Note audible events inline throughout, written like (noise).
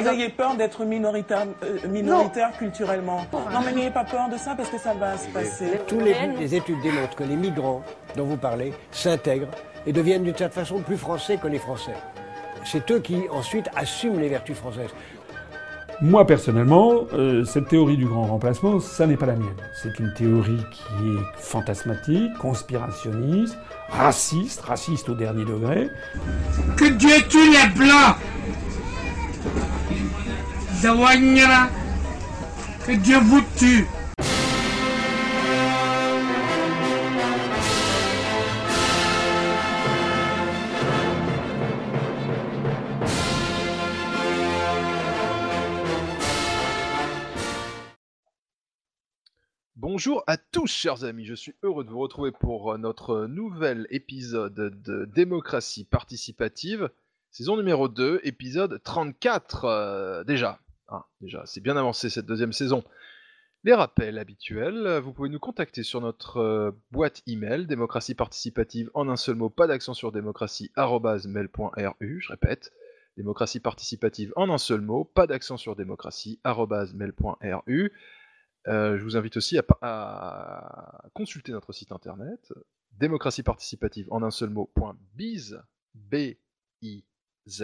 Vous ayez peur d'être minoritaire, euh, minoritaire culturellement. Non, mais n'ayez pas peur de ça parce que ça va se passer. Tous les, les études démontrent que les migrants dont vous parlez s'intègrent et deviennent d'une certaine façon plus français que les Français. C'est eux qui ensuite assument les vertus françaises. Moi, personnellement, euh, cette théorie du grand remplacement, ça n'est pas la mienne. C'est une théorie qui est fantasmatique, conspirationniste, raciste, raciste au dernier degré. Que Dieu tue les blancs Que Dieu vous tue Bonjour à tous chers amis, je suis heureux de vous retrouver pour euh, notre nouvel épisode de démocratie participative, saison numéro 2, épisode 34 euh, déjà. Ah, déjà, c'est bien avancé cette deuxième saison. Les rappels habituels, vous pouvez nous contacter sur notre euh, boîte email, démocratie participative en un seul mot, pas d'accent sur démocratie, mail.ru, je répète, démocratie participative en un seul mot, pas d'accent sur démocratie, mail.ru. Euh, je vous invite aussi à, consulter notre site internet, démocratie participative en un seul mot, .biz, B-I-Z.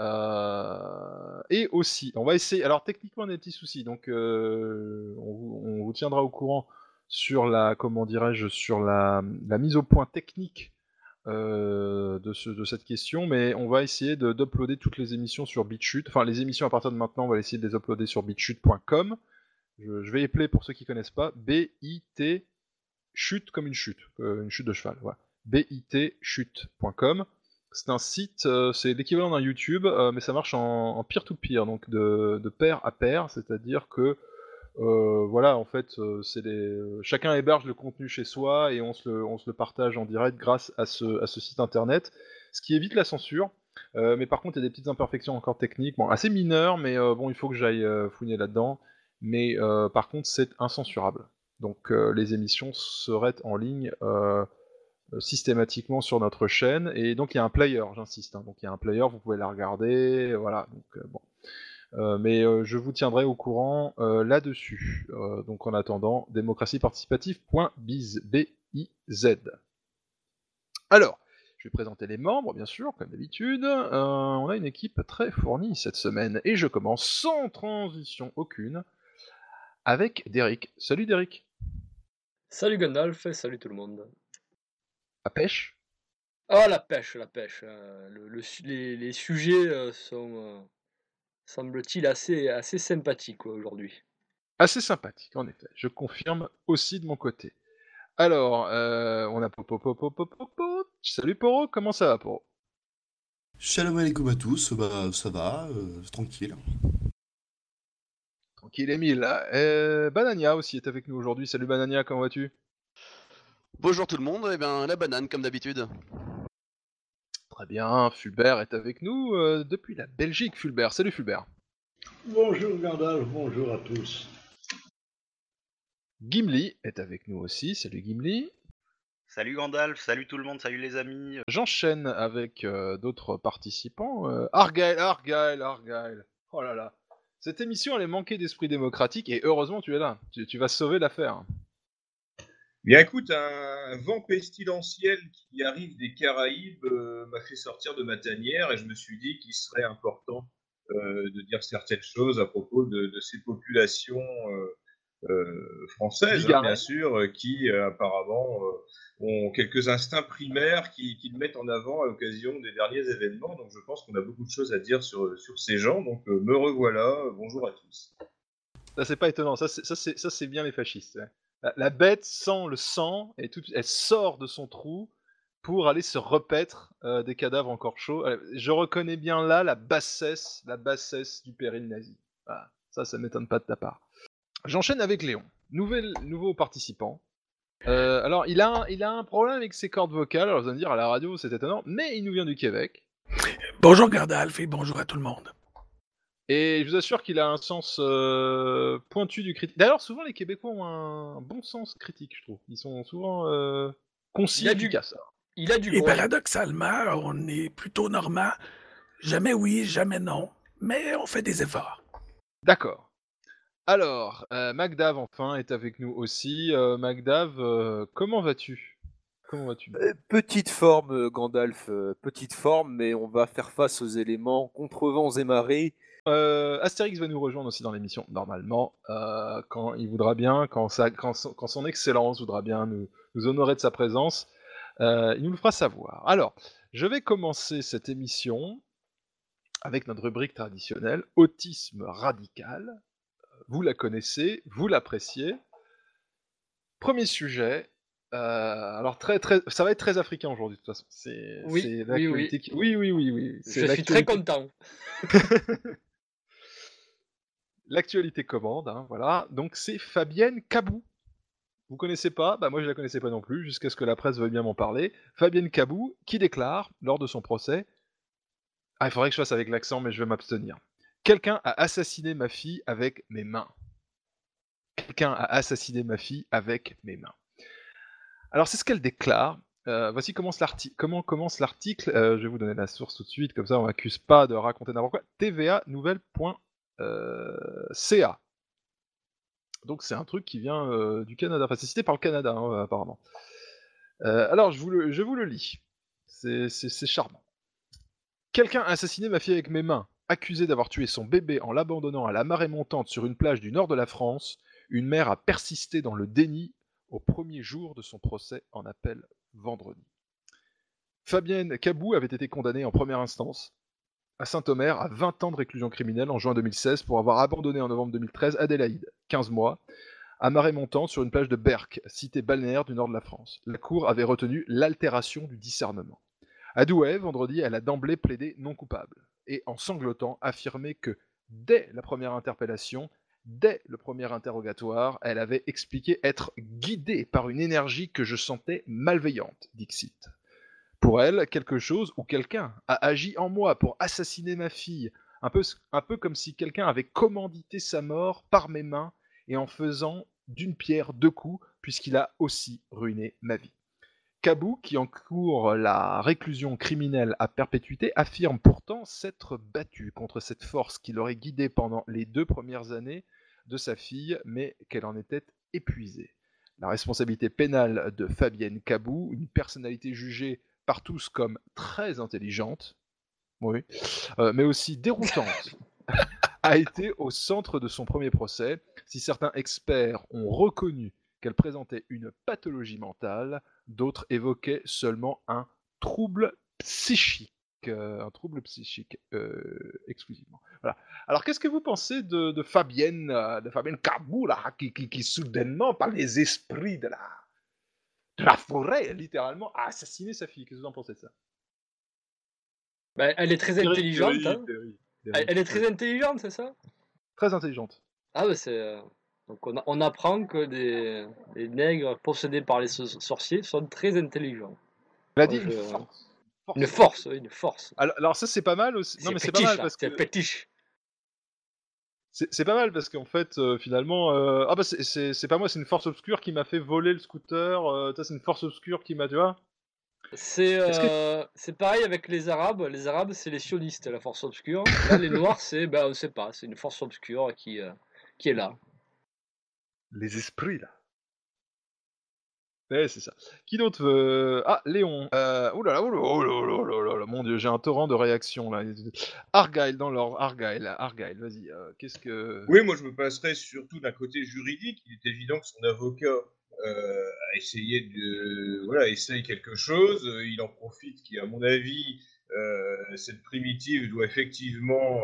Euh, et aussi, on va essayer. Alors techniquement, on a des petits soucis, donc euh, on, vous, tiendra au courant sur la, comment dirais-je, sur la, mise au point technique de, de, cette question, mais on va essayer d'uploader toutes les émissions sur BitChute. Enfin, les émissions à partir de maintenant, on va essayer de les uploader sur bitchute.com. Je, vais épeler pour ceux qui connaissent pas. B-I-T chute comme une chute, euh, une chute de cheval. Voilà. chute.com. C'est un site, euh, c'est l'équivalent d'un YouTube, euh, mais ça marche en peer-to-peer, donc de, pair à pair, c'est-à-dire que voilà, en fait, c'est chacun héberge le contenu chez soi et on se le, partage en direct grâce à ce, site internet, ce qui évite la censure. mais par contre, il y a des petites imperfections encore techniques, assez mineures, mais bon, il faut que j'aille fouiner là-dedans mais euh, par contre c'est incensurable. Donc euh, les émissions seraient en ligne euh, systématiquement sur notre chaîne, et donc il y a un player, j'insiste, hein. donc il y a un player, vous pouvez la regarder, voilà, donc bon. mais je vous tiendrai au courant là-dessus. donc en attendant, démocratieparticipative.biz. B-I-Z. Alors, je vais présenter les membres, bien sûr, comme d'habitude. on a une équipe très fournie cette semaine, et je commence sans transition aucune avec Derek. Salut Derek. Salut Gandalf salut tout le monde. La pêche? Oh la pêche, la pêche. Euh, les, sujets euh, sont, euh, semble-t-il, assez, assez sympathiques aujourd'hui. Assez sympathiques, en effet. Je confirme aussi de mon côté. Alors, on a Popo Popo Popo Salut Poro, comment ça va Poro? Shalom alaikum à tous, bah, ça va, tranquille. Tranquille Emile. Euh, Banania aussi est avec nous aujourd'hui. Salut Banania, comment vas-tu? Bonjour tout le monde, et eh bien la banane comme d'habitude. Très bien, Fulbert est avec nous euh, depuis la Belgique. Fulbert, salut Fulbert. Bonjour Gandalf, bonjour à tous. Gimli est avec nous aussi. Salut Gimli. Salut Gandalf, salut tout le monde, salut les amis. J'enchaîne avec euh, d'autres participants. Argyle, Argyle, Argyle. Oh là là. Cette émission, elle est manquée d'esprit démocratique et heureusement tu es là. Tu, vas sauver l'affaire. Bien écoute, un vent pestilentiel qui arrive des Caraïbes euh, m'a fait sortir de ma tanière et je me suis dit qu'il serait important euh, de dire certaines choses à propos de, ces populations euh, françaises, hein, bien sûr, qui apparemment ont quelques instincts primaires qui, qui, mettent en avant à l'occasion des derniers événements. Donc je pense qu'on a beaucoup de choses à dire sur, sur ces gens. Donc me revoilà. Bonjour à tous. Ça c'est pas étonnant. Ça c'est ça c'est bien les fascistes. La, bête sent le sang et tout, elle sort de son trou pour aller se repaître des cadavres encore chauds. Je reconnais bien là la bassesse, la bassesse du péril nazi. Ça, ça m'étonne pas de ta part. J'enchaîne avec Léon, Nouvel, nouveau participant. Euh, alors, il a, un, il a un problème avec ses cordes vocales. Alors, vous allez me dire, à la radio, c'est étonnant, mais il nous vient du Québec. Bonjour Gardalf et bonjour à tout le monde. Et je vous assure qu'il a un sens euh, pointu du critique. D'ailleurs, souvent, les Québécois ont un bon sens critique, je trouve. Ils sont souvent euh, concis, et efficaces. Il a du Et paradoxalement, on est plutôt normand. Jamais oui, jamais non. mais on fait des efforts. D'accord. Alors, euh, Magdav enfin est avec nous aussi. Euh, Magdav, euh, comment vas-tu? Comment vas-tu? Euh, Petite forme, Gandalf, euh, petite forme, mais on va faire face aux éléments contre vents et marées. Euh, Astérix va nous rejoindre aussi dans l'émission, normalement, euh, quand il voudra bien, quand, sa- quand son, quand son excellence voudra bien nous, nous honorer de sa présence. Euh, il nous le fera savoir. Alors, je vais commencer cette émission avec notre rubrique traditionnelle, Autisme radical. Vous la connaissez, vous l'appréciez. Premier sujet. euh, alors très très, ça va être très africain aujourd'hui de toute façon. C'est Oui, oui, oui. qui- oui oui oui oui. Je suis très content. (laughs) L'actualité commande, hein, voilà. Donc c'est Fabienne Cabou. Vous connaissez pas? Bah moi je la connaissais pas non plus, jusqu'à ce que la presse veuille bien m'en parler. Fabienne Cabou qui déclare, lors de son procès, ah il faudrait que je fasse avec l'accent mais je vais m'abstenir. Quelqu'un a assassiné ma fille avec mes mains. Quelqu'un a assassiné ma fille avec mes mains. Alors c'est ce qu'elle déclare. Euh, voici comment commence l'article. Euh, je vais vous donner la source tout de suite, comme ça on m'accuse pas de raconter n'importe quoi. TVA nouvelle.ca. Donc c'est un truc qui vient euh, du Canada. Enfin c'est cité par le Canada hein, apparemment. Euh, alors je vous le, je vous le lis. C'est charmant. Quelqu'un a assassiné ma fille avec mes mains. Accusé d'avoir tué son bébé en l'abandonnant à la marée montante sur une plage du nord de la France, une mère a persisté dans le déni au premier jour de son procès en appel vendredi. Fabienne Cabou avait été condamnée en première instance à Saint-Omer à 20 ans de réclusion criminelle en juin 2016 pour avoir abandonné en novembre 2013 Adélaïde, 15 mois, à marée montante sur une plage de Berck, cité balnéaire du nord de la France. La cour avait retenu l'altération du discernement. À Douai, vendredi, elle a d'emblée plaidé non coupable et, en sanglotant, affirmé que, dès la première interpellation, dès le premier interrogatoire, elle avait expliqué être guidée par une énergie que je sentais malveillante, Dixit. Pour elle, quelque chose ou quelqu'un a agi en moi pour assassiner ma fille, un peu, comme si quelqu'un avait commandité sa mort par mes mains et en faisant d'une pierre deux coups, puisqu'il a aussi ruiné ma vie. Kabou, qui encourt la réclusion criminelle à perpétuité, affirme pourtant s'être battu contre cette force qui l'aurait guidé pendant les deux premières années de sa fille, mais qu'elle en était épuisée. La responsabilité pénale de Fabienne Cabou, une personnalité jugée par tous comme très intelligente, oui, euh, mais aussi déroutante, (laughs) a été au centre de son premier procès. Si certains experts ont reconnu qu'elle présentait une pathologie mentale, d'autres évoquaient seulement un trouble psychique. euh, un trouble psychique euh, exclusivement. Voilà. Alors, qu'est-ce que vous pensez de, de Fabienne, de Fabienne là, qui, qui, qui, soudainement, par les esprits de la, la forêt, littéralement, a assassiné sa fille Qu'est-ce que vous en pensez de ça? Bah, elle est très Théorie, intelligente. théorie, hein. théorie, Elle, est très intelligente, c'est ça? Très intelligente. Ah bah c'est... euh, Donc on, a- on apprend que des, des nègres possédés par les so- sorciers sont très intelligents. Elle a dit une force. Une force, oui, une force. Alors, alors ça c'est pas mal aussi. Non mais c'est pas mal là, parce c'est que pétiche. c'est c'est pas mal parce qu'en fait euh, finalement euh, ah bah c'est- pas moi c'est une force obscure qui m'a fait voler le scooter. euh, c'est une force obscure qui m'a tu vois. C'est Est-ce que- euh, c'est pareil avec les Arabes. Les Arabes, c'est les sionistes, la force obscure. Là, les Noirs, (laughs) c'est, ben, on sait pas, c'est une force obscure qui, euh, qui est là. Les esprits là. Ouais, c'est ça. Qui d'autre veut... Ah, Léon. Euh... Ouh là là, là, mon dieu, j'ai un torrent de réactions là. Argyle dans l'ordre. Argyle, Argyle, vas-y. euh, Qu'est-ce que. Oui, moi je me passerais surtout d'un côté juridique. Il est évident que son avocat euh, a essayé de. Voilà, essaye quelque chose. Il en profite, qui, à mon avis, euh, cette primitive doit effectivement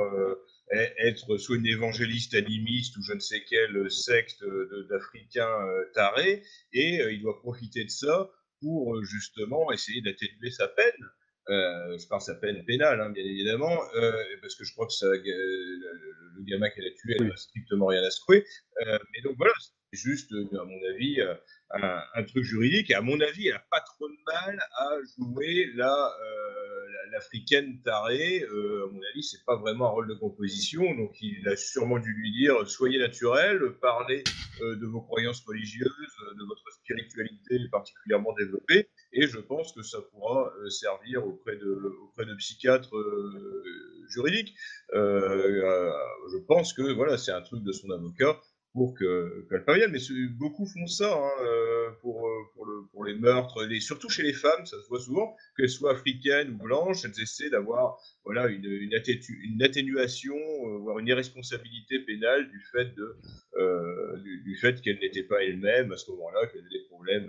être soit une évangéliste animiste ou je ne sais quelle secte de- d'Africains euh, tarés. Et euh, il doit profiter de ça pour euh, justement essayer d'atténuer sa peine. Euh, je parle de sa peine pénale, hein, bien évidemment, euh, parce que je crois que ça, euh, le, gamin qu'elle a tué, elle n'a strictement rien à secouer. Euh, mais donc voilà, c'est juste, euh, à mon avis, euh, un, truc juridique. Et à mon avis, elle n'a pas trop de mal à jouer la, euh, la- l'africaine tarée. Euh, à mon avis, c'est pas vraiment un rôle de composition. Donc, il a sûrement dû lui dire soyez naturel, parlez euh, de vos croyances religieuses, de votre spiritualité particulièrement développée. Et je pense que ça pourra servir auprès de, auprès de psychiatres juridiques. Je pense que voilà, c'est un truc de son avocat que- qu'elle parvienne. Mais beaucoup font ça hein, euh, pour, euh, pour, le- pour les meurtres, les, surtout chez les femmes, ça se voit souvent, qu'elles soient africaines ou blanches, elles essaient d'avoir voilà, une, une, attétu- une atténuation, euh, voire une irresponsabilité pénale du fait, de, euh, du, du fait qu'elles n'étaient pas elles-mêmes à ce moment-là, qu'elles avaient des problèmes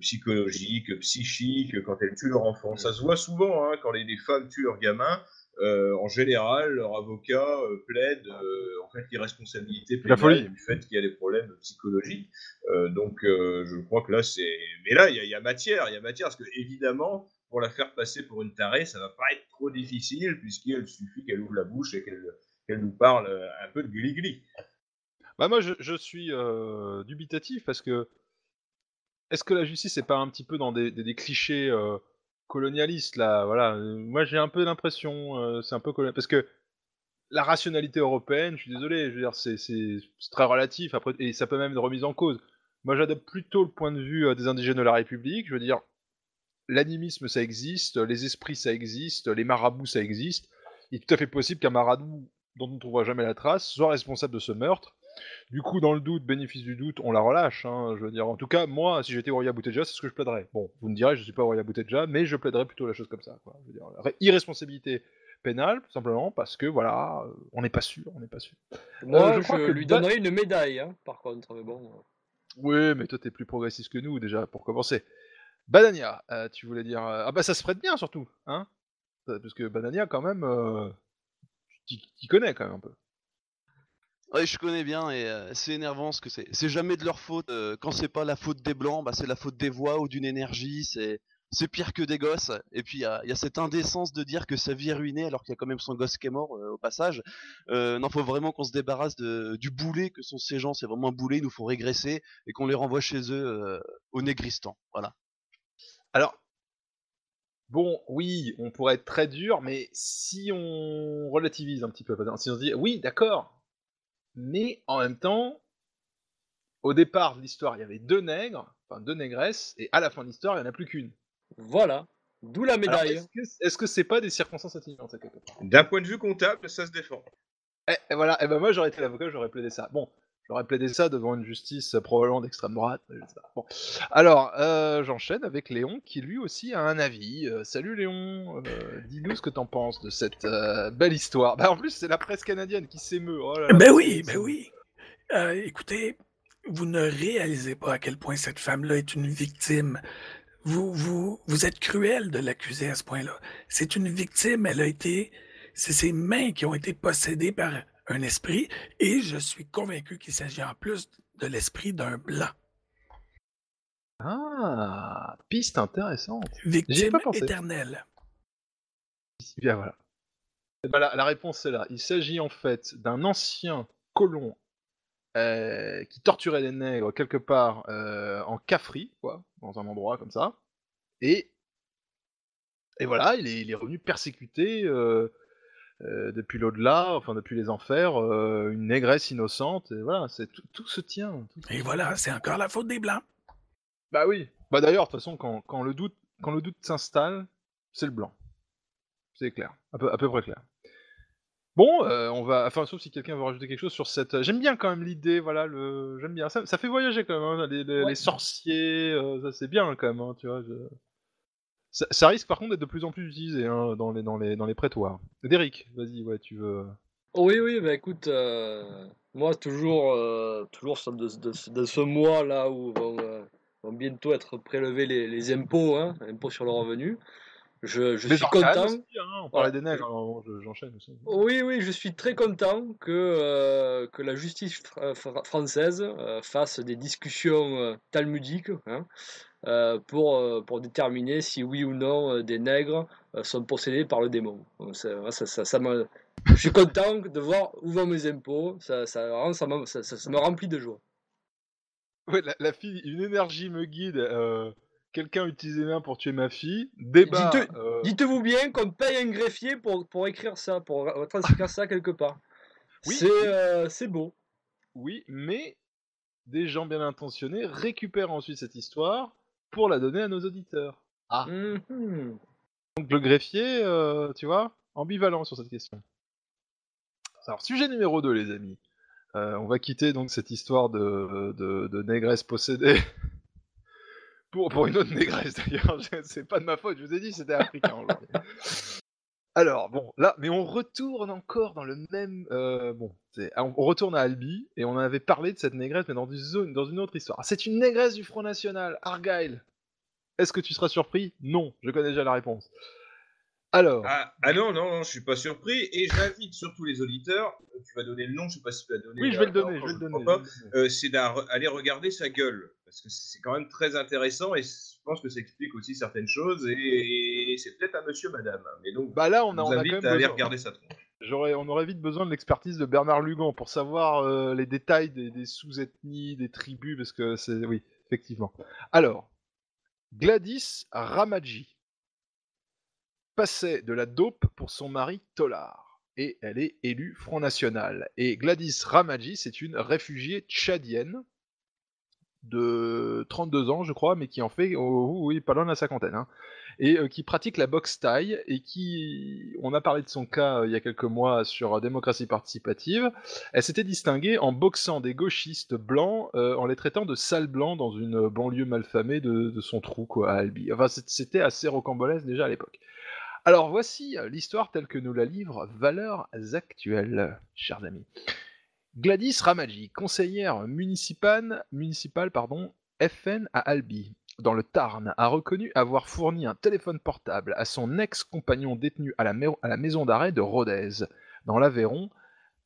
psychologiques, psychiques, quand elles tuent leur enfant. Ça se voit souvent hein, quand les, les femmes tuent leurs gamins. Euh, en général, leur avocat euh, plaide euh, en fait l'irresponsabilité pénale du fait qu'il y a des problèmes psychologiques. Euh, donc, je crois que là, c'est. Mais là, il y, a- il y a matière, il y a matière, parce que évidemment, pour la faire passer pour une tarée, ça va pas être trop difficile, puisqu'il suffit qu'elle ouvre la bouche et qu'elle nous parle un peu de guli-guli. Bah moi je, je suis dubitatif parce que est-ce que la justice est pas un petit peu dans des, des- des clichés colonialistes là Voilà, moi j'ai un peu l'impression, euh, c'est un peu colonial parce que la rationalité européenne, je suis désolé, je veux dire c'est très relatif après et ça peut même être remis en cause. Moi j'adopte plutôt le point de vue euh, des indigènes de la République, je veux dire l'animisme ça existe, les esprits ça existe, les marabouts ça existe. Il est tout à fait possible qu'un marabout dont on ne trouvera jamais la trace soit responsable de ce meurtre. Du coup, dans le doute, bénéfice du doute, on la relâche. hein, je veux dire, en tout cas, moi, si j'étais Auria Bouteja, c'est ce que je plaiderais. Bon, vous me direz, je suis pas Auria Bouteja, mais je plaiderais plutôt la chose comme ça. Quoi. Je veux dire, ré- irresponsabilité pénale, tout simplement, parce que voilà, euh, on n'est pas sûr, on n'est pas sûr. Moi, Euh, je, crois que lui donnerais une médaille, hein, par contre, mais bon. euh. Oui, mais toi, t'es plus progressiste que nous, déjà, pour commencer. Banania, euh, tu voulais dire... Ah bah, ça se prête bien, surtout, hein Parce que Banania, quand même, euh, tu connais, quand même, un peu. Ouais, je connais bien et euh, c'est énervant ce que c'est. C'est jamais de leur faute. euh, quand c'est pas la faute des blancs, bah c'est la faute des voix ou d'une énergie. C'est c'est pire que des gosses. Et puis il y a, cette indécence de dire que sa vie est ruinée alors qu'il y a quand même son gosse qui est mort euh, au passage. Euh, non, faut vraiment qu'on se débarrasse de, du boulet que sont ces gens. C'est vraiment un boulet. Ils nous font régresser et qu'on les renvoie chez eux euh, au Négristan. Voilà. Alors, bon, oui, on pourrait être très dur, mais si on relativise un petit peu, si on se dit, oui, d'accord, mais en même temps, au départ de l'histoire, il y avait deux nègres, enfin deux négresses, et à la fin de l'histoire, il n'y en a plus qu'une. Voilà, d'où la médaille. Est-ce que est-ce que c'est pas des circonstances atténuantes à quelque part? D'un point de vue comptable, ça se défend. Eh, et voilà, et ben moi j'aurais été l'avocat, j'aurais plaidé ça. Bon, j'aurais plaidé ça devant une justice euh, probablement d'extrême droite. Bon. Alors, euh, j'enchaîne avec Léon qui lui aussi a un avis. Euh, salut Léon, euh, dis-nous ce que t'en penses de cette belle histoire. Bah en plus c'est la presse canadienne qui s'émeut. Oh là là, Ben oui, ben oui. Écoutez, vous ne réalisez pas à quel point cette femme-là est une victime. Vous, vous, vous êtes cruel de l'accuser à ce point-là. C'est une victime, elle a été, c'est ses mains qui ont été possédées par un esprit, et je suis convaincu qu'il s'agit en plus de l'esprit d'un blanc. Ah, piste intéressante. Victime pas pensé. éternelle. Bien voilà. Eh ben, la, la réponse est là. Il s'agit en fait d'un ancien colon euh, qui torturait les nègres quelque part euh, en Cafri, quoi, dans un endroit comme ça. Et, et voilà, il est, il est revenu persécuter euh, euh, depuis l'au-delà, enfin depuis les enfers, euh, une négresse innocente. Et voilà, c'est tout, tout se tient. tout se Et voilà, c'est encore la faute des blancs. Bah oui. Bah d'ailleurs, de toute façon, quand, quand le doute, quand le doute s'installe, c'est le blanc. C'est clair, à peu, à peu près clair. Bon, euh, on va, enfin, sauf si quelqu'un veut rajouter quelque chose sur cette. J'aime bien quand même l'idée, voilà, le, j'aime bien. Ça, ça fait voyager quand même, hein, les, les- les sorciers, euh, ça c'est bien quand même, hein, tu vois. je- Ça, risque par contre d'être de plus en plus utilisé hein, dans les dans les prétoires. Derek, vas-y, ouais, tu veux. Oui, oui, bah écoute, euh, moi toujours, euh, toujours de, de- de ce mois là où vont, euh, vont bientôt être prélevés les, les impôts, hein, impôts sur le revenu, je, suis content. aussi, hein, on parlait Voilà. des neiges, je- j'enchaîne aussi. Oui, oui, je suis très content que, euh, que la justice fr- fr- française euh, fasse des discussions euh, talmudiques hein, euh, pour, euh, pour déterminer si oui ou non euh, des nègres euh, sont possédés par le démon. Donc, ça, ça, ça, ça me- je suis content de voir où vont mes impôts, ça, ça, me- ça- ça- ça me remplit de joie. Ouais, la, la fille, une énergie me guide. Quelqu'un utilise les mains pour tuer ma fille. Débat. Dites- euh, Dites-vous bien qu'on paye un greffier pour, pour écrire ça, pour transcrire ça quelque part. Oui. C'est euh, c'est beau. Oui, mais des gens bien intentionnés récupèrent ensuite cette histoire pour la donner à nos auditeurs. Ah. Mhm. Donc le greffier, euh, tu vois, ambivalent sur cette question. Alors, sujet numéro 2, les amis. On va quitter donc cette histoire de, de, de négresse possédée. (laughs) pour, pour une autre négresse d'ailleurs, c'est pas de ma faute, je vous ai dit c'était africain aujourd'hui. (laughs) Alors, bon, là, mais on retourne encore dans le même. euh, bon, c'est- on, on retourne à Albi et on avait parlé de cette négresse, mais dans, du zone, dans une autre histoire. C'est une négresse du Front National, Argyle. Est-ce que tu seras surpris? Non, je connais déjà la réponse. Alors. Ah, ah non, non, non, je suis pas surpris. Et j'invite surtout les auditeurs, tu vas donner le nom, je sais pas si tu vas donner. Oui, je vais le euh, donner, je vais le donner, Euh, c'est d'aller regarder sa gueule. Parce que c'est quand même très intéressant et je pense que ça explique aussi certaines choses. Et c'est peut-être un monsieur, madame. Mais donc, Bah là, on je a, vous on a invite quand même à aller besoin- regarder sa tronche. J'aurais, on aurait vite besoin de l'expertise de Bernard Lugan pour savoir euh, les détails des, des sous-ethnies, des tribus, parce que c'est, oui, effectivement. Alors, Gladys Ramadji passait de la dope pour son mari Tolar, et elle est élue Front National. Et Gladys Ramadji, c'est une réfugiée tchadienne de 32 ans, je crois, mais qui en fait, oh, oui, pas loin de la cinquantaine, hein, et euh, qui pratique la boxe taille, et qui, on a parlé de son cas euh, il y a quelques mois sur euh, démocratie participative, elle s'était distinguée en boxant des gauchistes blancs, en les traitant de sales blancs dans une banlieue malfamée de, de son trou, quoi, à Albi. Enfin, c'était assez rocambolesque déjà à l'époque. Alors voici l'histoire telle que nous la livre Valeurs Actuelles, chers amis. Gladys Ramadji, conseillère municipale, FN à Albi, dans le Tarn, a reconnu avoir fourni un téléphone portable à son ex-compagnon détenu à la, mai- à la maison d'arrêt de Rodez, dans l'Aveyron,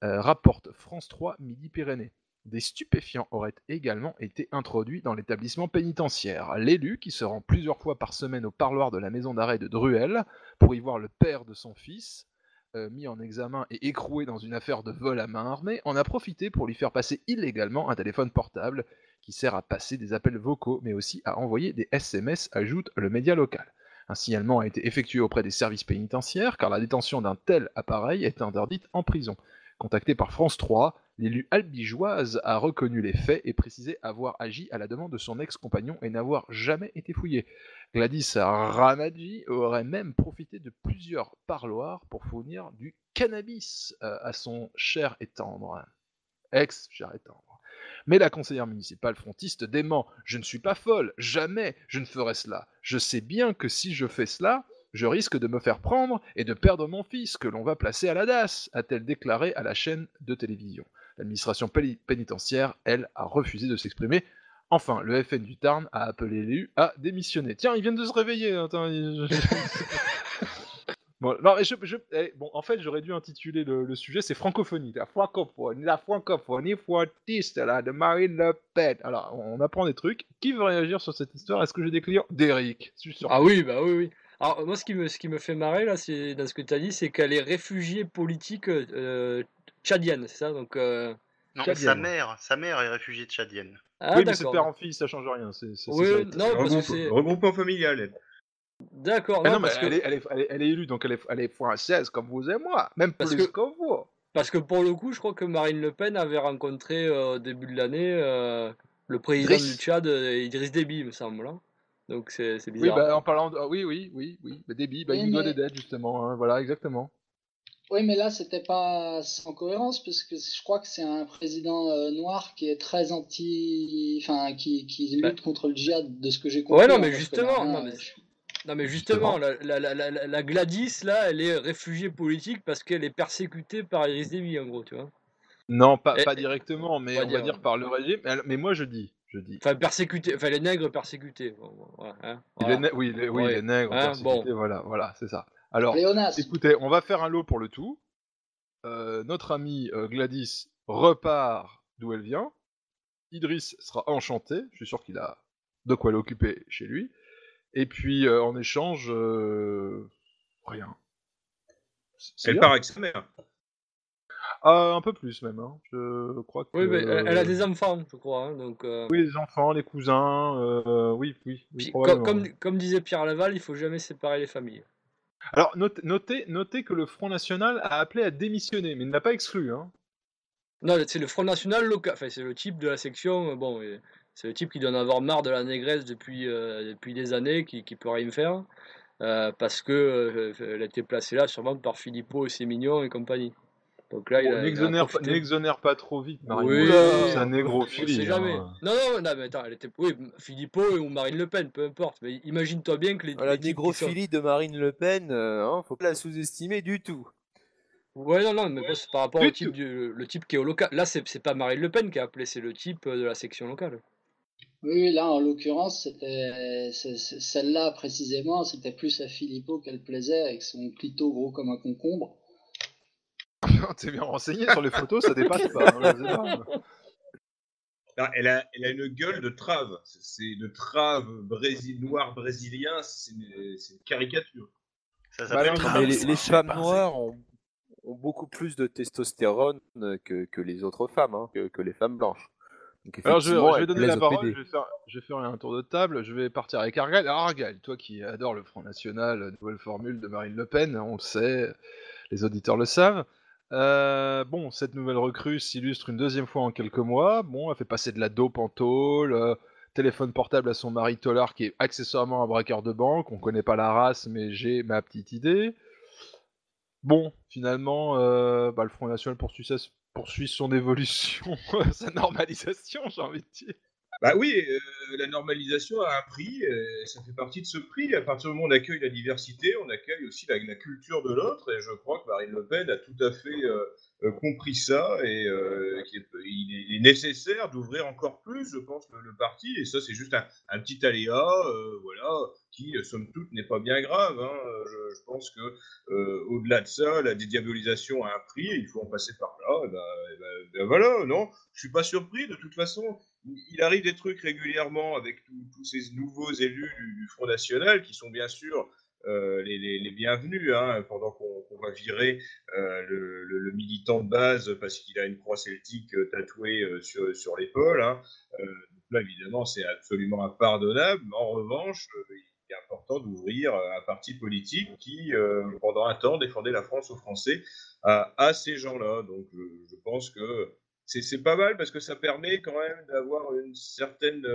euh, rapporte France 3 Midi-Pyrénées. Des stupéfiants auraient également été introduits dans l'établissement pénitentiaire. L'élu, qui se rend plusieurs fois par semaine au parloir de la maison d'arrêt de Druel pour y voir le père de son fils, euh, mis en examen et écroué dans une affaire de vol à main armée, en a profité pour lui faire passer illégalement un téléphone portable qui sert à passer des appels vocaux, mais aussi à envoyer des SMS, ajoute le média local. Un signalement a été effectué auprès des services pénitentiaires, car la détention d'un tel appareil est interdite en prison. Contacté par France 3, l'élu albigeoise a reconnu les faits et précisé avoir agi à la demande de son ex-compagnon et n'avoir jamais été fouillé. Gladys Ramadji aurait même profité de plusieurs parloirs pour fournir du cannabis euh, à son cher et tendre. Ex-cher et tendre. Mais la conseillère municipale frontiste dément Je ne suis pas folle, jamais je ne ferai cela. Je sais bien que si je fais cela, je risque de me faire prendre et de perdre mon fils que l'on va placer à la DAS, a-t-elle déclaré à la chaîne de télévision. L'administration péni- pénitentiaire, elle, a refusé de s'exprimer. Enfin, le FN du Tarn a appelé l'élu à démissionner. Tiens, ils viennent de se réveiller. Bon, en fait, j'aurais dû intituler le, sujet, c'est francophonie. La francophonie, la francophonie frontiste, là, de Marine Le Pen. Alors, on, apprend des trucs. Qui veut réagir sur cette histoire? Est-ce que j'ai des clients? D'Eric. Ah oui, bah oui, oui. Alors, moi, ce qui me, ce qui me fait marrer, là, c'est, dans ce que tu as dit, c'est qu'elle est réfugiée politique euh, tchadienne, c'est ça Donc, euh, Non, Tchadienne. sa mère, sa mère est réfugiée tchadienne. Ah, oui, mais c'est père en fille, ça change rien. C'est, c'est- Oui, c'est non, parce que c'est. Regroupement familial. elle. D'accord, Ah non, parce que. elle, est, elle, est, elle, est, elle est élue, donc elle est, elle est française comme vous et moi. Même Parce plus que- que vous. Parce que pour le coup, je crois que Marine Le Pen avait rencontré euh, au début de l'année euh, le président du Tchad, Idriss Déby, il me semble. Hein. Donc c'est c'est Oui, bizarre. bah, en parlant de... ah, oui, oui, oui, oui. Mais débit, bah, Oui, il nous doit mais- des dettes, justement. hein, Voilà, exactement. Oui, mais là, c'était pas sans cohérence, parce que je crois que c'est un président euh, noir qui est très anti. Enfin, qui, qui lutte contre le djihad, de ce que j'ai compris. Ouais, non, hein, mais justement, là, non, mais, non, mais justement, la, la, la, la, la Gladys, là, elle est réfugiée politique parce qu'elle est persécutée par Idriss Déby, en gros, tu vois. Non, pas, Et- pas directement, mais on va dire, dire par le régime. Mais moi, je dis, je dis. Enfin, enfin, les nègres persécutés. Voilà, hein, voilà. oui, les, oui, Ouais. les nègres, Hein, persécutés, bon. voilà, voilà, c'est ça. Alors, Léonas. écoutez, on va faire un lot pour le tout. Euh, notre ami euh, Gladys repart d'où elle vient. Idriss sera enchanté. Je suis sûr qu'il a de quoi l'occuper chez lui. Et puis, euh, en échange, euh, rien. C'est Elle bien. part avec sa mère. Ah, un peu plus même. hein. Je crois que. Oui, mais elle, elle a des enfants, je crois. hein, donc, euh, Oui, les enfants, les cousins. euh, oui, oui. puis, comme, comme disait Pierre Laval, il faut jamais séparer les familles. Alors, note- notez, notez que le Front National a appelé à démissionner, mais il n'a pas exclu. Hein. Non, c'est le Front National local. Enfin, c'est le type de la section. euh, Bon, c'est le type qui doit en avoir marre de la négresse depuis, depuis des années, qui, qui peut rien faire. parce que elle a été placée là sûrement par Philippot et ses mignons et compagnie. Donc là, il Bon, a, il a N'exonère pas, n'exonère pas trop vite, Marine. Oui, Le Pen, c'est un négrophilie. hein. Non, non, non, mais attends, elle était. Oui, Philippot ou Marine Le Pen, peu importe. Mais imagine-toi bien que les. La qui sont- négrophilie de Marine Le Pen, euh, hein, faut pas la sous-estimer du tout. Ouais, non, non, mais bon, c'est par rapport au type, du, le type qui est au local. Là, c'est c'est pas Marine Le Pen qui a appelé, c'est le type euh, de la section locale. Oui, là, en l'occurrence, c'était c'est- c'est- celle-là précisément, c'était plus à Philippot qu'elle plaisait avec son clito gros comme un concombre. (laughs) T'es bien renseigné sur les photos, ça dépasse pas. hein. (laughs) Non, elle, a, elle a une gueule de trave. C'est- de trave brésil, noir brésilien, c'est une, caricature. Ça Bah non, mais les, femmes noires ont, ont beaucoup plus de testostérone euh, que, que les autres femmes, hein, que, que les femmes blanches. Donc, Alors, je, vais donner la parole, je vais, faire, je vais faire un tour de table, je vais partir avec Argal. Alors, Argal, toi qui adore le Front National, nouvelle formule de Marine Le Pen, on le sait, les auditeurs le savent. Euh, bon, cette nouvelle recrue s'illustre une deuxième fois en quelques mois. Bon, elle fait passer de la dope en tôle, euh, téléphone portable à son mari Tollard qui est accessoirement un braqueur de banque. On connaît pas la race, mais j'ai ma petite idée. Bon, finalement, euh, bah, le Front National poursuit son évolution, (laughs) sa normalisation, j'ai envie de dire. Bah oui, euh, la normalisation a un prix, euh, ça fait partie de ce prix. À partir du moment où on accueille la diversité, on accueille aussi la, culture de l'autre, et je crois que Marine Le Pen a tout à fait euh, compris ça, et euh, qu'il il est- nécessaire d'ouvrir encore plus, je pense, le, parti, et ça c'est juste un, petit aléa, euh, voilà, qui, euh, somme toute, n'est pas bien grave. hein. Je, pense que euh, au-delà de ça, la dédiabolisation a un prix, il faut en passer par là, et ben, et ben- ben voilà, non, je suis pas surpris, de toute façon, il arrive des trucs régulièrement avec tous ces nouveaux élus du Front National qui sont bien sûr euh, les, bienvenus hein, pendant qu'on va virer euh, le, militant de base parce qu'il a une croix celtique euh, tatouée sur, sur l'épaule. hein. Là, évidemment, c'est absolument impardonnable. En revanche, il est important d'ouvrir un parti politique qui, pendant un temps, défendait la France aux Français à, ces gens-là. Donc je, pense que c'est pas mal parce que ça permet quand même d'avoir une certaine,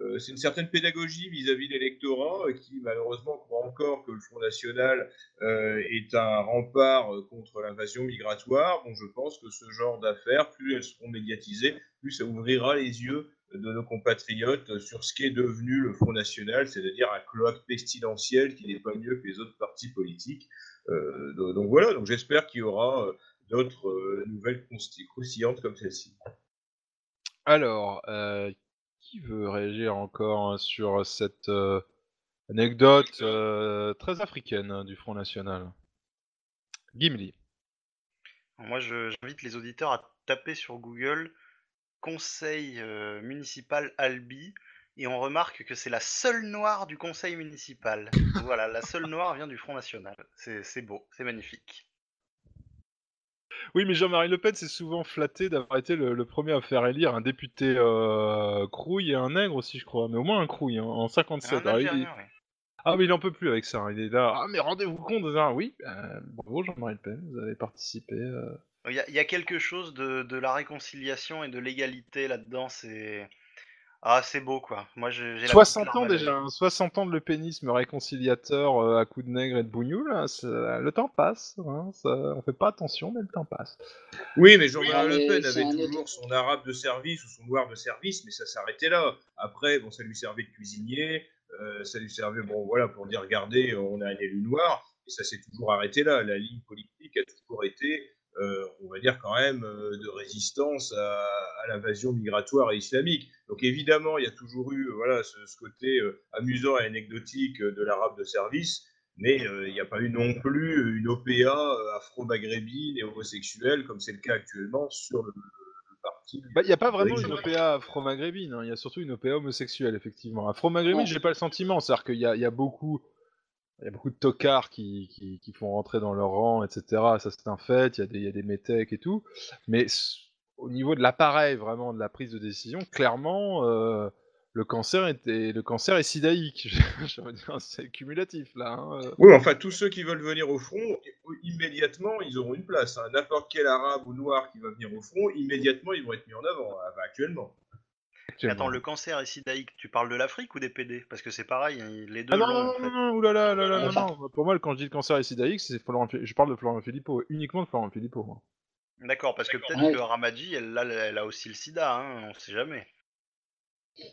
euh, c'est une certaine pédagogie vis-à-vis de l'électorat euh, qui malheureusement croit encore que le Front National euh, est un rempart contre l'invasion migratoire. Bon, je pense que ce genre d'affaires, plus elles seront médiatisées, plus ça ouvrira les yeux de nos compatriotes sur ce qu'est devenu le Front National, c'est-à-dire un cloaque pestilentiel qui n'est pas mieux que les autres partis politiques. Donc, voilà, donc j'espère qu'il y aura d'autres nouvelles croustillantes comme celle-ci. Alors, qui veut réagir encore sur cette euh, anecdote euh, très africaine hein, du Front National Gimli. Moi, je- j'invite les auditeurs à taper sur Google Conseil euh, municipal Albi et on remarque que c'est la seule noire du conseil municipal. voilà, la seule noire vient du Front National. C'est c'est beau, c'est magnifique. Oui, mais Jean-Marie Le Pen s'est souvent flatté d'avoir été le, le premier à faire élire un député euh, crouille et un nègre aussi, je crois, mais au moins un crouille hein, en 57. Un Alors, il- Algérien, ouais. Ah, mais il en peut plus avec ça. hein, Il est là. Ah, mais rendez-vous compte. oui, euh, bravo Jean-Marie Le Pen, vous avez participé. euh. Il y, a- il y a quelque chose de, de la réconciliation et de l'égalité là-dedans, c'est... Ah, c'est beau, quoi. Moi, j'ai j'ai la 60 petite ans déjà, hein, 60 ans de le pénisme réconciliateur euh, à coups de nègre et de bougnoul, hein, le temps passe, hein, ça, on fait pas attention, mais le temps passe. Oui, mais Jean-Marie Le Pen avait toujours autre- son arabe de service ou son noir de service, mais ça s'arrêtait là. Après, bon, ça lui servait de cuisinier, euh, ça lui servait, bon, voilà, pour dire, regardez, on a un élu noir, et ça s'est toujours arrêté là. La ligne politique a toujours été, euh, on va dire quand même, euh, de résistance à, à l'invasion migratoire et islamique. Donc évidemment, il y a toujours eu, euh, voilà, ce, ce côté euh, amusant et anecdotique euh, de l'arabe de service, mais euh, il n'y a pas eu non plus une OPA euh, afro-maghrébine et homosexuelle, comme c'est le cas actuellement sur le, parti. Bah, il n'y a pas vraiment une OPA afro-maghrébine, hein, il y a surtout une OPA homosexuelle, effectivement. Afro-maghrébine, j'ai pas le sentiment, c'est-à-dire qu'il y a beaucoup il y a beaucoup de tocards qui, qui, font rentrer dans leur rang, etc. Ça c'est un fait. Il y a des, il des métèques et tout. Mais au niveau de l'appareil, vraiment de la prise de décision, clairement, euh, le cancer était, le cancer est sidaïque. (laughs) C'est cumulatif là. hein, euh. Oui, enfin, tous ceux qui veulent venir au front, immédiatement, ils auront une place. hein. N'importe quel arabe ou noir qui va venir au front, immédiatement, ils vont être mis en avant, enfin, actuellement. Mais attends, le cancer est sidaïque, tu parles de l'Afrique ou des PD Parce que c'est pareil, hein, les deux Ah non, l'ont, non, en non, fait. non, non, oulala, là, là, non, non. Pour moi, quand je dis le cancer est sidaïque, c'est Florent je parle de Florent Philippot, uniquement de Florent Philippot. moi. D'accord, parce que peut-être Ouais. que Ramadi, elle, a- elle a aussi le sida, hein, on sait jamais.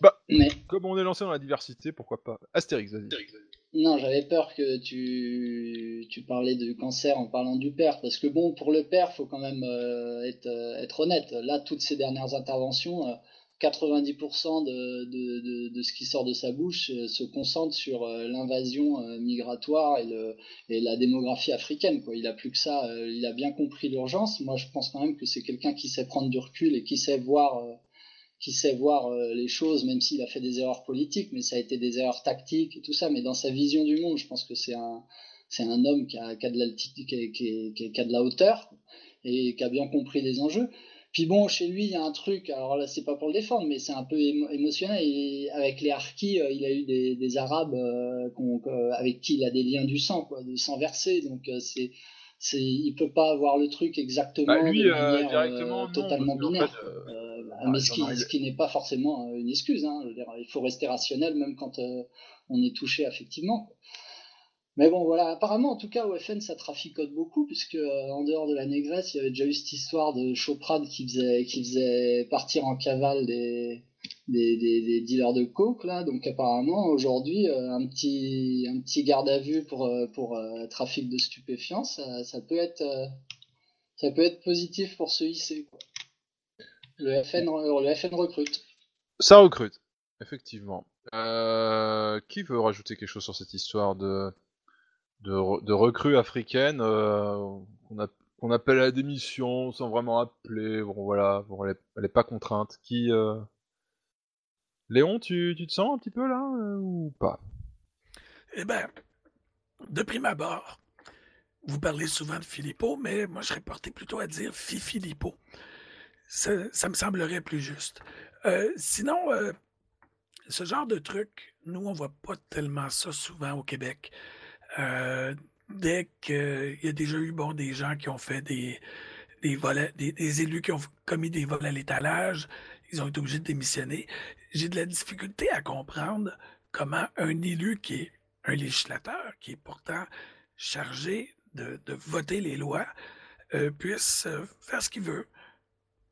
Bah, Mais comme on est lancé dans la diversité, pourquoi pas? Astérix, vas-y. non, j'avais peur que tu, tu parlais du cancer en parlant du père, parce que bon, pour le père, faut quand même euh, être, euh, être honnête. Là, toutes ces dernières interventions, euh, 90% de, de, de, ce qui sort de sa bouche euh, se concentre sur euh, l'invasion euh, migratoire et, le, et la démographie africaine. Quoi. Il a plus que ça, il a bien compris l'urgence. Moi, je pense quand même que c'est quelqu'un qui sait prendre du recul et qui sait voir, qui sait voir les choses, même s'il a fait des erreurs politiques, mais ça a été des erreurs tactiques et tout ça. Mais dans sa vision du monde, je pense que c'est un, c'est un homme qui a, qui a de l'altitude, qui, qui a de la hauteur et qui a bien compris les enjeux. Puis bon, chez lui, il y a un truc, alors là, c'est pas pour le défendre, mais c'est un peu émo- émotionnel. Et avec les Harkis, euh, il a eu des, des Arabes euh, avec qui il a des liens du sang, quoi, de sang versé. Donc, euh, c'est, c'est, il peut pas avoir le truc exactement Bah, lui, de manière directement, non, totalement binaire. fait, bah, ah, mais ce qui, Jean-Marie- ce qui n'est pas forcément une excuse. Hein. Je veux dire, il faut rester rationnel même quand on est touché affectivement. Mais bon, voilà, apparemment, en tout cas, au FN, ça traficote beaucoup, puisque euh, en dehors de la négresse, il y avait déjà eu cette histoire de Choprad qui faisait, qui faisait partir en cavale des, des, dealers de coke, là. Donc apparemment, aujourd'hui, euh, un, petit, un petit garde à vue pour, euh, pour trafic de stupéfiants, ça, ça, peut être, ça peut être positif pour ce IC. Quoi. Le, FN, le FN recrute. Ça recrute, effectivement. Qui veut rajouter quelque chose sur cette histoire de, de, re- de recrue africaine euh, qu'on appelle à la démission sans vraiment appeler Bon voilà, bon, elle, est, elle est pas contrainte. Qui euh, Léon, tu, tu te sens un petit peu là euh, ou pas? Eh bien, de prime abord, vous parlez souvent de Philippot, mais moi, je serais porté plutôt à dire Fifilipo. Ça, ça me semblerait plus juste. Sinon, ce genre de truc, nous, on voit pas tellement ça souvent au Québec. Euh, dès qu'il y a déjà eu bon, des gens qui ont fait des, des, vols, des, des élus qui ont commis des vols à l'étalage, ils ont été obligés de démissionner. J'ai de la difficulté à comprendre comment un élu qui est un législateur, qui est pourtant chargé de, de voter les lois, euh, puisse euh, faire ce qu'il veut.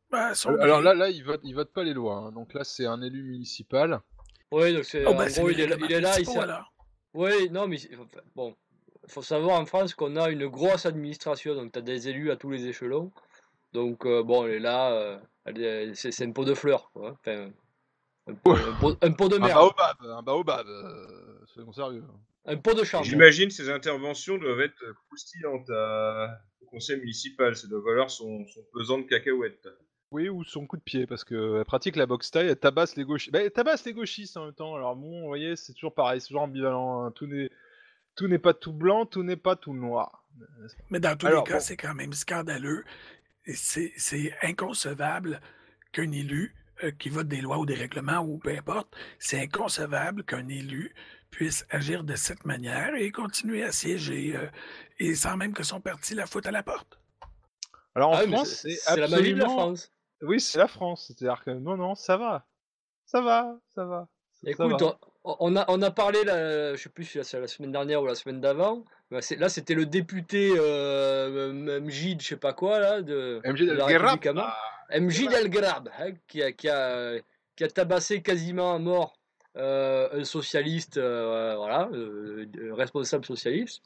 Ben, son Alors là, là, il vote, il vote pas les lois. hein. Donc là, c'est un élu municipal. Oui, donc c'est Oh, en ben, c'est gros, il est, là- il est là, il municipaux, sert- alors. Oui, non, mais bon, faut savoir en France qu'on a une grosse administration, donc tu as des élus à tous les échelons. Donc euh, bon, elle est là, euh, c'est un pot de fleurs, quoi. hein. Enfin, un pot, un pot- un pot de Un merde, baobab, un baobab. euh, soyons sérieux. un pot de charbon. J'imagine ces interventions doivent être croustillantes à- au conseil municipal. Ça doit valoir son, son pesant de cacahuètes. Oui, ou son coup de pied, parce que elle pratique la boxe taille, elle tabasse les gauchistes. Bah, elle tabasse les gauchistes en même temps. Alors bon, vous voyez, c'est toujours pareil, c'est toujours ambivalent. hein. Tout n'est tout n'est pas tout blanc, tout n'est pas tout noir. Mais dans tous Alors, les cas, bon. c'est quand même scandaleux. Et C'est c'est inconcevable qu'un élu euh, qui vote des lois ou des règlements ou peu importe, c'est inconcevable qu'un élu puisse agir de cette manière et continuer à siéger euh, et sans même que son parti la foute à la porte. Alors en Ah oui, mais France, c'est- c'est c'est la magie de la absolument- France. Oui, c'est la France. C'est-à-dire que non, non, ça va. Ça va, ça va. ça Écoute, va. on, on a, on a parlé, la, je sais plus si c'est la semaine dernière ou la semaine d'avant, c'est- là c'était le député euh, M- Mjid, je sais pas quoi, là, de, MJ de la République El Grab, hein, qui, a, qui, a, qui a tabassé quasiment à mort euh, un socialiste, euh, voilà, euh, responsable socialiste.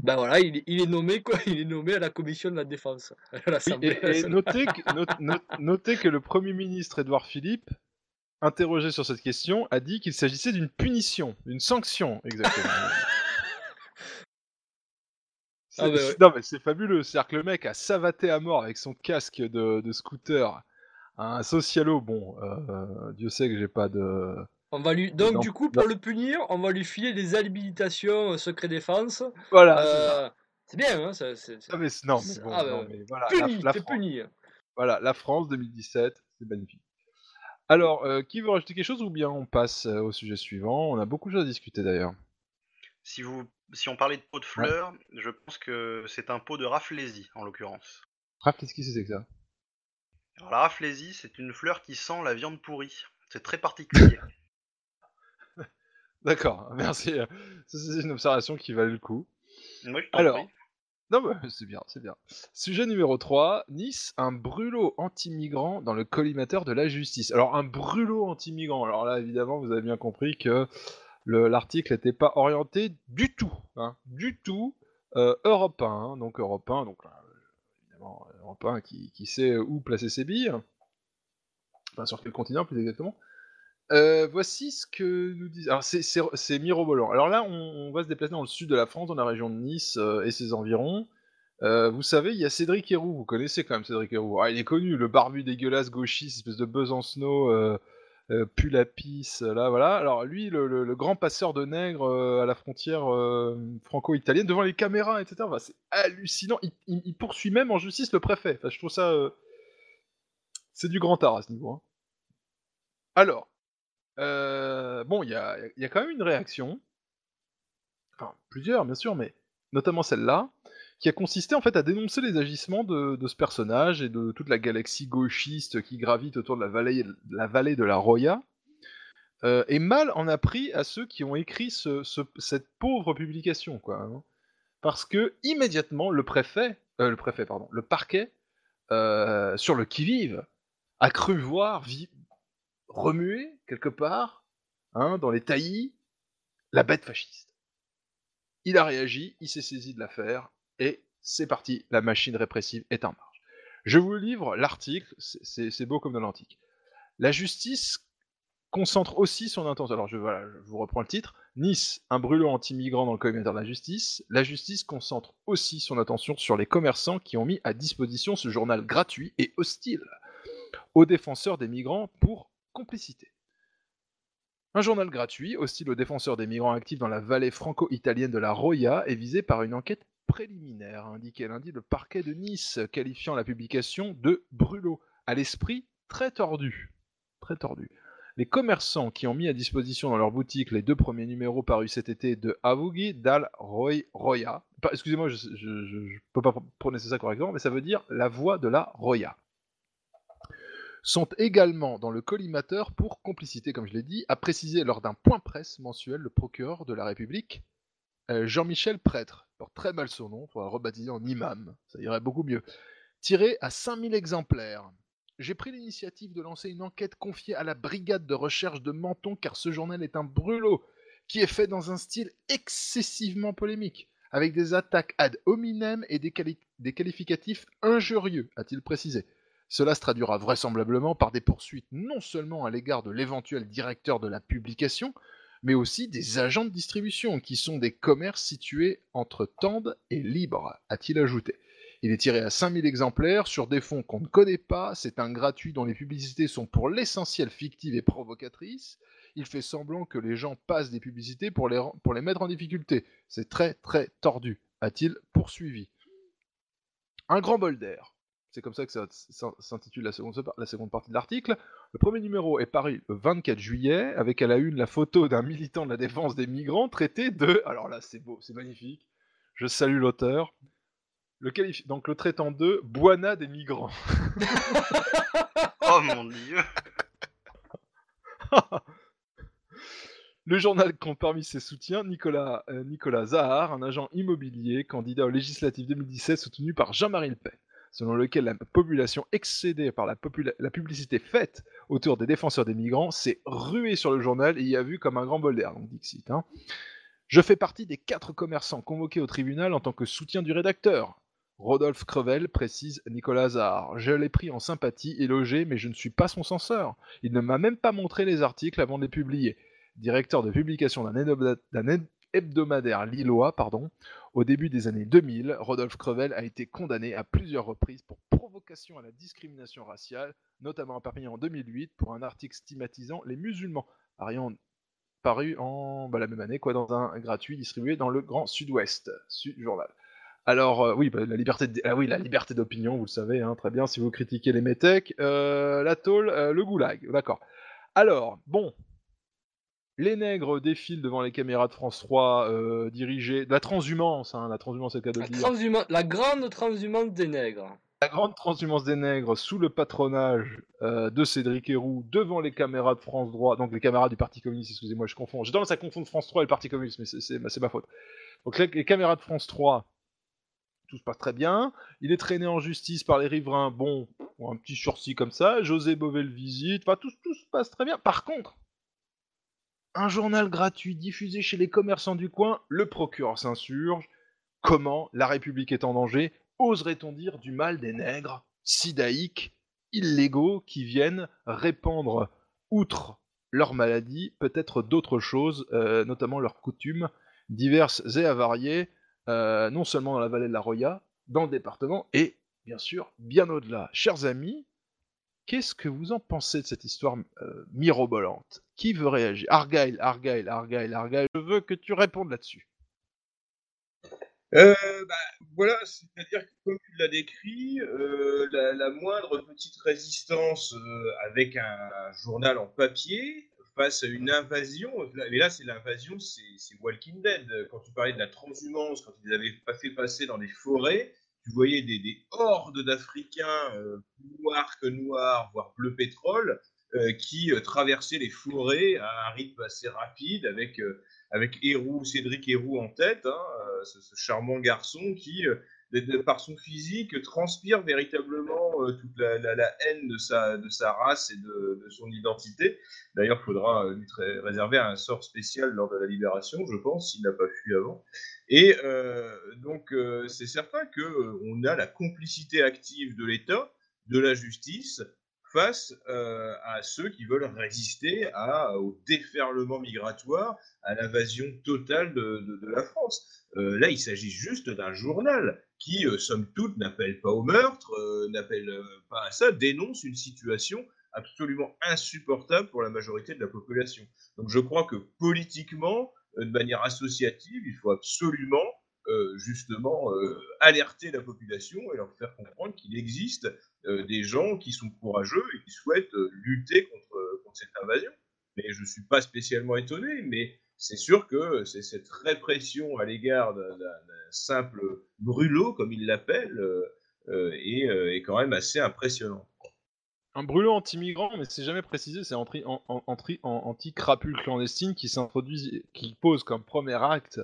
Ben voilà, il, est- il est nommé quoi Il est nommé à la commission de la défense (laughs) à Oui, l'Assemblée. et, et notez, que, note- note- notez que le Premier ministre Édouard Philippe, interrogé sur cette question, a dit qu'il s'agissait d'une punition, d'une sanction, exactement. (laughs) C'est- Ah bah ouais. Non mais c'est fabuleux, c'est-à-dire que le mec a savaté à mort avec son casque de, de scooter un socialo, bon, euh, Dieu sait que j'ai pas de On va lui... Donc, Non, du coup, pour le punir, on va lui filer des habilitations euh, secret défense. Voilà, c'est Euh, c'est bien, hein ça, c'est- c'est- Ah, mais non, mais c'est- bon, ah, non, mais voilà, puni, la, la t'es France, puni. voilà, la France 2017, c'est magnifique. Alors, euh, qui veut rajouter quelque chose ou bien on passe euh, au sujet suivant? On a beaucoup de choses à discuter d'ailleurs. Si, vous, si on parlait de pot de fleurs, je pense que c'est un pot de raflésie en l'occurrence. Raph, qu'est-ce qui c'est que ça? Alors la raflésie, c'est une fleur qui sent la viande pourrie. C'est très particulier. (laughs) D'accord, (laughs) merci. C'est une observation qui valait le coup. Oui, Alors, prie. non, (laughs) c'est bien, c'est bien. Sujet numéro 3, Nice, un brûlot anti-migrant dans le collimateur de la justice. Alors, un brûlot anti-migrant, alors là, évidemment, vous avez bien compris que le- l'article n'était pas orienté du tout, hein, du tout euh, européen, hein, donc européen, donc là, évidemment, européen qui, qui sait où placer ses billes, enfin, sur quel continent plus exactement. Voici ce que nous disent. Alors, c'est- mirobolant. Alors là, on, va se déplacer dans le sud de la France, dans la région de Nice et ses environs. Vous savez, il y a Cédric Héroux. Vous connaissez quand même Cédric Héroux. Ah, il est connu, le barbu dégueulasse gauchiste, espèce de Besancenot, euh, là, voilà. Alors lui, le, grand passeur de nègres à la frontière franco-italienne, devant les caméras, etc. C'est hallucinant. Il, poursuit même en justice le préfet. Enfin, je trouve ça... C'est du grand art à ce niveau. hein. Alors, euh, bon, il y a, quand même une réaction, enfin plusieurs bien sûr, mais notamment celle-là, qui a consisté en fait à dénoncer les agissements de, ce personnage et de toute la galaxie gauchiste qui gravite autour de la vallée, de la, Roya. Euh, et mal en a pris à ceux qui ont écrit ce- ce- cette pauvre publication, quoi. hein. Parce que immédiatement le préfet, euh, le préfet pardon, le parquet sur le qui-vive a cru voir remuer quelque part, hein, dans les taillis, la bête fasciste. Il a réagi, il s'est saisi de l'affaire, et c'est parti, la machine répressive est en marche. Je vous livre l'article, c'est- beau comme de l'antique. La justice concentre aussi son intention. Alors je, je vous reprends le titre. Nice, un brûlot anti-migrant dans le communautaire de la justice. La justice concentre aussi son attention sur les commerçants qui ont mis à disposition ce journal gratuit et hostile aux défenseurs des migrants pour complicité. Un journal gratuit, hostile aux défenseurs des migrants actifs dans la vallée franco-italienne de la Roya, est visé par une enquête préliminaire, a indiqué lundi le parquet de Nice, qualifiant la publication de brûlot, à l'esprit très tordu. Très tordu. Les commerçants qui ont mis à disposition dans leur boutique les deux premiers numéros parus cet été de Avughi dal Roy- Roya, excusez-moi, je ne peux pas prononcer ça correctement, mais ça veut dire la voix de la Roya sont également dans le collimateur pour complicité, comme je l'ai dit, a précisé lors d'un point presse mensuel le procureur de la République, euh, Jean-Michel Prêtre. Porte très mal son nom, le rebaptiser en imam, ça irait beaucoup mieux. Tiré à 5000 exemplaires. J'ai pris l'initiative de lancer une enquête confiée à la brigade de recherche de Menton car ce journal est un brûlot qui est fait dans un style excessivement polémique, avec des attaques ad hominem et des qualificatifs injurieux, a-t-il précisé. Cela se traduira vraisemblablement par des poursuites non seulement à l'égard de l'éventuel directeur de la publication, mais aussi des agents de distribution, qui sont des commerces situés entre Tende et Libre, a-t-il ajouté. Il est tiré à 5000 exemplaires sur des fonds qu'on ne connaît pas, c'est un gratuit dont les publicités sont pour l'essentiel fictives et provocatrices. Il fait semblant que les gens passent des publicités pour les, pour les mettre en difficulté. C'est très très tordu, a-t-il poursuivi. Un grand bol d'air. C'est comme ça que ça s'intitule la seconde, la seconde partie de l'article. Le premier numéro est paru le 24 juillet, avec à la une la photo d'un militant de la défense des migrants traité de... Alors là, c'est beau, c'est magnifique. Je salue l'auteur. Le Donc le traitant de Buana des migrants. (laughs) oh mon dieu (laughs) Le journal compte parmi ses soutiens Nicolas, euh, Nicolas Zahar, un agent immobilier, candidat aux législatives 2017 soutenu par Jean-Marie Le Pen, selon lequel la population excédée par la, publicité faite autour des défenseurs des migrants s'est ruée sur le journal et y a vu comme un grand bol d'air, donc Dixit. hein. Je fais partie des quatre commerçants convoqués au tribunal en tant que soutien du rédacteur. Rodolphe Crevel précise Nicolas Zahar. Je l'ai pris en sympathie et logé, mais je ne suis pas son censeur. Il ne m'a même pas montré les articles avant de les publier. Directeur de publication d'un hebdomadaire lillois, pardon, au début des années 2000, Rodolphe Crevel a été condamné à plusieurs reprises pour provocation à la discrimination raciale, notamment à Perpignan en 2008 pour un article stigmatisant les musulmans. Paru en bah, la même année, quoi, dans un gratuit distribué dans le Grand Sud-Ouest, Sud Journal. Alors euh, oui, bah, la liberté, de- ah oui, la liberté d'opinion, vous le savez, hein, très bien. Si vous critiquez les métèques, euh, la tôle, euh, le goulag, d'accord. Alors bon, les nègres défilent devant les caméras de France 3, euh, dirigées, la transhumance, hein, la transhumance c'est le cas de le dire. Transhuma- La grande transhumance des nègres. La grande transhumance des nègres sous le patronage euh, de Cédric Héroux devant les caméras de France 3, donc les caméras du Parti communiste, excusez-moi, je confonds. J'ai tendance à confondre France 3 et le Parti communiste, mais c'est- ma faute. Donc les, les caméras de France 3, tout se passe très bien. Il est traîné en justice par les riverains, bon, un petit sursis comme ça. José Bové le visite, enfin tout, tout se passe très bien. Par contre, un journal gratuit diffusé chez les commerçants du coin, le procureur s'insurge. Comment la République est en danger? Oserait-on dire du mal des nègres, sidaïques, illégaux, qui viennent répandre, outre leur maladie, peut-être d'autres choses, euh, notamment leurs coutumes, diverses et avariées, euh, non seulement dans la vallée de la Roya, dans le département, et bien sûr, bien au-delà? Chers amis, qu'est-ce que vous en pensez de cette histoire euh, mirobolante? Qui veut réagir? Argyle, Argyle, Argyle, Argyle, je veux que tu répondes là-dessus. Euh, bah, voilà, c'est-à-dire que comme tu l'as décrit, euh, la, moindre petite résistance avec un, journal en papier face à une invasion, mais là c'est l'invasion, c'est Walking Dead. Quand tu parlais de la transhumance, quand ils avaient pas fait passer dans des forêts, tu voyais des, des hordes d'Africains euh, noirs que noirs, voire bleu pétrole, euh, qui euh, traversaient les forêts à un rythme assez rapide avec avec Héroux, Cédric Héroux en tête, hein, ce, charmant garçon qui, par son physique, transpire véritablement euh, toute la, haine de sa, de sa race et de, son identité. D'ailleurs, il faudra euh, lui réserver un sort spécial lors de la libération, je pense, s'il n'a pas fui avant. Et euh, donc, c'est certain qu'on a la complicité active de l'État, de la justice, face à ceux qui veulent résister au déferlement migratoire, à l'invasion totale de, la France. Là, il s'agit juste d'un journal qui, euh, somme toute, n'appelle pas au meurtre, euh, n'appelle euh, pas à ça, dénonce une situation absolument insupportable pour la majorité de la population. Donc je crois que politiquement, euh, de manière associative, il faut absolument euh, justement alerter la population et leur faire comprendre qu'il existe des gens qui sont courageux et qui souhaitent lutter contre, contre cette invasion. Mais je ne suis pas spécialement étonné, mais c'est sûr que c'est cette répression à l'égard d'un simple brûlot, comme il l'appelle, euh, euh, est, euh, est quand même assez impressionnante. Un brûlot anti-migrant, mais c'est jamais précisé, c'est anti-crapule clandestine qui s'introduit, qui pose comme premier acte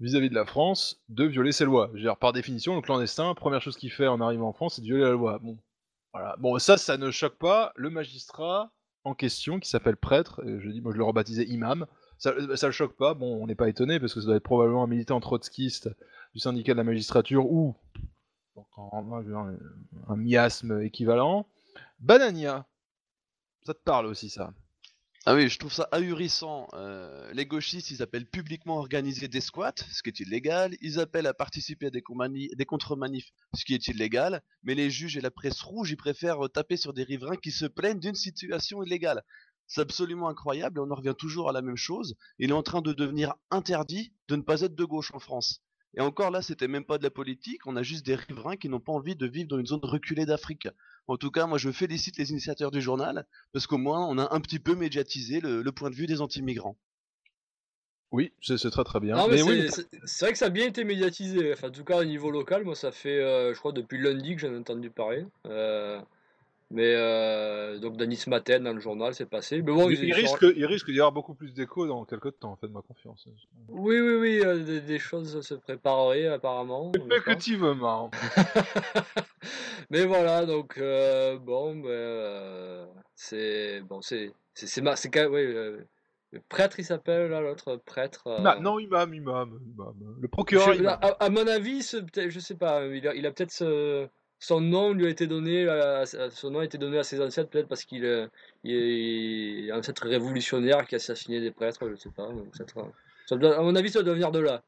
vis-à-vis de la France de violer ses lois. Par définition, le clandestin, première chose qu'il fait en arrivant en France, c'est de violer la loi. Bon, voilà. Bon, ça, ça ne choque pas le magistrat en question, qui s'appelle prêtre, je dis, moi je le rebaptisais imam. Ça, euh, ça le choque pas, bon, on n'est pas étonné, parce que ça doit être probablement un militant trotskiste du syndicat de la magistrature ou un miasme équivalent. Banania, ça te parle aussi ça? Ah oui, je trouve ça ahurissant. Euh, les gauchistes, ils appellent publiquement organiser des squats, ce qui est illégal. Ils appellent à participer à des, contre-manifs, ce qui est illégal. Mais les juges et la presse rouge, ils préfèrent taper sur des riverains qui se plaignent d'une situation illégale. C'est absolument incroyable on en revient toujours à la même chose. Il est en train de devenir interdit de ne pas être de gauche en France. Et encore là, c'était même pas de la politique, on a juste des riverains qui n'ont pas envie de vivre dans une zone reculée d'Afrique. En tout cas, moi je félicite les initiateurs du journal, parce qu'au moins on a un petit peu médiatisé le, le point de vue des anti-migrants. Oui, c'est très très bien. Oui, c'est- c'est vrai que ça a bien été médiatisé. Enfin, en tout cas, au niveau local, moi, ça fait, euh, je crois, depuis lundi que j'en ai entendu parler. Euh, mais euh, donc, Denis Matin dans le journal, c'est passé. Mais bon, il, risque, il risque d'y avoir beaucoup plus d'écho dans quelques temps, faites-moi confiance. Oui, oui, oui, euh, des, des choses se prépareraient apparemment. Effectivement. (laughs) Mais voilà, donc euh, bon, euh, c'est bon, c'est c'est c'est ma- le prêtre, il s'appelle là, l'autre prêtre. euh, non, imam, imam, imam. Le procureur je- imam. à, à mon avis, je sais pas, il a, il a peut-être ce- son nom lui a été donné, à- son nom a été donné à ses ancêtres peut-être parce qu'il est, il est un ancêtre révolutionnaire qui a assassiné des prêtres, je sais pas. euh, ça doit- à mon avis, ça doit venir de là.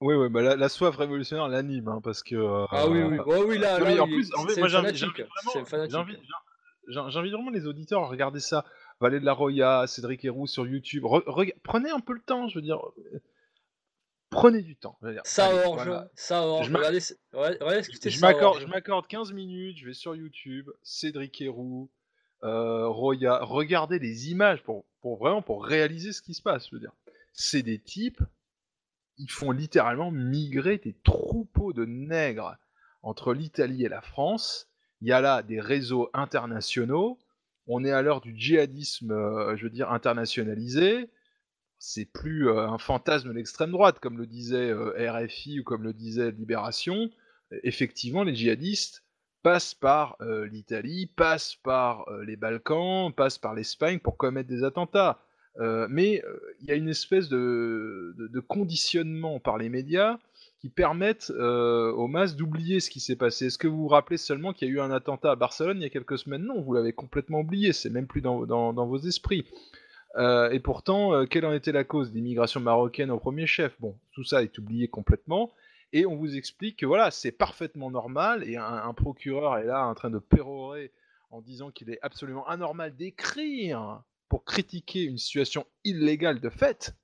Oui, oui, bah la, la soif révolutionnaire l'anime, hein, parce que. euh, Ah oui, oui, ouais, oui, là, non, là, mais en plus, en fait, c'est moi un j'invite vraiment, les auditeurs à regarder ça. Valet de la Roya, Cédric Héroux sur YouTube. Re- prenez un peu le temps, je veux dire. Euh, Prenez du temps. je veux dire. Ça Allez, orge, voilà. ça orge. Je Regardez, ouais, ouais, je je m'accorde 15 minutes, je vais sur YouTube, Cédric Héroux, euh, Roya, regardez les images pour, pour vraiment pour réaliser ce qui se passe. Je veux dire, c'est des types, ils font littéralement migrer des troupeaux de nègres entre l'Italie et la France. Il y a là des réseaux internationaux. On est à l'heure du djihadisme, euh, je veux dire, internationalisé. C'est plus euh, un fantasme de l'extrême droite, comme le disait euh, RFI ou comme le disait Libération. Effectivement, les djihadistes passent par euh, l'Italie, passent par les Balkans, passent par l'Espagne pour commettre des attentats. Mais il y a une espèce de, conditionnement par les médias qui permettent aux masses d'oublier ce qui s'est passé. Est-ce que vous vous rappelez seulement qu'il y a eu un attentat à Barcelone il y a quelques semaines? Non, vous l'avez complètement oublié, c'est même plus dans vos esprits. Euh, et pourtant, euh, quelle en était la cause L'immigration marocaine au premier chef? Bon, tout ça est oublié complètement. Et on vous explique que voilà, c'est parfaitement normal. Et un, un procureur est là en train de pérorer en disant qu'il est absolument anormal d'écrire pour critiquer une situation illégale de fait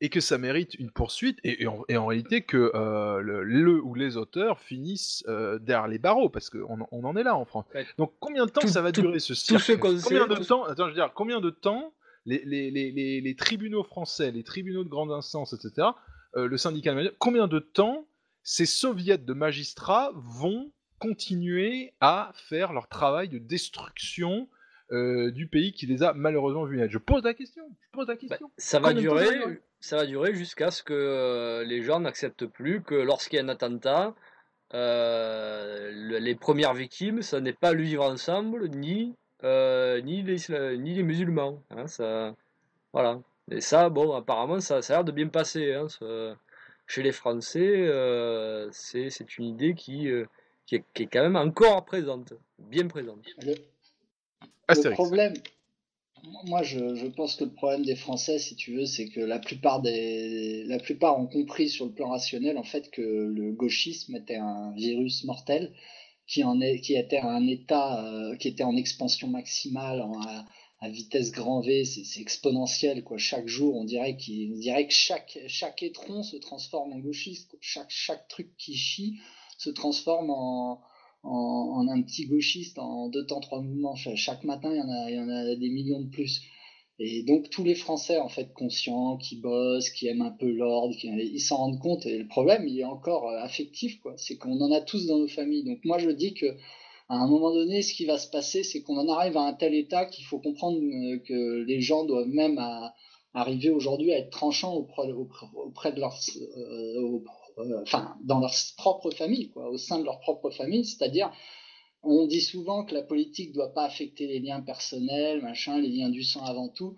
et que ça mérite une poursuite, et, et en, et en réalité que euh, le, le ou les auteurs finissent euh, derrière les barreaux, parce qu'on on en est là en France. Ouais. Donc combien de temps Tout- ça va tout- durer ce cirque? Combien de temps Attends, je veux dire, combien de temps les, les, les, les, les tribunaux français, les tribunaux de grande instance, etc., euh, le syndicat, de combien de temps ces soviets de magistrats vont continuer à faire leur travail de destruction euh, du pays qui les a malheureusement vus naître Je pose la question. Je pose la question. Bah, Ça va ça durer, ça va durer jusqu'à ce que euh, les gens n'acceptent plus que lorsqu'il y a un attentat, euh, le- les premières victimes, ça n'est pas le vivre ensemble, ni, euh, ni, les, ni les musulmans. hein, ça, voilà. Et ça, bon, apparemment, ça, ça a l'air de bien passer. hein, ça- chez les Français, euh, c'est c'est une idée qui, euh, qui, est, qui est quand même encore présente, bien présente. Le, problème, moi je, pense que le problème des Français, si tu veux, c'est que la plupart des, la plupart ont compris sur le plan rationnel en fait que le gauchisme était un virus mortel qui en est, qui était un état, euh, qui était en expansion maximale, à, vitesse grand V, c'est exponentiel quoi. Chaque jour, on dirait qu'il, on dirait que chaque, chaque étron se transforme en gauchiste. Chaque, chaque truc qui chie se transforme en, en, un petit gauchiste en deux temps, trois mouvements. Cha- Chaque matin, il y en a, il y en a des millions de plus. Et donc tous les Français en fait conscients, qui bossent, qui aiment un peu l'ordre, ils s'en rendent compte. Et le problème, il est encore euh, affectif, quoi. C'est qu'on en a tous dans nos familles. Donc moi, je dis que à un moment donné, ce qui va se passer, c'est qu'on en arrive à un tel état qu'il faut comprendre euh, que les gens doivent même arriver aujourd'hui à être tranchants auprès, auprès, de leur, euh, euh, enfin, dans leur propre famille, au sein de leur propre famille. C'est-à-dire, on dit souvent que la politique doit pas affecter les liens personnels, machin, les liens du sang avant tout.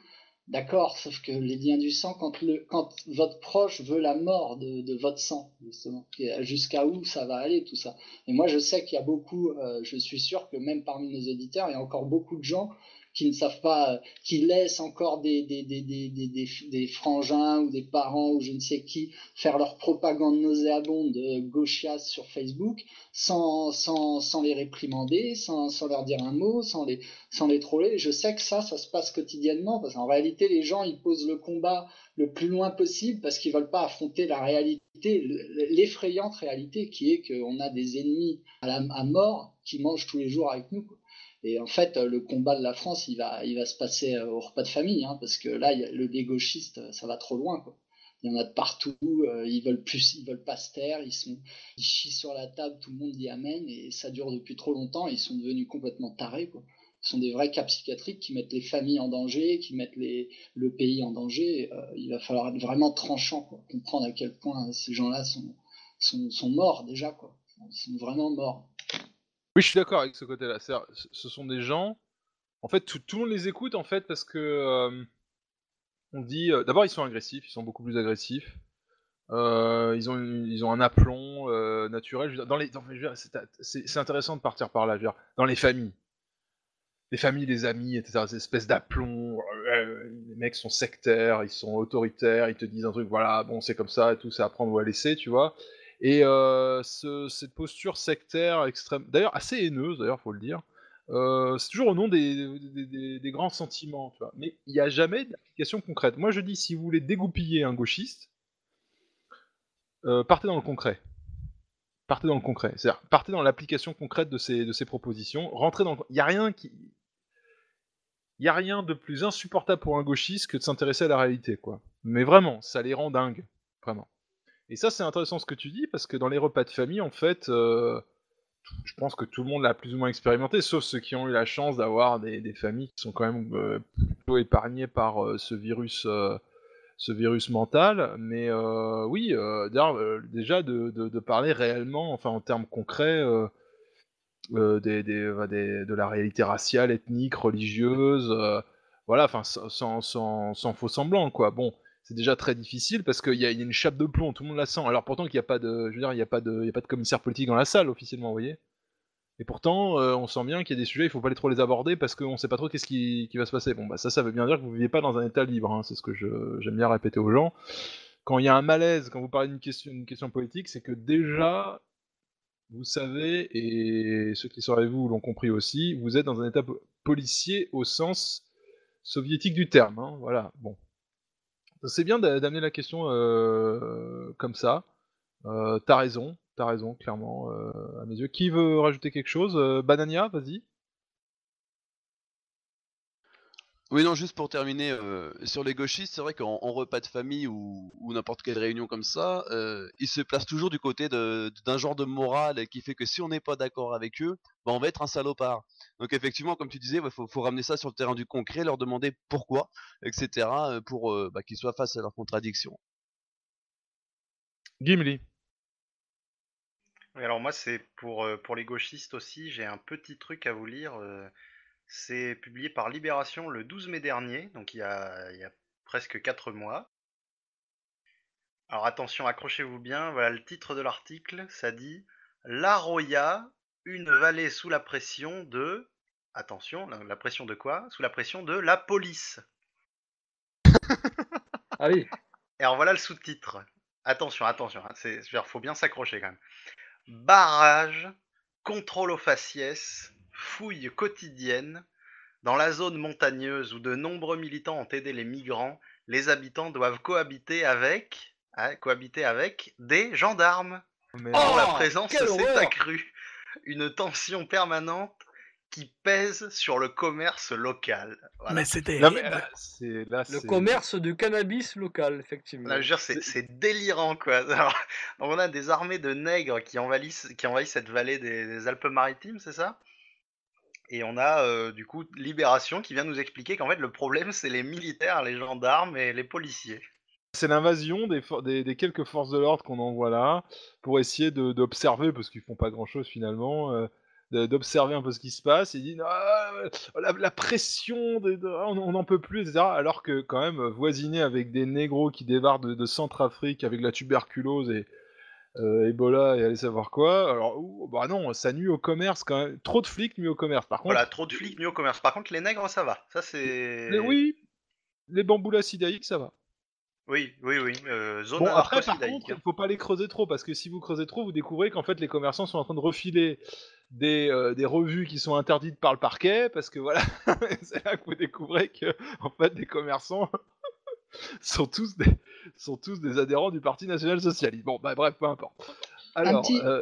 D'accord, sauf que les liens du sang, quand, le, quand votre proche veut la mort de, votre sang, justement, jusqu'à où ça va aller tout ça. Et moi, je sais qu'il y a beaucoup, euh, je suis sûr que même parmi nos auditeurs, il y a encore beaucoup de gens qui ne savent pas, euh, qui laissent encore des, des, des, des, des, frangins ou des parents ou je ne sais qui faire leur propagande nauséabonde euh, gauchiasse sur Facebook sans, sans, sans les réprimander, sans, sans leur dire un mot, sans les, sans les troller. Je sais que ça, ça se passe quotidiennement parce qu'en réalité, les gens, ils posent le combat le plus loin possible parce qu'ils veulent pas affronter la réalité, l'effrayante réalité qui est qu'on a des ennemis à, la, à mort qui mangent tous les jours avec nous. Et en fait, le combat de la France, il va, il va se passer au repas de famille, hein, parce que là, y le dégauchiste, ça va trop loin. Il y en a de partout, euh, ils veulent plus, ils veulent pas se taire, ils sont, ils chient sur la table, tout le monde dit amen, et ça dure depuis trop longtemps. Ils sont devenus complètement tarés. Quoi. Ce sont des vrais cas psychiatriques qui mettent les familles en danger, qui mettent les, le pays en danger. Euh, il va falloir être vraiment tranchant, quoi, comprendre à quel point ces gens-là sont, sont, sont morts déjà. Ils sont vraiment morts. Oui, je suis d'accord avec ce côté-là. Ce sont des gens. En fait, tout, le monde les écoute en fait parce que euh, on dit. euh, D'abord, ils sont agressifs. Ils sont beaucoup plus agressifs. Euh, ils ont une- ils ont un aplomb naturel. Dans les, dans- c'est intéressant de partir par là. Je veux dire, Dans les familles, les familles, les amis, etc. Ces espèces d'aplomb. les mecs sont sectaires, ils sont autoritaires. Ils te disent un truc. Voilà, bon, c'est comme ça et tout. C'est à prendre ou à laisser, tu vois. Et euh, ce- cette posture sectaire extrême, d'ailleurs assez haineuse, d'ailleurs faut le dire, euh, c'est toujours au nom des, grands sentiments. Mais il n'y a jamais d'application concrète. Moi, je dis, si vous voulez dégoupiller un gauchiste, euh, partez dans le concret. Partez dans le concret. C'est-à-dire, partez dans l'application concrète de ces, propositions. Rentrez dans. Il n'y a rien qui... Il a rien de plus insupportable pour un gauchiste que de s'intéresser à la réalité, quoi. Mais vraiment, ça les rend dingues. Vraiment. Et ça, c'est intéressant ce que tu dis, parce que dans les repas de famille, en fait, euh, je pense que tout le monde l'a plus ou moins expérimenté, sauf ceux qui ont eu la chance d'avoir des, familles qui sont quand même euh, plutôt épargnées par euh, ce virus, ce virus mental. Mais oui, déjà de, parler réellement, enfin en termes concrets, des, euh, des- de la réalité raciale, ethnique, religieuse, voilà, enfin sans, sans, sans- sans faux semblant, quoi. Bon, c'est déjà très difficile parce qu'il y, y a une chape de plomb, tout le monde la sent. Alors pourtant qu'il n'y a pas de, je veux dire, il y a pas de, il y a pas de commissaire politique dans la salle officiellement, vous voyez. Et pourtant, euh, on sent bien qu'il y a des sujets, il faut pas les trop les aborder parce qu'on sait pas trop qu'est-ce qui, va se passer. Bon, bah ça, ça veut bien dire que vous vivez pas dans un état libre. hein, c'est ce que j'aime bien répéter aux gens. Quand il y a un malaise, quand vous parlez d'une question, politique, c'est que déjà, vous savez, et ceux qui sont avec vous l'ont compris aussi, vous êtes dans un état po- policier au sens soviétique du terme. hein, voilà. Bon, c'est bien d'a- d'amener la question euh, comme ça. Euh, t'as raison, t'as raison, clairement, euh, à mes yeux. Qui veut rajouter quelque chose? Banania, vas-y. Oui, non, juste pour terminer euh, sur les gauchistes, c'est vrai qu'en en repas de famille ou, ou n'importe quelle réunion comme ça, euh, ils se placent toujours du côté de- d'un genre de morale qui fait que si on n'est pas d'accord avec eux, bah, on va être un salopard. Donc effectivement, comme tu disais, il faut, faut ramener ça sur le terrain du concret, leur demander pourquoi, etc., euh, pour euh, bah, qu'ils soient face à leurs contradictions. Gimli. Oui, alors moi, c'est pour, pour les gauchistes aussi, j'ai un petit truc à vous lire. C'est publié par Libération le 12 mai dernier, donc il y a, il y a presque 4 mois. Alors attention, accrochez-vous bien, voilà le titre de l'article, ça dit La Roya, une vallée sous la pression de... Attention, la, la pression de quoi? Sous la pression de la police. Ah oui. Et alors voilà le sous-titre. Attention, attention, hein, c'est, faut bien s'accrocher quand même. Barrage, contrôle aux faciès, fouilles quotidiennes. Dans la zone montagneuse où de nombreux militants ont aidé les migrants, les habitants doivent cohabiter avec, hein, cohabiter avec des gendarmes. Mais dont la Oh, présence s'est accrue. Une tension permanente qui pèse sur le commerce local. Voilà. Mais Là, euh, là, Le commerce de cannabis local, effectivement. Là, je veux dire, c'est, c'est délirant, quoi. (laughs) Alors, on a des armées de nègres qui envahissent, qui envahissent cette vallée des, des Alpes-Maritimes, c'est ça? Et on a, euh, du coup, Libération qui vient nous expliquer qu'en fait, le problème, c'est les militaires, les gendarmes et les policiers. C'est l'invasion des, quelques forces de l'ordre qu'on envoie là pour essayer d'observer, parce qu'ils font pas grand chose finalement, euh, d'observer un peu ce qui se passe. Ils disent Ah, la, la pression, on n'en peut plus, etc. Alors que quand même, voisiner avec des négros qui débarquent de, de Centrafrique avec la tuberculose et euh, Ebola et allez savoir quoi, alors ouh, bah non, ça nuit au commerce quand même. Trop de flics nuit au commerce. Par contre, Voilà, trop de flics, mieux au commerce. Par contre, les nègres, ça va. Ça, c'est. les- oui, les bamboulas sidaïques, ça va. Oui, oui, oui. euh, zone Bon, après, par contre, il hein. faut pas les creuser trop, parce que si vous creusez trop, vous découvrez qu'en fait, les commerçants sont en train de refiler des, euh, des revues qui sont interdites par le parquet, parce que voilà, (laughs) c'est là que vous découvrez que, en fait, les commerçants (laughs) sont tous des, sont tous des adhérents du Parti National Socialiste. Bon, bah bref, peu importe. Alors, petit- euh,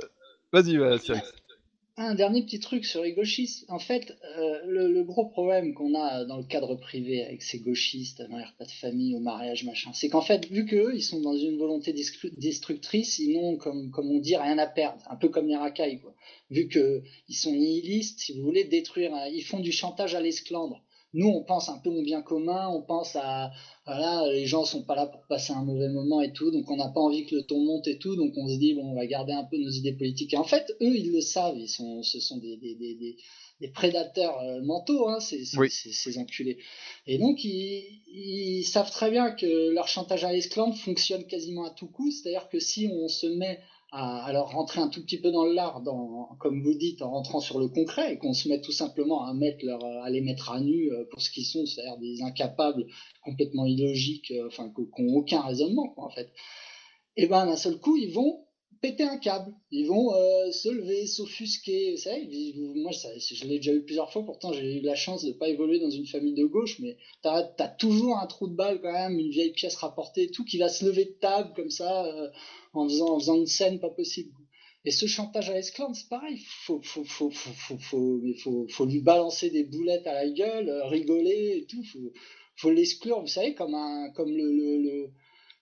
vas-y, Cyrix. Un dernier petit truc sur les gauchistes. En fait, euh, le, le gros problème qu'on a dans le cadre privé avec ces gauchistes, dans les repas de famille, au mariage, machin, c'est qu'en fait, vu qu'eux, ils sont dans une volonté destru- destructrice, ils n'ont, comme, comme on dit, rien à perdre. Un peu comme les racailles, quoi. Vu qu'ils sont nihilistes, si vous voulez, détruire, ils font du chantage à l'esclandre. Nous, on pense un peu au bien commun, on pense à, voilà, les gens sont pas là pour passer un mauvais moment et tout, donc on n'a pas envie que le ton monte et tout, donc on se dit, bon, on va garder un peu nos idées politiques. Et en fait, eux, ils le savent, ils sont, ce sont des, des, des, des, des prédateurs euh, mentaux, hein, ces, ces, Oui. ces, ces enculés. Et donc, ils, ils savent très bien que leur chantage à l'esclandre fonctionne quasiment à tout coup, c'est-à-dire que si on se met à, leur rentrer un tout petit peu dans l'art, comme vous dites, en rentrant sur le concret, et qu'on se met tout simplement à, mettre leur, à les mettre à nu euh, pour ce qu'ils sont, c'est-à-dire des incapables complètement illogiques, euh, enfin, qui n'ont aucun raisonnement, en fait. Et ben, d'un seul coup, ils vont péter un câble. Ils vont euh, se lever, s'offusquer. Vous savez, moi, je l'ai déjà eu plusieurs fois. Pourtant, j'ai eu la chance de pas évoluer dans une famille de gauche, mais t'as as toujours un trou de balle quand même, une vieille pièce rapportée, et tout, qui va se lever de table comme ça, euh, en, faisant, une scène pas possible. Et ce chantage à l'esclande, c'est pareil. Faut, faut, lui balancer des boulettes à la gueule, euh, rigoler et tout. Faut, faut l'exclure, vous savez, comme le-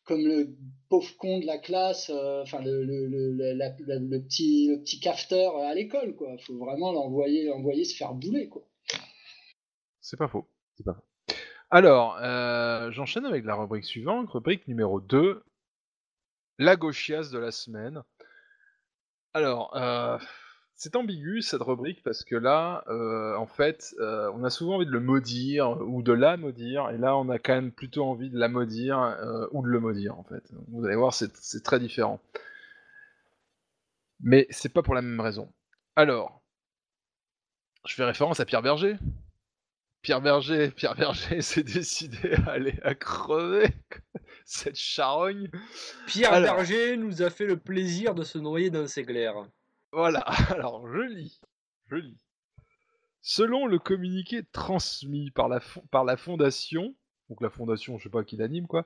comme le pauvre con de la classe, euh, enfin le, petit, le cafeteur à l'école, quoi. Faut vraiment l'envoyer, l'envoyer se faire bouler, quoi. C'est pas faux. C'est pas faux. Alors, euh, j'enchaîne avec la rubrique suivante, rubrique numéro 2, la gauchiasse de la semaine. Alors, euh, c'est ambigu cette rubrique parce que là, euh, en fait, euh, on a souvent envie de le maudire ou de la maudire, et là, on a quand même plutôt envie de la maudire euh, ou de le maudire, en fait. Vous allez voir, c'est c'est très différent. Mais c'est pas pour la même raison. Alors, je fais référence à Pierre Berger. Pierre Berger, (laughs) Pierre Berger s'est décidé à aller à crever (laughs) cette charogne. Pierre Alors, Berger nous a fait le plaisir de se noyer dans ses glaires. Voilà, (laughs) alors je lis, je lis. Selon le communiqué transmis par la, fondation, donc la fondation, je sais pas qui l'anime quoi,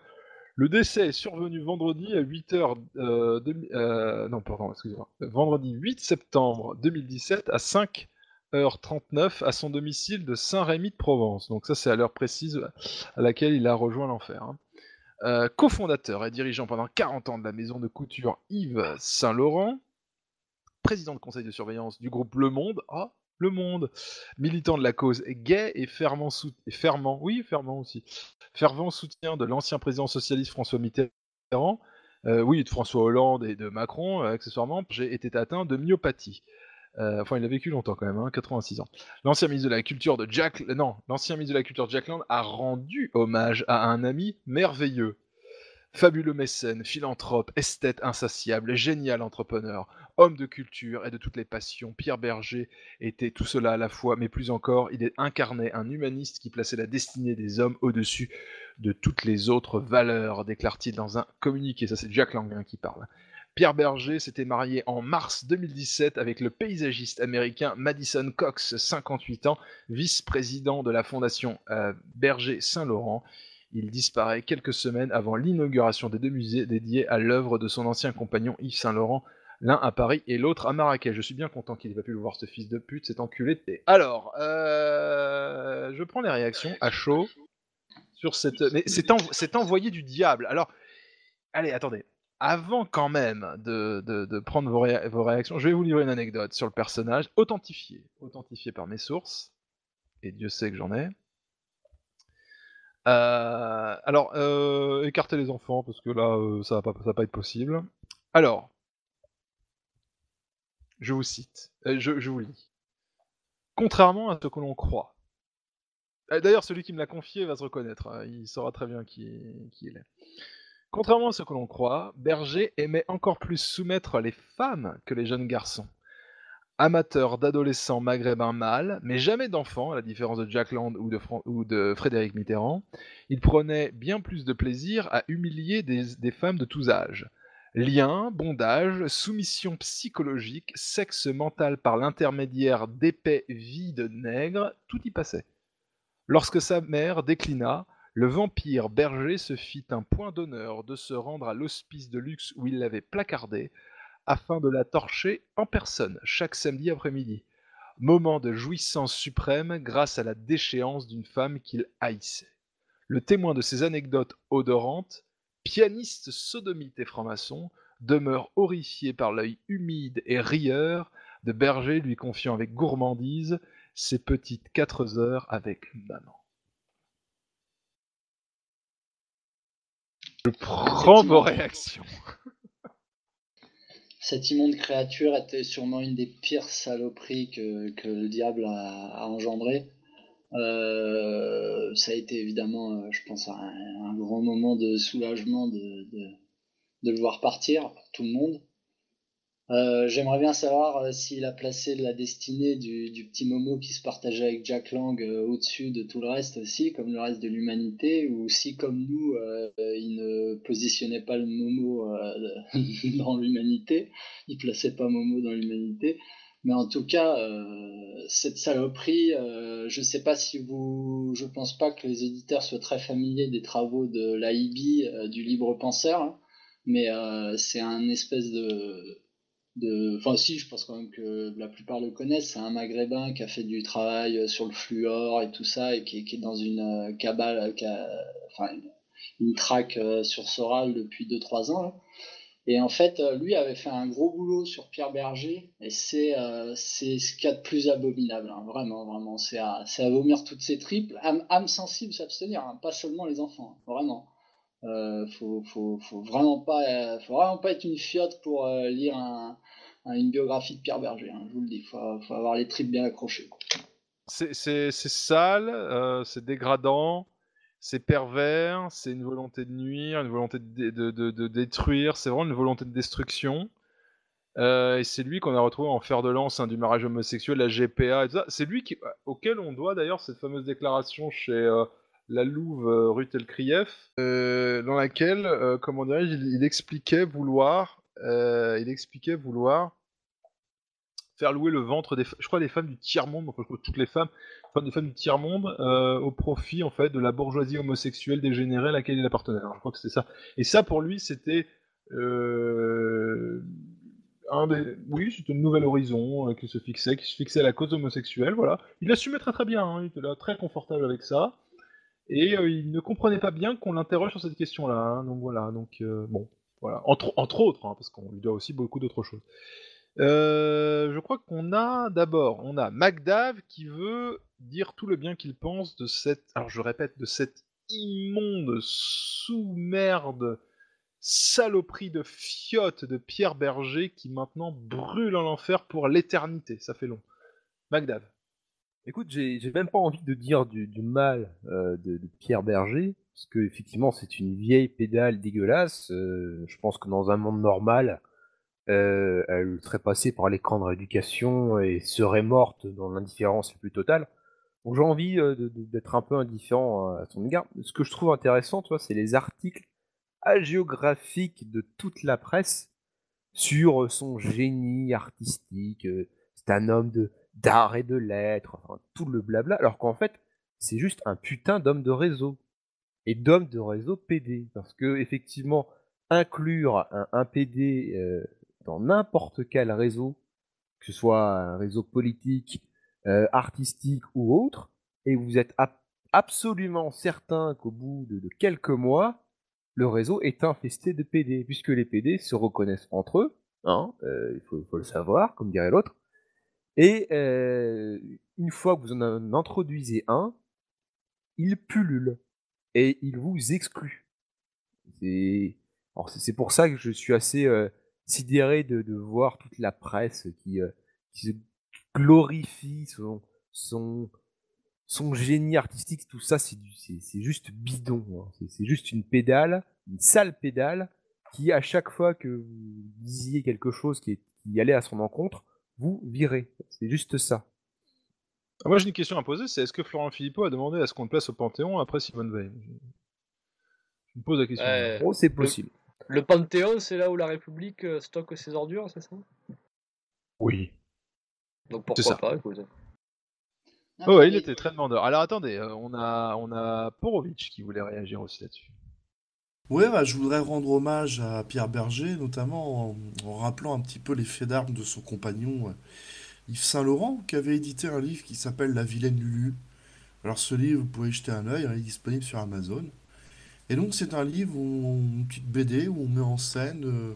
le décès est survenu vendredi à 8h, euh, euh, non pardon, excusez-moi, vendredi 8 septembre 2017 à 5h39 à son domicile de Saint-Rémy de Provence. Donc ça c'est à l'heure précise à laquelle il a rejoint l'enfer. hein. Euh, cofondateur et dirigeant pendant 40 ans de la maison de couture Yves Saint-Laurent, président de conseil de surveillance du groupe Le Monde, ah, Le Monde, militant de la cause gay et fervent, et fervent, oui, fervent aussi, fervent soutien de l'ancien président socialiste François Mitterrand, euh, oui, de François Hollande et de Macron, euh, accessoirement, j'ai été atteint de myopathie. Euh, enfin, il a vécu longtemps quand même, hein, 86 ans. L'ancien ministre de la Culture de Jack, non, l'ancien ministre de la Culture Jack Land a rendu hommage à un ami merveilleux. Fabuleux mécène, philanthrope, esthète insatiable, génial entrepreneur, homme de culture et de toutes les passions, Pierre Berger était tout cela à la fois, mais plus encore, il incarné un humaniste qui plaçait la destinée des hommes au-dessus de toutes les autres valeurs, déclare-t-il dans un communiqué. Ça, c'est Jack Lang hein, qui parle. Pierre Berger s'était marié en mars 2017 avec le paysagiste américain Madison Cox, 58 ans, vice-président de la fondation euh, Berger Saint-Laurent. Il disparaît quelques semaines avant l'inauguration des deux musées dédiés à l'œuvre de son ancien compagnon Yves Saint-Laurent, l'un à Paris et l'autre à Marrakech. Je suis bien content qu'il ait pas pu le voir, ce fils de pute, cet enculé de. Alors, euh, je prends les réactions à chaud sur cette... Mais c'est en- c'est envoyé du diable. Alors, allez, attendez. Avant quand même de, prendre vos, vos réactions, je vais vous livrer une anecdote sur le personnage, authentifié, authentifié par mes sources, et Dieu sait que j'en ai. Euh, alors, euh, écartez les enfants, parce que là, euh, ça va ça va pas être possible. Alors, je vous cite, euh, je, vous lis. Contrairement à ce que l'on croit. Euh, D'ailleurs, celui qui me l'a confié va se reconnaître, hein, il saura très bien qui, il est. Contrairement à ce que l'on croit, Berger aimait encore plus soumettre les femmes que les jeunes garçons. Amateur d'adolescents maghrébins mâles, mais jamais d'enfants, à la différence de Jack Land ou de, Frédéric Mitterrand, il prenait bien plus de plaisir à humilier des femmes de tous âges. Liens, bondage, soumission psychologique, sexe mental par l'intermédiaire d'épais vides nègres, tout y passait. Lorsque sa mère déclina, le vampire Berger se fit un point d'honneur de se rendre à l'hospice de luxe où il l'avait placardée, afin de la torcher en personne chaque samedi après-midi. Moment de jouissance suprême grâce à la déchéance d'une femme qu'il haïssait. Le témoin de ces anecdotes odorantes, pianiste sodomite et franc-maçon, demeure horrifié par l'œil humide et rieur de Berger lui confiant avec gourmandise ses petites quatre heures avec maman. Je prends vos réactions. Cette immonde créature était sûrement une des pires saloperies que, que le diable a, a engendrées. Euh, ça a été évidemment, euh, je pense, un, un grand moment de soulagement de, le voir partir pour tout le monde. Euh, J'aimerais bien savoir s'il a placé la destinée du, petit Momo qui se partageait avec Jack Lang au-dessus de tout le reste aussi, comme le reste de l'humanité, ou si, comme nous, il ne positionnait pas le Momo (laughs) dans l'humanité, il plaçait pas Momo dans l'humanité. Mais en tout cas, cette saloperie, je sais pas si vous, je pense pas que les éditeurs soient très familiers des travaux de l'AIB, du libre penseur, hein, mais c'est un espèce de de... Enfin, si, je pense quand même que la plupart le connaissent. C'est un maghrébin qui a fait du travail sur le fluor et tout ça, et qui, est dans une euh, cabale, qui a... enfin, une, traque euh, sur Soral depuis 2-3 ans. Et en fait, euh, lui avait fait un gros boulot sur Pierre Berger, et c'est c'est ce qu'il y a de plus abominable, hein, vraiment, vraiment. C'est à, à, vomir toutes ces triples. Âme, âme sensible, s'abstenir, hein, pas seulement les enfants, hein, vraiment. Euh, faut, faut, faut, vraiment pas, euh, faut vraiment pas être une fiotte pour euh, lire un, une biographie de Pierre Berger. Hein, je vous le dis, faut, faut avoir les tripes bien accrochées. C'est sale, euh, c'est dégradant, c'est pervers, c'est une volonté de nuire, une volonté de, de, de, détruire, c'est vraiment une volonté de destruction. Euh, et c'est lui qu'on a retrouvé en fer de lance hein, du mariage homosexuel, la GPA et tout ça. C'est lui qui, auquel on doit d'ailleurs cette fameuse déclaration chez euh, la Louve euh, euh, dans laquelle, euh, comment dirais-je, il, expliquait vouloir, il expliquait vouloir faire louer le ventre des, je crois des femmes du tiers monde, enfin, toutes les femmes, enfin, des femmes du tiers monde, au profit en fait de la bourgeoisie homosexuelle dégénérée à laquelle il appartenait. Je crois que c'était ça. Et ça pour lui c'était un des... oui, c'était un nouvel horizon qui se fixait, qui se fixait à la cause homosexuelle, voilà. Il l'assumait très très bien, hein, il était là très confortable avec ça. Et euh, il ne comprenait pas bien qu'on l'interroge sur cette question-là. Hein, donc voilà, donc euh, bon, voilà. Entre, entre autres, hein, parce qu'on lui doit aussi beaucoup d'autres choses. Euh, je crois qu'on a d'abord, on a Magdav qui veut dire tout le bien qu'il pense de cette, alors je répète, de cette immonde sous-merde saloperie de fiotte de Pierre Berger qui maintenant brûle en enfer pour l'éternité. Ça fait long. Magdav. Écoute, j'ai même pas envie de dire du, mal euh, de, de, Pierre Berger, parce que effectivement c'est une vieille pédale dégueulasse. Euh, je pense que dans un monde normal, euh, elle serait passée par l'écran de rééducation et serait morte dans l'indifférence plus totale. Donc j'ai envie d'être un peu indifférent à son égard. Ce que je trouve intéressant, tu vois, c'est les articles hagiographiques de toute la presse sur son génie artistique. C'est un homme de d'art et de lettres, enfin, tout le blabla, alors qu'en fait, c'est juste un putain d'homme de réseau. Et d'homme de réseau PD. Parce que, effectivement, inclure un, PD euh, dans n'importe quel réseau, que ce soit un réseau politique, euh, artistique ou autre, et vous êtes absolument certain qu'au bout de, quelques mois, le réseau est infesté de PD, puisque les PD se reconnaissent entre eux, hein, euh, il faut, le savoir, comme dirait l'autre, et euh, une fois que vous en introduisez un, il pullule et il vous exclut. C'est pour ça que je suis assez sidéré de, de, voir toute la presse qui, euh, qui se glorifie son, son, son, génie artistique. Tout ça, c'est juste bidon. Hein. C'est juste une pédale, une sale pédale qui, à chaque fois que vous disiez quelque chose qui, est, qui allait à son encontre, vous virez. C'est juste ça. Ah, moi j'ai une question à poser, c'est est-ce que Florent Philippot a demandé à ce qu'on le place au Panthéon après Simone Veil? Je me pose la question. Euh, oh, c'est possible. Le, Panthéon, c'est là où la République euh, stocke ses ordures, c'est ça? Oui. Donc pourquoi pas, écoute. Oh, ouais, il était très demandeur. Alors attendez, euh, on a on a Porovitch qui voulait réagir aussi là-dessus. Ouais, bah, je voudrais rendre hommage à Pierre Berger, notamment en, en rappelant un petit peu les faits d'armes de son compagnon euh, Yves Saint-Laurent, qui avait édité un livre qui s'appelle La vilaine Lulu. Alors ce livre, vous pouvez y jeter un œil, hein, il est disponible sur Amazon. Et donc c'est un livre, une petite BD, où on met en scène euh,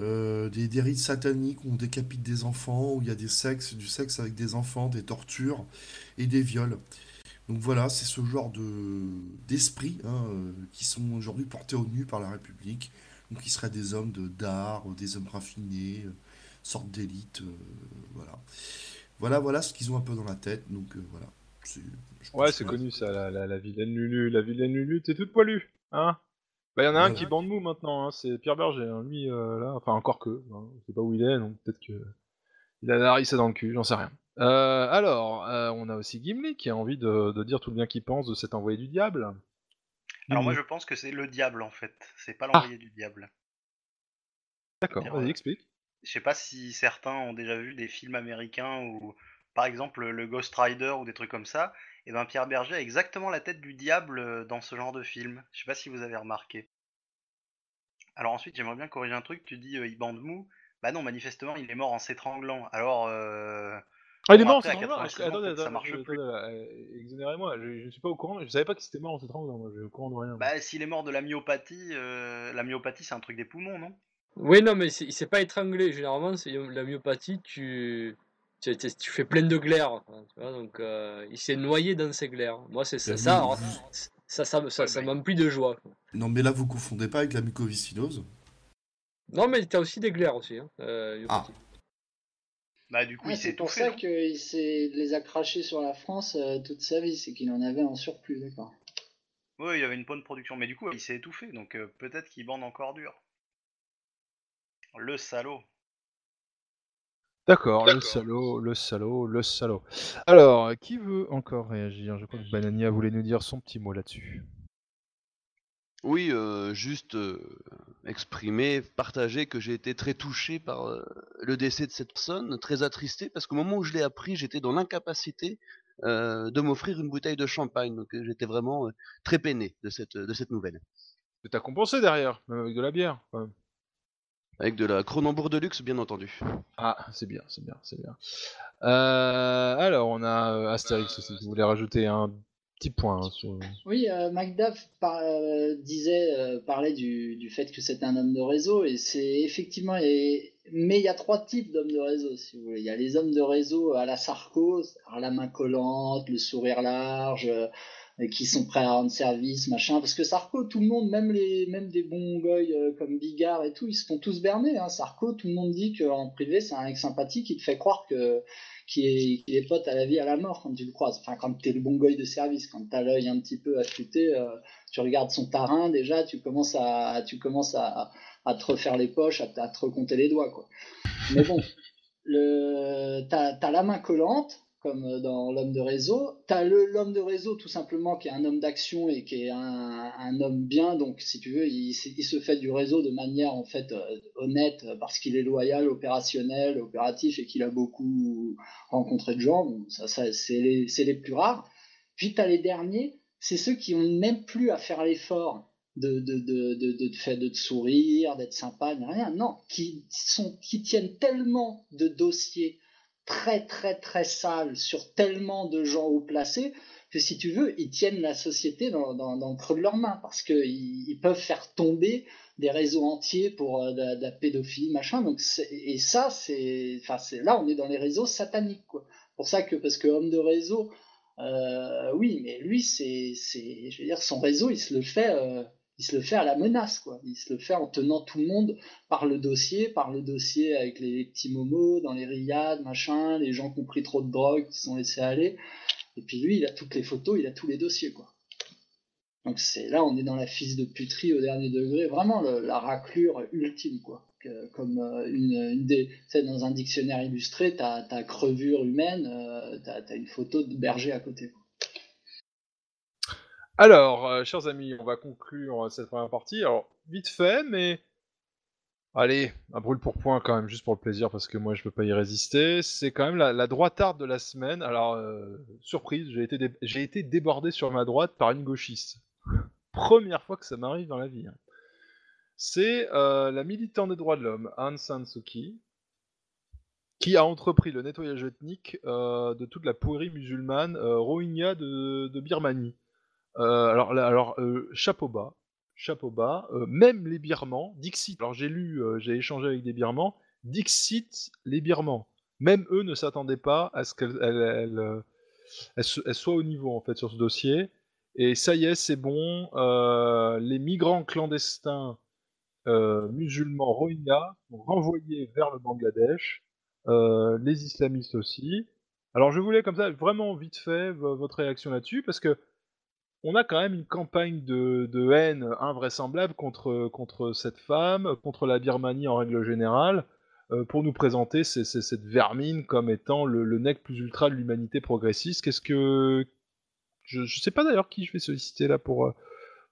euh, des, des rites sataniques, où on décapite des enfants, où il y a des sexes, du sexe avec des enfants, des tortures et des viols. Donc voilà, c'est ce genre de d'esprit hein, euh, qui sont aujourd'hui portés au nu par la République, donc qui seraient des hommes de d'art, des hommes raffinés, sorte d'élite, voilà. Voilà, voilà ce qu'ils ont un peu dans la tête, donc voilà. Ouais, c'est connu ça, la, la, la, vilaine Lulu, la vilaine Lulu, t'es toute poilue, hein Bah, y en a un Ouais. qui est bande mou maintenant, hein, c'est Pierre Berger. hein. Lui, euh, là, enfin, encore que. hein, je sais pas où il est, donc peut-être que. Il a la harissa dans le cul, j'en sais rien. Euh, alors, euh, on a aussi Gimli qui a envie de, de dire tout le bien qu'il pense de cet envoyé du diable. Alors moi Gimli. je pense que c'est le diable en fait, c'est pas Ah. l'envoyé du diable. D'accord, vas-y, explique. Je sais pas si certains ont déjà vu des films américains où, par exemple, le Ghost Rider ou des trucs comme ça, et ben Pierre Berger a exactement la tête du diable euh, dans ce genre de film. Je sais pas si vous avez remarqué. Alors ensuite, j'aimerais bien corriger un truc. Tu dis euh, il bande mou. Bah non, manifestement, il est mort en s'étranglant. Alors. Euh... Ah, il est mort en s'étranglant 86 ans, Attendez, peut-être ça attendez, marche attendez, plus. euh, exonérez-moi, je, ne suis pas au courant, je savais pas qu'il était mort en s'étranglant, moi, je suis au courant de rien. Bah s'il est mort de la myopathie, euh, la myopathie c'est un truc des poumons, non? Oui, non, mais il s'est pas étranglé. Généralement, c'est la myopathie, tu, tu, tu- tu fais plein de glaires. hein, tu vois, donc, euh, il s'est noyé dans ces glaires. Moi, c'est ça. Mais Ça, alors, ça, ça, ça, ça m'emplit de joie. quoi. Non, mais là, vous confondez pas avec la mucoviscidose? Non, mais t'as aussi des glaires aussi. Hein, euh, Ah. Bah du coup Ouais, il s'est c'est pour ça qu'il s'est- les a crachés sur la France euh, toute sa vie, c'est qu'il en avait en surplus, d'accord. Oui, il y avait une bonne production, mais du coup il s'est étouffé, donc euh, peut-être qu'il bande encore dur. Le salaud. D'accord, le salaud, le salaud, le salaud. Alors, qui veut encore réagir? Je crois que Banania voulait nous dire son petit mot là-dessus. Oui, euh, juste euh, exprimer, partager que j'ai été très touché par euh, le décès de cette personne, très attristé, parce qu'au moment où je l'ai appris, j'étais dans l'incapacité de m'offrir une bouteille de champagne. Donc j'étais vraiment très peiné de cette, de cette nouvelle. Mais t'as compensé derrière, même avec de la bière. quand même. Avec de la Cronenbourg de luxe, bien entendu. Ah, c'est bien, c'est bien, c'est bien. Euh, alors, on a euh, Astérix aussi, qui voulait rajouter un petit point hein, sur... Oui, euh, MacDuff par- euh, disait, euh, parlait du, du fait que c'était un homme de réseau, et c'est effectivement. et- mais il y a trois types d'hommes de réseau, si vous voulez. Il y a les hommes de réseau à la Sarko, à la main collante, le sourire large, euh, qui sont prêts à rendre service, machin. Parce que Sarko, tout le monde, même les, même des bons goy euh, comme Bigard et tout, ils se font tous berner. Hein. Sarko, tout le monde dit qu'en privé, c'est un mec sympathique qui te fait croire que qui est, pote à la vie à la mort quand tu le croises. Enfin, quand tu es le bon goy de service, quand tu as l'œil un petit peu affûté, euh, tu regardes son tarin, déjà, tu commences à, tu commences à, te refaire les poches, à, à te recompter les doigts. Quoi. Mais bon, le, t'as, t'as la main collante, comme dans l'homme de réseau. T'as le, l'homme de réseau, tout simplement, qui est un homme d'action et qui est un, un homme bien. Donc, si tu veux, il, se fait du réseau de manière, en fait, euh, honnête, euh, parce qu'il est loyal, opérationnel, opératif et qu'il a beaucoup rencontré de gens. Ça, ça, c'est, les, les plus rares. Puis, t'as les derniers, c'est ceux qui ont même plus à faire l'effort de, de, de, de, te de te sourire, d'être sympa, rien. Non, qui, sont, qui tiennent tellement de dossiers très très très sales sur tellement de gens haut placés que si tu veux, ils tiennent la société dans, dans, le creux de leurs mains parce qu'ils ils peuvent faire tomber des réseaux entiers pour euh, la- pédophilie, machin. Donc et ça, c'est, enfin là, on est dans les réseaux sataniques, quoi. Pour ça que parce que homme de réseau, euh, oui, mais lui, c'est, c'est, je veux dire, son réseau, il se le fait, euh, il se le fait à la menace, quoi. Il se le fait en tenant tout le monde par le dossier, par le dossier avec les petits momos dans les riades, machin, les gens qui ont pris trop de drogue, qui se sont laissés aller. Et puis lui, il a toutes les photos, il a tous les dossiers, quoi. Donc c'est là, on est dans la fisse de puterie au dernier degré, vraiment la raclure ultime, quoi. Comme euh, une, dans un dictionnaire illustré, t'as ta crevure humaine, euh, t'as as une photo de berger à côté. quoi. Alors, euh, chers amis, on va conclure cette première partie. Alors, vite fait, mais... Allez, un brûle pour point quand même, juste pour le plaisir, parce que moi je peux pas y résister. C'est quand même la, la droitarde de la semaine. Alors, euh, surprise, j'ai été, débordé sur ma droite par une gauchiste. (laughs) Première fois que ça m'arrive dans la vie. hein. C'est euh, la militante des droits de l'homme, Aung San qui a entrepris le nettoyage ethnique euh, de toute la pourrie musulmane euh, Rohingya de Birmanie. Euh, alors, euh, chapeau bas, chapeau bas. euh, même les Birmans, Dixit. Alors j'ai lu, j'ai échangé avec des Birmans. Dixit, les Birmans. Même eux ne s'attendaient pas à ce qu'elle soit au niveau en fait sur ce dossier. Et ça y est, c'est bon. les migrants clandestins musulmans Rohingyas sont renvoyés vers le Bangladesh. les islamistes aussi. Alors je voulais comme ça vraiment vite fait votre réaction là-dessus parce que on a quand même une campagne de, de haine invraisemblable contre, contre cette femme, contre la Birmanie en règle générale, euh, pour nous présenter cette vermine comme étant le, le nec plus ultra de l'humanité progressiste. Qu'est-ce que. Je, je sais pas d'ailleurs qui je vais solliciter là pour, euh,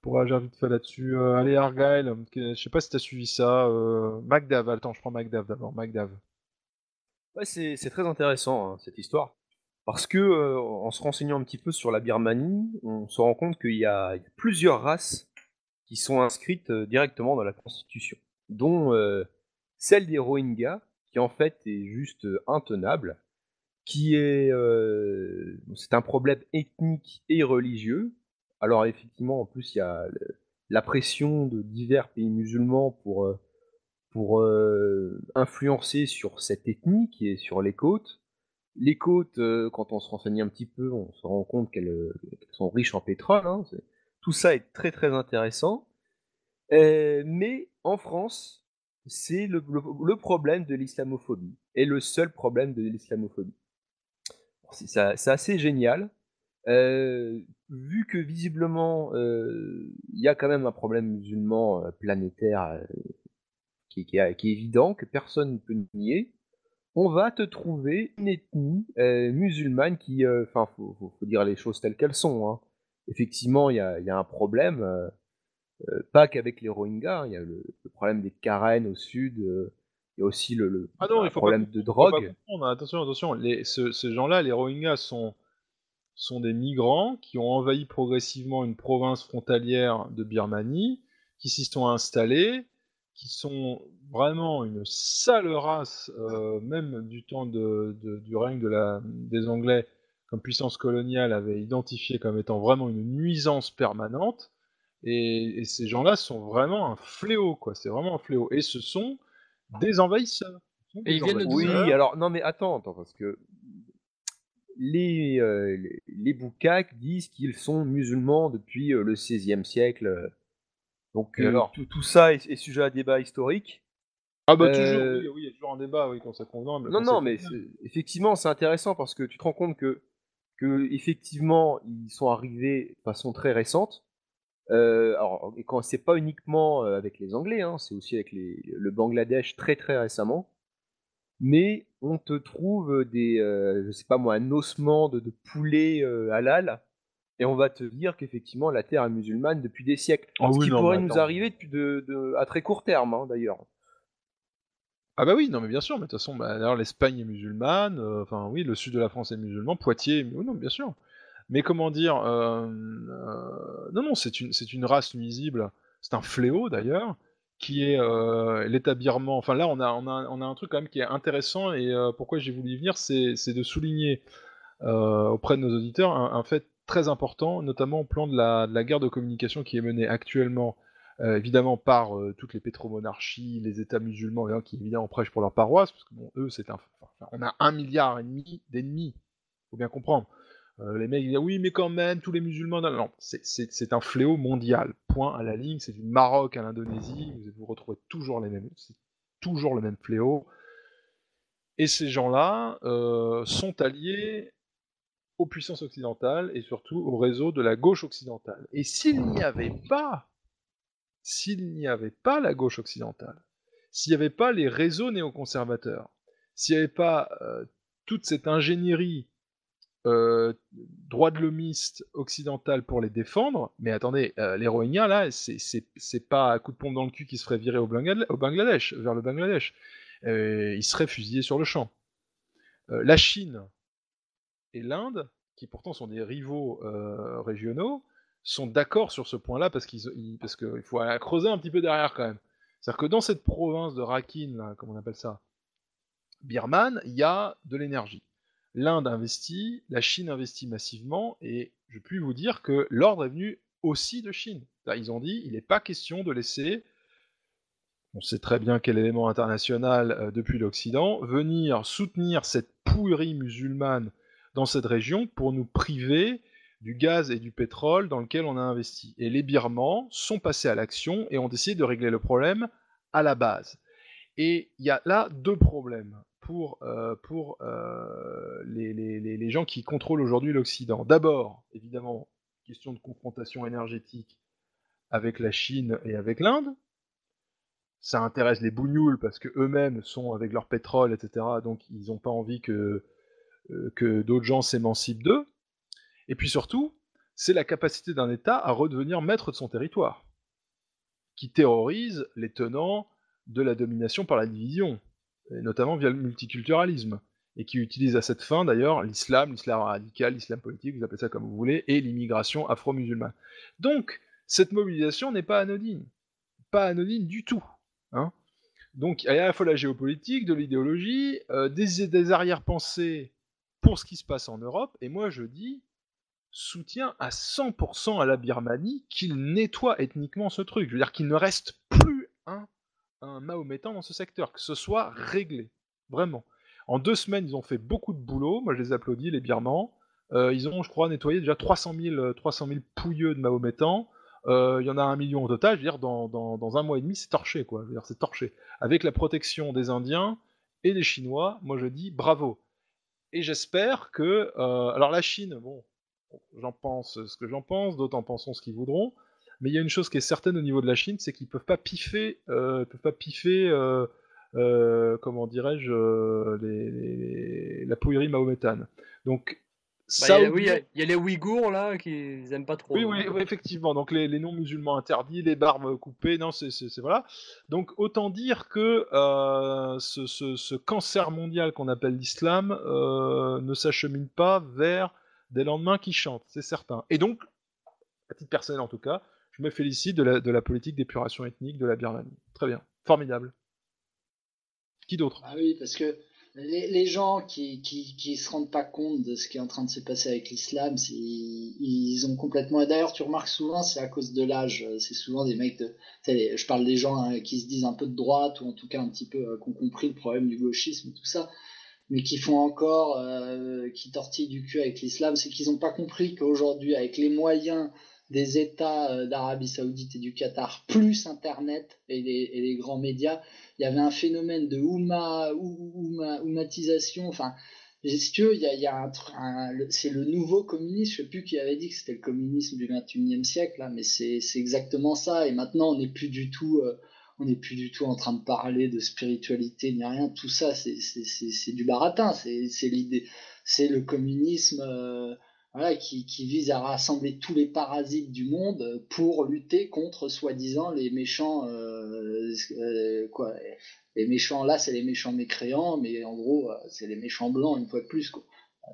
pour agir vite fait là-dessus. Euh, allez, Argyle, je sais pas si t'as suivi ça. Euh, Magdav, attends, je prends Magdav d'abord. C'est c'est très intéressant hein, cette histoire. Parce que euh, en se renseignant un petit peu sur la Birmanie, on se rend compte qu'il y, a plusieurs races qui sont inscrites euh, directement dans la Constitution, dont euh, celle des Rohingyas, qui en fait est juste euh, intenable, qui est euh, c'est un problème ethnique et religieux. Alors effectivement, en plus il y a la pression de divers pays musulmans pour euh, pour influencer sur cette ethnie qui est sur les côtes. Les côtes, euh, quand on se renseigne un petit peu, on se rend compte qu'elles euh, sont riches en pétrole. hein, Tout ça est très très intéressant. Euh, mais en France, c'est le, problème de l'islamophobie. Et le seul problème de l'islamophobie. C'est assez génial. Vu que visiblement, il y a quand même un problème musulman planétaire qui est évident, que personne ne peut nier, on va te trouver une ethnie euh, musulmane qui, euh, enfin, faut, faut- faut dire les choses telles qu'elles sont. hein. Effectivement, il y a, il y a un problème, euh, euh, pas qu'avec les Rohingyas, hein, il y a le, le problème des Karen au sud, euh, il y a aussi le, le- Ah non, un il faut problème pas, de pas drogue. confondre. Attention, attention. Les, ce- ces gens-là, les Rohingyas, sont, sont des migrants qui ont envahi progressivement une province frontalière de Birmanie, qui s'y sont installés, qui sont vraiment une sale race, euh, même du temps de, de- du règne de la, des Anglais, comme puissance coloniale, avait identifié comme étant vraiment une nuisance permanente. Et, et ces gens-là sont vraiment un fléau, quoi. C'est vraiment un fléau. Et ce sont des envahisseurs. Et ils viennent d'où Oui, alors non mais attends, attends parce que les euh, les, les disent qu'ils sont musulmans depuis euh, le XVIe siècle. Euh. Donc euh, alors tout, tout ça est, est sujet à débat historique. Ah bah Euh, toujours, oui, oui, il y a toujours un débat, oui, quand ça convient. Non, non, mais effectivement, c'est intéressant parce que tu te rends compte que, que effectivement, ils sont arrivés de façon très récente. Euh, alors, et quand c'est pas uniquement euh, avec les Anglais, hein, c'est aussi avec les, le Bangladesh très très récemment. Mais on te trouve des, euh, je sais pas moi, un ossement de, de poulet euh, halal, et on va te dire qu'effectivement la terre est musulmane depuis des siècles. Ah Ce oui, qui non, pourrait nous arriver depuis de, de- à très court terme, hein, d'ailleurs. Ah bah oui, non mais bien sûr, mais de toute façon, bah, l'Espagne est musulmane, euh, enfin oui, le sud de la France est musulman, Poitiers, oui, non, bien sûr. Mais comment dire, euh, euh, non, non, c'est une, c'est une race nuisible, c'est un fléau d'ailleurs, qui est l'établissement, enfin là on a, on, a, on a un truc quand même qui est intéressant, et pourquoi j'ai voulu y venir, c'est c'est de souligner auprès de nos auditeurs un, un fait très important, notamment au plan de la, guerre de communication qui est menée actuellement euh, évidemment par euh, toutes les pétromonarchies, les États musulmans, qui évidemment prêchent pour leur paroisse, parce que bon, eux, c'est un, on a un milliard et demi d'ennemis, faut bien comprendre. Euh, les mecs disent oui, mais quand même, tous les musulmans, non, non, c'est- un fléau mondial. Point à la ligne. C'est du Maroc à l'Indonésie, vous retrouvez toujours les mêmes, c'est toujours le même fléau. Et ces gens-là sont alliés aux puissances occidentales et surtout au réseau de la gauche occidentale. Et s'il n'y avait pas s'il n'y avait pas la gauche occidentale, s'il n'y avait pas les réseaux néoconservateurs, s'il n'y avait pas euh, toute cette ingénierie euh, droit de l'homiste occidentale pour les défendre, mais attendez, euh, les Rohingyas là, c'est- pas à coup de pompe dans le cul qui se ferait virer au, au Bangladesh, vers le Bangladesh. Euh, ils seraient fusillés sur le champ. La Chine et l'Inde, qui pourtant sont des rivaux euh, régionaux, sont d'accord sur ce point-là parce qu'ils ils- parce qu'il faut aller creuser un petit peu derrière quand même. C'est-à-dire que dans cette province de Rakhine, là, comme on appelle ça, birmane, il y a de l'énergie. L'Inde investit, la Chine investit massivement, et je puis vous dire que l'ordre est venu aussi de Chine. Ils ont dit, il n'est pas question de laisser, on sait très bien quel élément international euh, depuis l'Occident, venir soutenir cette pourrie musulmane dans cette région pour nous priver du gaz et du pétrole dans lequel on a investi. Et les Birmans sont passés à l'action et ont décidé de régler le problème à la base. Et il y a là deux problèmes pour, euh, pour euh, les, gens qui contrôlent aujourd'hui l'Occident. D'abord, évidemment, question de confrontation énergétique avec la Chine et avec l'Inde. Ça intéresse les bougnoules parce que eux-mêmes sont avec leur pétrole, etc. Donc ils n'ont pas envie que, que d'autres gens s'émancipent d'eux. Et puis surtout, c'est la capacité d'un État à redevenir maître de son territoire, qui terrorise les tenants de la domination par la division, notamment via le multiculturalisme, et qui utilise à cette fin d'ailleurs l'islam, l'islam radical, l'islam politique, vous appelez ça comme vous voulez, et l'immigration afro-musulmane. Donc, cette mobilisation n'est pas anodine, pas anodine du tout. Hein. Donc, il y a à la fois la géopolitique, de l'idéologie, euh, des, des arrière-pensées pour ce qui se passe en Europe, et moi je dis, soutien à 100% à la Birmanie qu'il nettoie ethniquement ce truc. Je veux dire qu'il ne reste plus un, un Mahométan dans ce secteur, que ce soit réglé. Vraiment. En deux semaines, ils ont fait beaucoup de boulot. Moi, je les applaudis, les Birmans. Euh, ils ont, je crois, nettoyé déjà 300 000, 300 000 pouilleux de Mahométan. Euh, il y en a un million au total. Je veux dire, dans, dans, dans un mois et demi, c'est torché, quoi. C'est torché. Avec la protection des Indiens et des Chinois, moi, je dis bravo. Et j'espère que, euh, alors la Chine, bon, j'en pense ce que j'en pense, d'autres en penseront ce qu'ils voudront. Mais il y a une chose qui est certaine au niveau de la Chine, c'est qu'ils peuvent pas piffer, euh, peuvent pas piffer, euh, comment dirais-je, la pouillerie mahométane. Donc Bah, il y a- oui, y, y les Ouïghours là qui ils aiment pas trop. oui, oui, oui, effectivement. Donc les, les non-musulmans interdits, les barbes coupées, non, c'est voilà. Donc autant dire que euh, ce, ce- ce cancer mondial qu'on appelle l'islam euh, ne s'achemine pas vers des lendemains qui chantent, c'est certain. Et donc, à titre personnel en tout cas, je me félicite de la, de la politique d'épuration ethnique de la Birmanie. Très bien, formidable. Qui d'autre? Ah oui, parce que les, gens qui, qui, qui se rendent pas compte de ce qui est en train de se passer avec l'islam, ils, ont complètement. et D'ailleurs, tu remarques souvent, c'est à cause de l'âge. C'est souvent des mecs de. Je parle des gens hein, qui se disent un peu de droite ou en tout cas un petit peu euh, qui ont compris le problème du gauchisme tout ça, mais qui font encore, euh, qui tortillent du cul avec l'islam, c'est qu'ils n'ont pas compris qu'aujourd'hui, avec les moyens des États euh, d'Arabie Saoudite et du Qatar, plus Internet et les, grands médias, il y avait un phénomène de ouma, ou- ouma- oumatisation. Enfin, si tu veux, il y a, c'est le nouveau communisme. Je sais plus qui avait dit que c'était le communisme du 21e siècle, là, mais c'est exactement ça. Et maintenant, on n'est plus du tout, euh, on n'est plus du tout en train de parler de spiritualité ni rien. Tout ça, c'est du baratin. C'est c'est l'idée, c'est le communisme. euh, qui, vise à rassembler tous les parasites du monde pour lutter contre soi-disant les méchants euh, euh, quoi les méchants là c'est les méchants mécréants mais en gros euh, c'est les méchants blancs une fois de plus. Euh,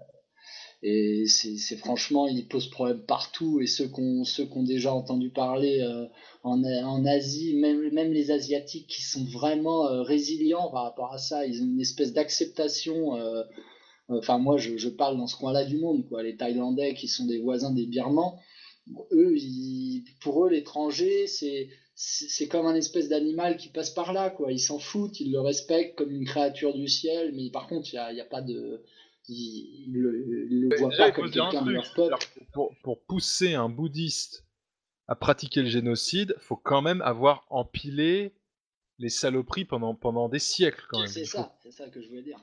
et c'est franchement ils posent problème partout et ceux qu'on ceux qu'on déjà entendu parler euh, en, en Asie même même les asiatiques qui sont vraiment euh, résilients par rapport à ça ils ont une espèce d'acceptation euh, Enfin, moi, je, je parle dans ce coin-là du monde, quoi. Les Thaïlandais qui sont des voisins des Birmans, eux, ils- pour eux, l'étranger, c'est c'est comme un espèce d'animal qui passe par là, quoi. Ils s'en foutent, ils le respectent comme une créature du ciel, mais par contre, il n'y a, y a pas de. Ils, ils le, ils le Ouais, voient déjà, pas comme quelqu'un de leur peuple. Pour, pour pousser un bouddhiste à pratiquer le génocide, faut quand même avoir empilé les saloperies pendant, pendant des siècles quand même. C'est ça, c'est ça que je voulais dire.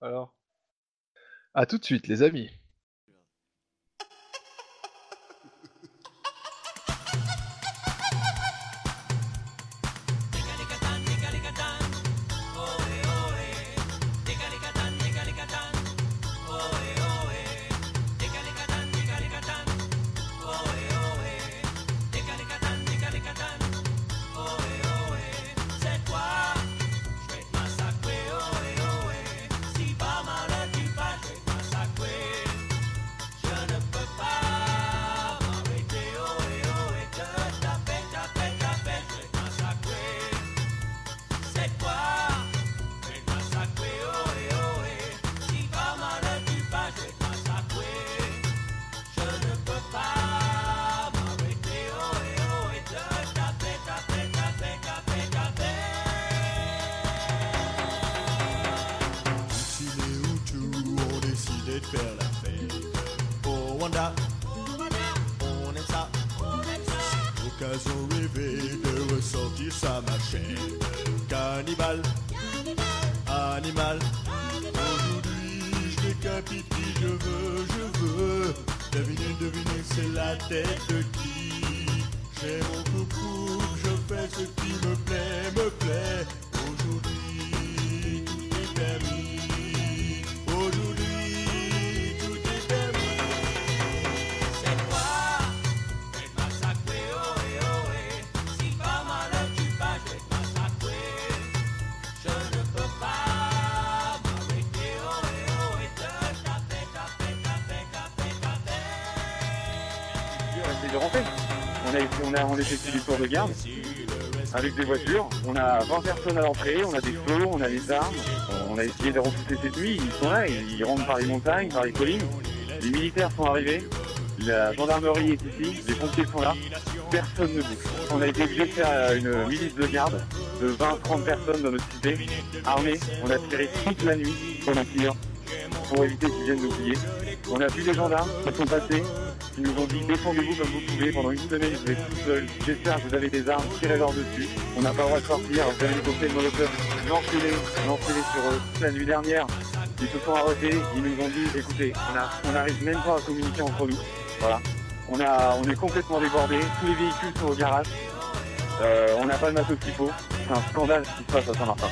Alors À tout de suite, les amis. De garde avec des voitures. On a 20 personnes à l'entrée, on a des feux, on a des armes. On a essayé de repousser cette nuit. Ils sont là, ils rentrent par les montagnes, par les collines. Les militaires sont arrivés. La gendarmerie est ici, les pompiers sont là. Personne ne bouge. On a été obligé de faire une milice de garde de 20-30 personnes dans notre cité, armées. On a tiré toute la nuit pendant une heure pour éviter qu'ils viennent nous. On a vu des gendarmes qui sont passés, qui nous ont dit défendez-vous comme vous pouvez. Pendant une semaine, vous êtes tout seuls. J'espère que vous avez des armes, tirez-leur dessus. On n'a pas le droit de sortir. Vous avez des cocktails Molotov, lancez-les, lancez-les sur eux. La nuit dernière, ils se sont arrêtés, ils nous ont dit écoutez, on n'arrive même pas à communiquer entre nous. Voilà. On, a, on est complètement débordés, tous les véhicules sont au garage. Euh, on n'a pas le matos qu'il faut. C'est un scandale ce qui se passe à Saint-Martin.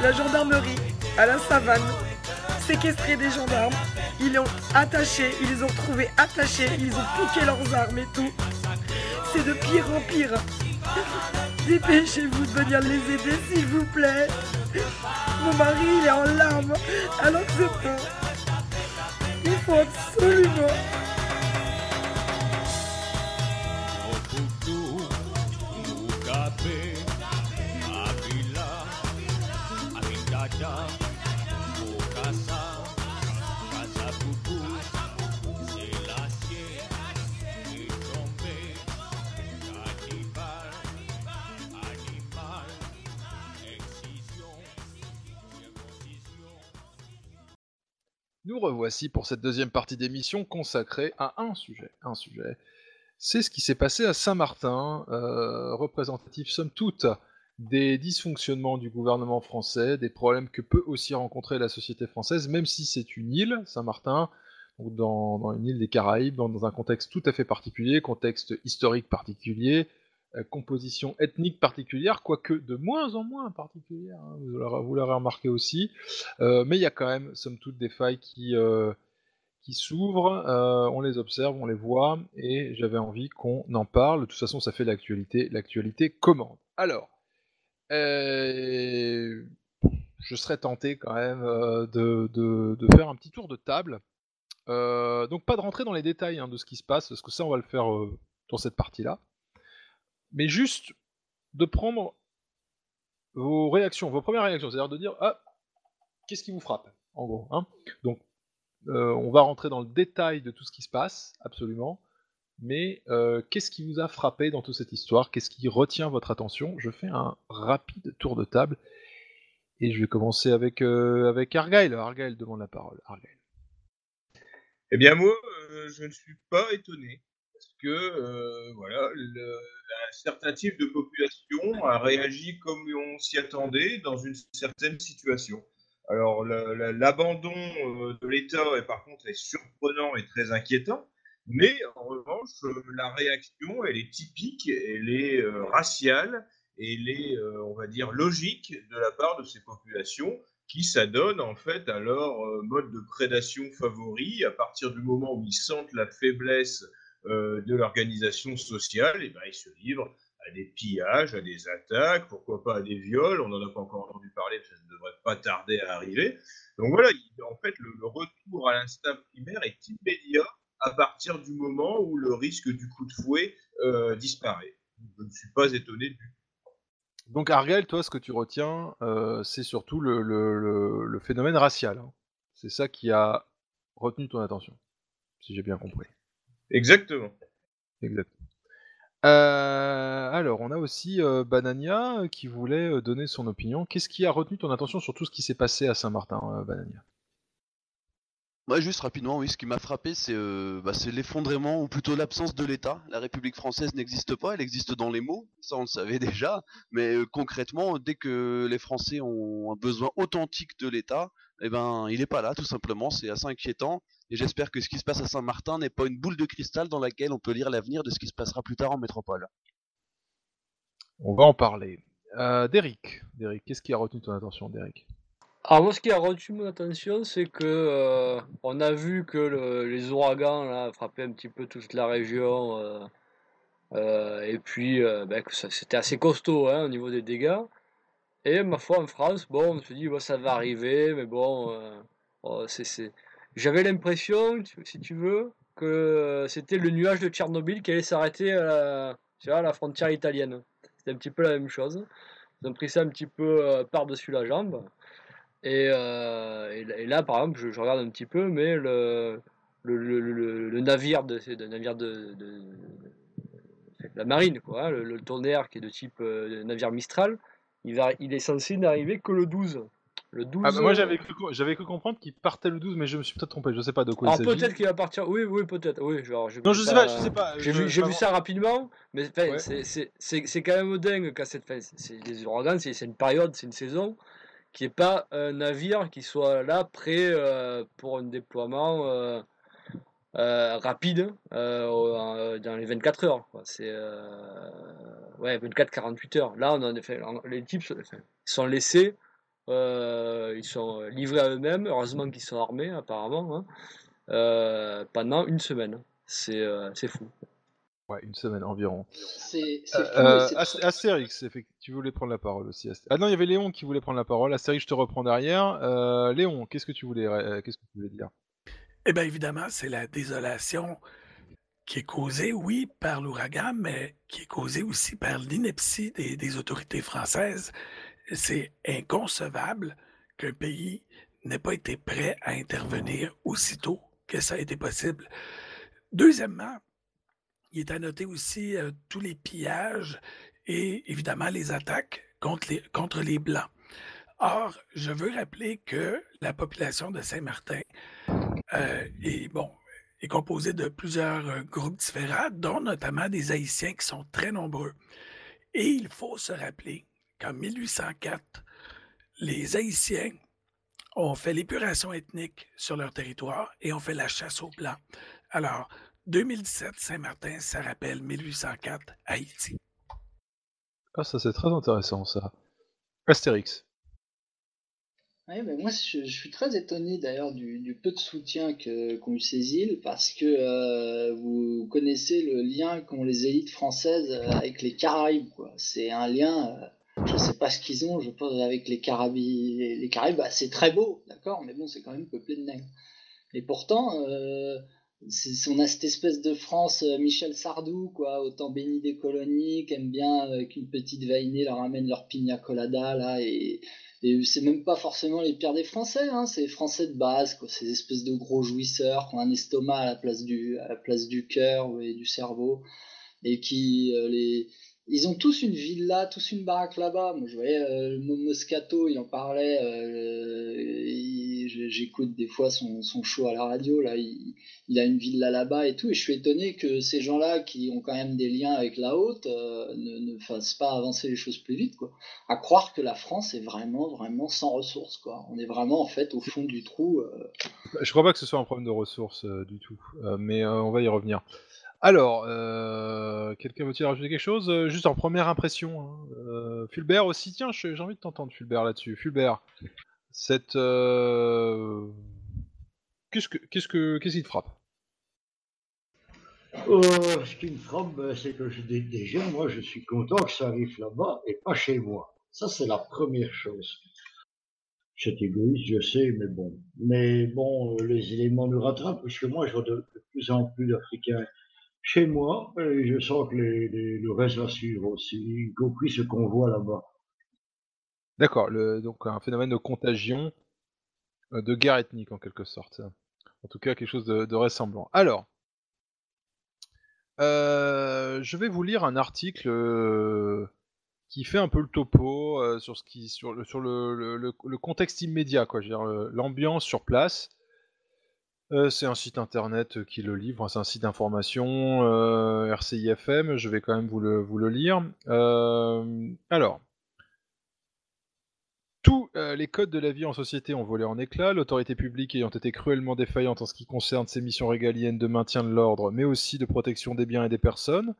La gendarmerie à la savane, séquestré des gendarmes. Ils ont attachés, ils les ont trouvés attachés, ils ont piqué leurs armes et tout. C'est de pire en pire. Dépêchez-vous de venir les aider, s'il vous plaît. Mon mari, il est en larmes, alors que c'est pas. Il faut absolument. Revoici pour cette deuxième partie d'émission consacrée à un sujet. Un sujet. C'est ce qui s'est passé à Saint-Martin, euh, représentatif somme toute des dysfonctionnements du gouvernement français, des problèmes que peut aussi rencontrer la société française, même si c'est une île, Saint-Martin, dans, dans une île des Caraïbes, dans, un contexte tout à fait particulier, contexte historique particulier, composition ethnique particulière, quoique de moins en moins particulière, hein, vous l'aurez- remarqué aussi, Euh, mais il y a quand même, somme toute, des failles qui, euh, s'ouvrent, euh, on les observe, on les voit, et j'avais envie qu'on en parle. De toute façon, ça fait l'actualité, l'actualité commande. Alors, euh, je serais tenté quand même euh, de, faire un petit tour de table. Euh, donc pas de rentrer dans les détails hein, de ce qui se passe, parce que ça on va le faire euh, dans cette partie-là. Mais juste de prendre vos réactions, vos premières réactions, c'est-à-dire de dire ah qu'est-ce qui vous frappe en gros. Hein Donc euh, on va rentrer dans le détail de tout ce qui se passe, absolument. Mais euh, qu'est-ce qui vous a frappé dans toute cette histoire? Qu'est-ce qui retient votre attention? Je fais un rapide tour de table et je vais commencer avec, euh, avec Argyle. Argyle demande la parole. Argyle. Eh bien moi, je ne suis pas étonné que euh, voilà, le- un certain type de population a réagi comme on s'y attendait dans une certaine situation. Alors la- la- l'abandon euh, de l'État est par contre est surprenant et très inquiétant, mais en revanche euh, la réaction elle est typique, elle est euh, raciale, elle est on va dire logique de la part de ces populations qui s'adonnent en fait à leur mode de prédation favori à partir du moment où ils sentent la faiblesse de l'organisation sociale, et ben ils se livrent à des pillages, à des attaques, pourquoi pas à des viols, on n'en a pas encore entendu parler, ça ne devrait pas tarder à arriver. Donc voilà, il- en fait, le, retour à l'instinct primaire est immédiat partir du moment où le risque du coup de fouet euh, disparaît. Je ne suis pas étonné du Donc Argel, toi, ce que tu retiens, euh, c'est surtout le phénomène racial. hein. C'est ça qui a retenu ton attention, si j'ai bien compris. Exactement. Exact. Euh, alors, on a aussi euh, Banania euh, qui voulait donner son opinion. Qu'est-ce qui a retenu ton attention sur tout ce qui s'est passé à Saint-Martin, euh, Ouais, juste rapidement, oui, ce qui m'a frappé, c'est euh, bah, c'est l'effondrement, ou plutôt l'absence de l'État. La République française n'existe pas, elle existe dans les mots, ça on le savait (laughs) déjà, mais euh, concrètement, dès que les Français ont un besoin authentique de l'État, eh ben, il est pas là, tout simplement, c'est assez inquiétant, et j'espère que ce qui se passe à Saint-Martin n'est pas une boule de cristal dans laquelle on peut lire l'avenir de ce qui se passera plus tard en métropole. On va en parler. Euh, Derek, Derek, qu'est-ce qui a retenu ton attention, Derek Alors moi, ce qui a retenu mon attention, c'est que euh, on a vu que le- les ouragans frappaient un petit peu toute la région, euh, euh, et puis ben, c'était assez costaud hein, au niveau des dégâts. Et ma foi, en France, bon, on se dit, ça va arriver, mais bon, oh, j'avais l'impression, si tu veux, que c'était le nuage de Tchernobyl qui allait s'arrêter à la, à la frontière italienne. C'était un petit peu la même chose. Ils ont pris ça un petit peu par-dessus la jambe. Et, euh, et là- et là, par exemple, je, je regarde un petit peu, mais le, le, le, le- le navire de, c'est le navire de, de- de la marine, quoi, hein, le, tonnerre qui est de type euh, navire Mistral, il, va, il est censé n'arriver que le 12. Le 12 Ah, bah, moi j'avais cru, j'avais cru comprendre qu'il partait le 12, mais je me suis peut-être trompé, je sais pas de quoi Alors il s'agit. peut-être qu'il va partir. Oui, oui, peut-être. Oui, genre. Non, je sais pas, je sais pas, J'ai vu, j'ai je- vu ça rapidement, mais Ouais. c'est- c'est c'est- c'est quand même dingue qu'à cette fin, c'est les ouragans, c'est c'est une période, c'est une saison qui est pas un navire qui soit là prêt euh, pour un déploiement euh, euh, rapide dans les 24 heures. C'est ouais 24-48 heures. Là, on a fait, les types sont- enfin, laissés. ils sont livrés à eux-mêmes, heureusement qu'ils sont armés apparemment, hein, pendant une semaine. C'est fou. Ouais, une semaine environ. C'est Euh, Astérix, effectivement, tu voulais prendre la parole aussi. Ah non, il y avait Léon qui voulait prendre la parole. Astérix, je te reprends derrière. Euh, Léon, qu'est-ce que tu voulais, euh, qu'est-ce que tu voulais dire? Eh bien, évidemment, c'est la désolation qui est causée, oui, par l'ouragan, mais qui est causée aussi par l'ineptie des, des autorités françaises. C'est inconcevable qu'un pays n'ait pas été prêt à intervenir aussitôt que ça a été possible. Deuxièmement, il est à noter aussi euh, tous les pillages et évidemment les attaques contre les, contre les Blancs. Or, je veux rappeler que la population de Saint-Martin euh, est, bon, est composée de plusieurs euh, groupes différents, dont notamment des Haïtiens qui sont très nombreux. Et il faut se rappeler qu'en 1804, les Haïtiens ont fait l'épuration ethnique sur leur territoire et ont fait la chasse aux Blancs. Alors, 2017, Saint-Martin, ça rappelle 1804, Haïti. Ah, ça c'est très intéressant ça. Astérix. Oui, mais moi je, je suis très étonné d'ailleurs du, du peu de soutien que- qu'ont eu ces îles parce que euh, vous connaissez le lien qu'ont les élites françaises euh, avec les Caraïbes. quoi. C'est un lien, euh, je sais pas ce qu'ils ont, je pense, avec les Caraïbes. Les Caraïbes, bah, c'est très beau, d'accord, mais bon, c'est quand même peuplé de nègres. Et pourtant, euh, on a cette espèce de France euh, Michel Sardou, quoi, autant béni des colonies, qui aime bien euh, qu'une petite vainée leur amène leur pina colada, là, et, c'est même pas forcément les pires des Français, hein, c'est les Français de base, quoi, ces espèces de gros jouisseurs qui ont un estomac à la place du, à la place du cœur et du cerveau, et qui euh, les ils ont tous une villa, tous une baraque là-bas. Moi, je voyais le Mo- Moscato, il en parlait. J'écoute des fois son, son show à la radio. Là, il, a une villa là-bas et tout. Et je suis étonné que ces gens-là, qui ont quand même des liens avec la haute, euh, ne, fassent pas avancer les choses plus vite. Quoi. À croire que la France est vraiment, vraiment sans ressources. Quoi. On est vraiment en fait au fond du trou. euh, Je crois pas que ce soit un problème de ressources euh, du tout, Euh, mais on va y revenir. Alors, quelqu'un veut-il rajouter quelque chose? Juste en première impression. hein. Fulbert aussi, tiens, j'ai envie de t'entendre, Fulbert, là-dessus. Fulbert, cette. euh, Qu'est-ce que, que, qu'est-ce qui te frappe? Euh, ce qui me frappe, ben, c'est que je déjà, moi, je suis content que ça arrive là-bas et pas chez moi. Ça, c'est la première chose. C'est égoïste, je sais, mais bon. Mais bon, euh, les éléments nous rattrapent, puisque moi, je vois de, plus en plus d'Africains chez moi et je sens que le reste va suivre aussi, y compris ce qu'on voit là-bas. D'accord, donc un phénomène de contagion, euh, de guerre ethnique en quelque sorte. En tout cas, quelque chose de, ressemblant. Alors, euh, je vais vous lire un article euh, qui fait un peu le topo sur ce qui, sur le, contexte immédiat, quoi. L'ambiance sur place. C'est un site internet qui le livre, c'est un site d'information, RCIFM, je vais quand même vous le, lire. Alors, euh, les codes de la vie en société ont volé en éclats, l'autorité publique ayant été cruellement défaillante en ce qui concerne ses missions régaliennes de maintien de l'ordre, mais aussi de protection des biens et des personnes,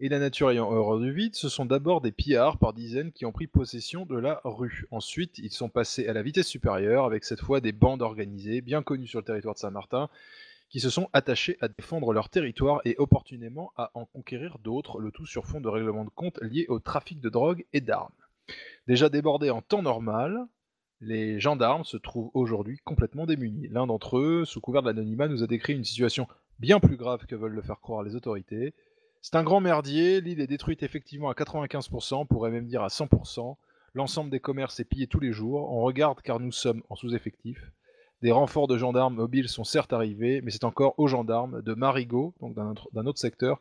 et la nature ayant horreur du vide, ce sont d'abord des pillards par dizaines qui ont pris possession de la rue. Ensuite, ils sont passés à la vitesse supérieure, avec cette fois des bandes organisées, bien connues sur le territoire de Saint-Martin, qui se sont attachés à défendre leur territoire et opportunément à en conquérir d'autres, le tout sur fond de règlements de compte liés au trafic de drogue et d'armes. Déjà débordés en temps normal, les gendarmes se trouvent aujourd'hui complètement démunis. L'un d'entre eux, sous couvert de l'anonymat, nous a décrit une situation bien plus grave que veulent le faire croire les autorités. C'est un grand merdier, l'île est détruite effectivement à 95%, on pourrait même dire à 100%. L'ensemble des commerces est pillé tous les jours. On regarde car nous sommes en sous-effectif. Des renforts de gendarmes mobiles sont certes arrivés, mais c'est encore aux gendarmes de Marigot, donc d'un autre, secteur,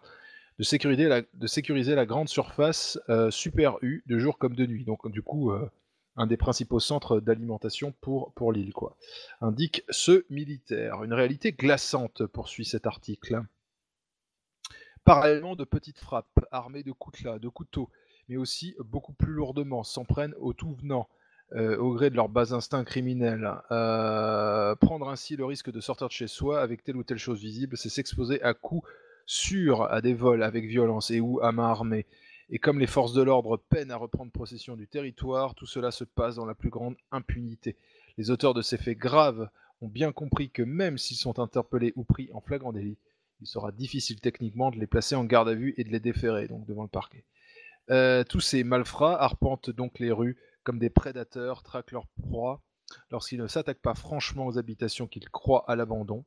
de sécuriser la, grande surface euh, Super U de jour comme de nuit. Donc du coup, euh, un des principaux centres d'alimentation pour, pour l'île, quoi. Indique ce militaire. Une réalité glaçante, poursuit cet article. Parallèlement, de petites frappes, armées de coutelas, de couteaux, mais aussi beaucoup plus lourdement, s'en prennent aux tout venants, euh, au gré de leurs bas instincts criminels. Euh, prendre ainsi le risque de sortir de chez soi avec telle ou telle chose visible, c'est s'exposer à coups sûrs à des vols avec violence et ou à main armée. Et comme les forces de l'ordre peinent à reprendre possession du territoire, tout cela se passe dans la plus grande impunité. Les auteurs de ces faits graves ont bien compris que même s'ils sont interpellés ou pris en flagrant délit, il sera difficile techniquement de les placer en garde à vue et de les déférer, donc devant le parquet. Euh, tous ces malfrats arpentent donc les rues comme des prédateurs, traquent leurs proies lorsqu'ils ne s'attaquent pas franchement aux habitations qu'ils croient à l'abandon.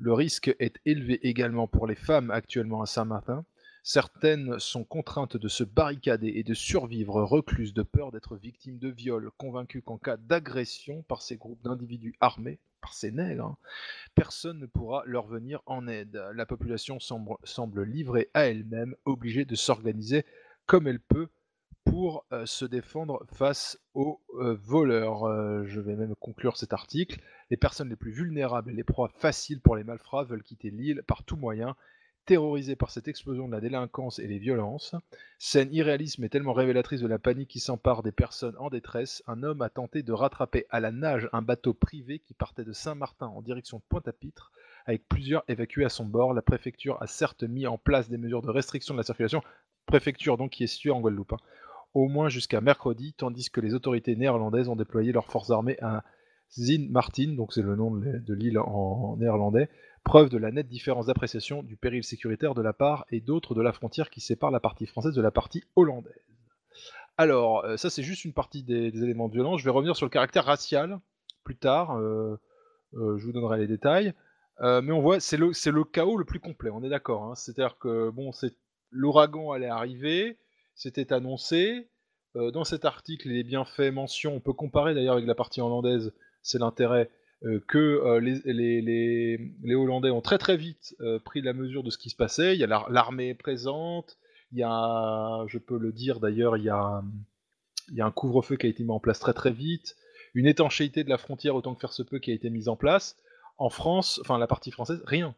Le risque est élevé également pour les femmes actuellement à Saint-Martin. Certaines sont contraintes de se barricader et de survivre recluses de peur d'être victimes de viols, convaincues qu'en cas d'agression par ces groupes d'individus armés, par ces nègres, hein, personne ne pourra leur venir en aide. La population semble, semble livrée à elle-même, obligée de s'organiser comme elle peut pour euh, se défendre face aux euh, voleurs. Euh, je vais même conclure cet article. Les personnes les plus vulnérables et les proies faciles pour les malfrats veulent quitter l'île par tout moyen. Terrorisés par cette explosion de la délinquance et les violences, scène irréaliste mais tellement révélatrice de la panique qui s'empare des personnes en détresse, un homme a tenté de rattraper à la nage un bateau privé qui partait de Saint-Martin en direction de Pointe-à-Pitre, avec plusieurs évacués à son bord. La préfecture a certes mis en place des mesures de restriction de la circulation, préfecture donc qui est située en Guadeloupe, hein, au moins jusqu'à mercredi, tandis que les autorités néerlandaises ont déployé leurs forces armées à Sint Martin, donc c'est le nom de l'île en néerlandais, preuve de la nette différence d'appréciation du péril sécuritaire de la part et d'autre de la frontière qui sépare la partie française de la partie hollandaise. Alors, euh, ça c'est juste une partie des, éléments de violence. Je vais revenir sur le caractère racial plus tard. euh, euh, je vous donnerai les détails. Mais on voit, c'est le, le chaos le plus complet. On est d'accord. hein. C'est-à-dire que bon, c'est l'ouragan allait arriver, c'était annoncé. Euh, dans cet article, il est bien fait mention. On peut comparer d'ailleurs avec la partie hollandaise. C'est l'intérêt euh, que euh, les, Hollandais ont très très vite pris la mesure de ce qui se passait. Il y a l'ar- l'armée présente. Il y a, je peux le dire d'ailleurs, il y a, il y a un couvre-feu qui a été mis en place très très vite. Une étanchéité de la frontière autant que faire se peut qui a été mise en place. En France, enfin la partie française, rien.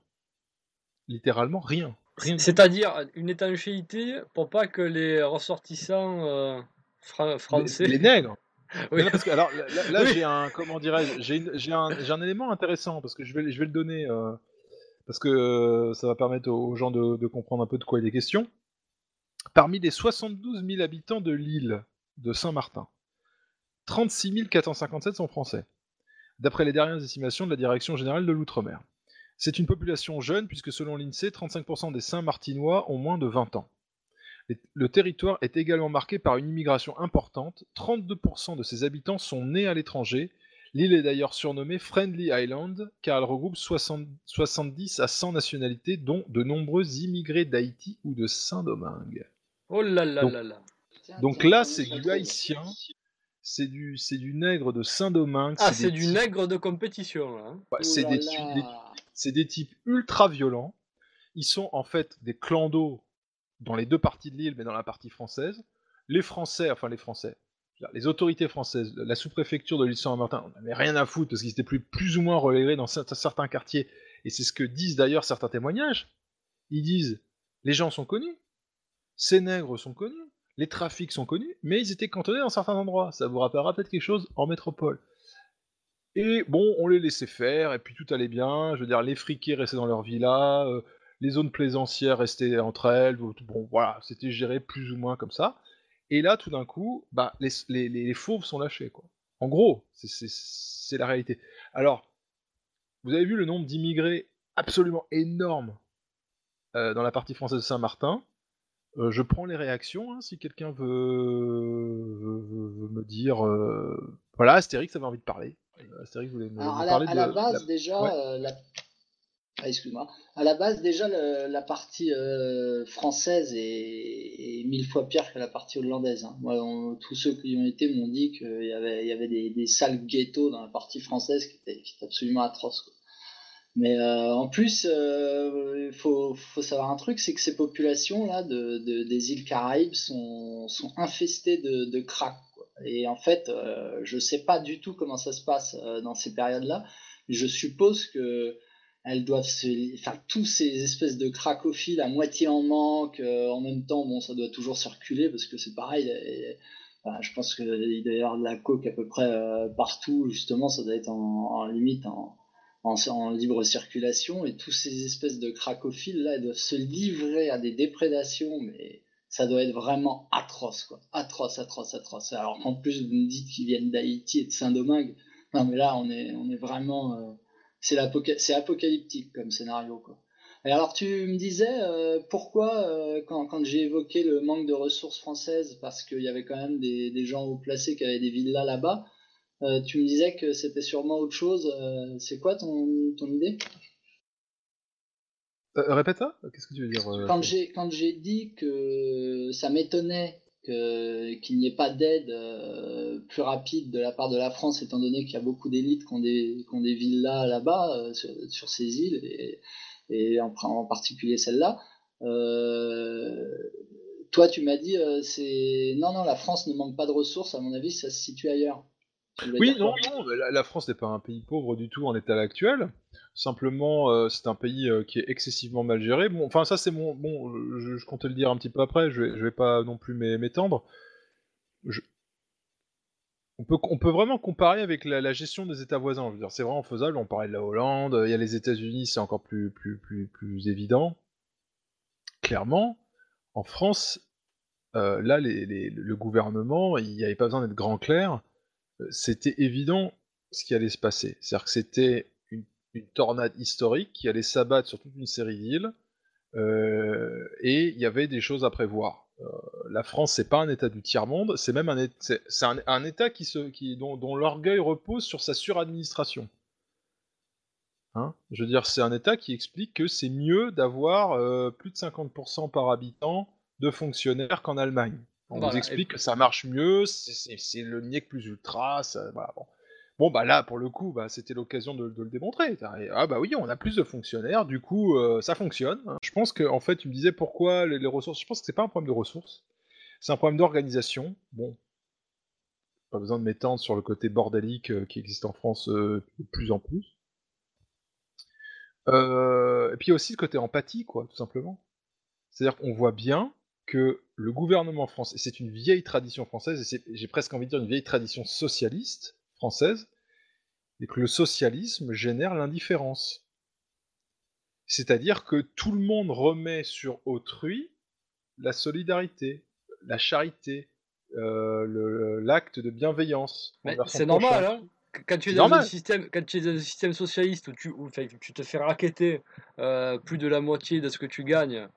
Littéralement rien. C'est-à-dire une étanchéité pour pas que les ressortissants euh, fra- français. Les, les nègres. (laughs) Oui. Non, parce que, alors là, là- là, Oui. j'ai un comment dirais-je j'ai un, j'ai un élément intéressant parce que je vais je vais le donner euh, parce que euh, ça va permettre aux, aux gens de, de comprendre un peu de quoi il est question. Parmi les 72 000 habitants de l'île de Saint-Martin, 36 457 sont français, d'après les dernières estimations de la Direction générale de l'outre-mer. C'est une population jeune puisque selon l'INSEE, 35% des Saint-Martinois ont moins de 20 ans. Le territoire est également marqué par une immigration importante. 32% de ses habitants sont nés à l'étranger. L'île est d'ailleurs surnommée Friendly Island car elle regroupe 60 70 à 100 nationalités, dont de nombreux immigrés d'Haïti ou de Saint-Domingue. Oh là là Donc- là là. Donc là, c'est du haïtien, c'est du, c'est du nègre de Saint-Domingue. Ah, c'est du nègre de compétition, là. hein. Ouais, c'est Oh des- c'est des types ultra violents. Ils sont en fait des clans d'eau dans les deux parties de l'île, mais dans la partie française. Les Français, enfin les Français, les autorités françaises, la sous-préfecture de l'île Saint-Martin, on n'avait rien à foutre parce qu'ils étaient plus, ou moins relégués dans certains quartiers. Et c'est ce que disent d'ailleurs certains témoignages. Ils disent les gens sont connus, ces nègres sont connus, les trafics sont connus, mais ils étaient cantonnés dans certains endroits. Ça vous rappellera peut-être quelque chose en métropole. Et bon, on les laissait faire, et puis tout allait bien. Je veux dire, les friqués restaient dans leur villa, euh, les zones plaisancières restaient entre elles. Bon, voilà, c'était géré plus ou moins comme ça. Et là, tout d'un coup, bah, les, fauves sont lâchés, quoi. En gros, c'est- la réalité. Alors, vous avez vu le nombre d'immigrés absolument énorme euh, dans la partie française de Saint-Martin. Euh, je prends les réactions, hein, si quelqu'un veut, me dire... Voilà, Astérix avait envie de parler. Euh, Astérix voulait me, Alors, à, la, à la base, la- déjà, Ouais. euh, la... ah, excuse-moi. À la base, déjà, le- la partie euh, française est, est mille fois pire que la partie hollandaise. hein. Moi, on- tous ceux qui y ont été m'ont dit qu'il y avait, il y avait des, des sales ghettos dans la partie française qui étaient, qui étaient absolument atroces. quoi. Mais euh, en plus, euh, il faut, faut savoir un truc, c'est que ces populations-là de, de- des îles Caraïbes sont, sont infestées de, de crack. Et en fait, euh, je sais pas du tout comment ça se passe euh, dans ces périodes-là. Je suppose que elles doivent se, tous ces espèces de cracophiles à moitié en manque, euh, en même temps, bon, ça doit toujours circuler parce que c'est pareil. je pense qu'il doit y avoir de la coke à peu près partout. Justement, ça doit être en, limite en, libre circulation et tous ces espèces de cracophiles là, ils doivent se livrer à des déprédations, mais ça doit être vraiment atroce, quoi. Atroce, atroce, atroce. Alors qu'en plus, vous me dites qu'ils viennent d'Haïti et de Saint-Domingue. Non, mais là, on est, on est vraiment. euh, c'est apocalyptique comme scénario, quoi. Et alors, tu me disais euh, pourquoi, euh, quand, j'ai évoqué le manque de ressources françaises, parce qu'il y avait quand même des, gens haut placés qui avaient des villas là-bas, euh, tu me disais que c'était sûrement autre chose. c'est quoi ton, ton idée? Euh, répète ça Qu'est-ce que tu veux dire euh, Quand j'ai quand j'ai dit que ça m'étonnait qu'il n'y ait pas d'aide euh, plus rapide de la part de la France, étant donné qu'il y a beaucoup d'élites qui ont des qui ont des villas là-bas euh, sur, sur ces îles et, et en, en particulier celle-là. euh, toi, tu m'as dit euh, c'est non non la France ne manque pas de ressources. À mon avis, ça se situe ailleurs. Oui, non, non, la, France n'est pas un pays pauvre du tout en état actuel. Simplement, euh, c'est un pays euh, qui est excessivement mal géré. Bon, enfin, ça, c'est mon. Bon, je, je comptais le dire un petit peu après, je vais, je vais pas non plus m'é- m'étendre. Je- On, peut, on peut vraiment comparer avec la, la gestion des États voisins. Je veux dire, c'est vraiment faisable. On parlait de la Hollande, il y a les États-Unis, c'est encore plus, plus, plus, plus évident. Clairement, en France, euh, là, les- les- le gouvernement, il n'y avait pas besoin d'être grand clair c'était évident ce qui allait se passer. C'est-à-dire que c'était une, tornade historique qui allait s'abattre sur toute une série d'îles, euh, et il y avait des choses à prévoir. Euh, la France, c'est pas un État du tiers-monde, c'est même un, c'est un, État qui dont, l'orgueil repose sur sa suradministration. Hein? Je veux dire, c'est un État qui explique que c'est mieux d'avoir euh, plus de 50% par habitant de fonctionnaires qu'en Allemagne. On Voilà, vous explique que ça marche mieux, c'est- le niec plus ultra, ça, voilà, bon. Bon, bah là, pour le coup, bah, c'était l'occasion de, de le démontrer. Ah bah oui, on a plus de fonctionnaires, du coup, euh, ça fonctionne. hein. Je pense que, en fait, tu me disais pourquoi les, les ressources. Je pense que c'est pas un problème de ressources, c'est un problème d'organisation. Bon, pas besoin de m'étendre sur le côté bordélique euh, qui existe en France euh, de plus en plus. Euh, et puis aussi le côté empathie, quoi, tout simplement. C'est-à-dire qu'on voit bien que le gouvernement français, c'est une vieille tradition française, et c'est- j'ai presque envie de dire une vieille tradition socialiste française, et que le socialisme génère l'indifférence. C'est-à-dire que tout le monde remet sur autrui la solidarité, la charité, euh, l'acte de bienveillance. C'est normal, hein. Qu- Quand tu es dans un système, quand tu es dans un système socialiste où tu, où, enfin, tu te fais raqueter euh, plus de la moitié de ce que tu gagnes,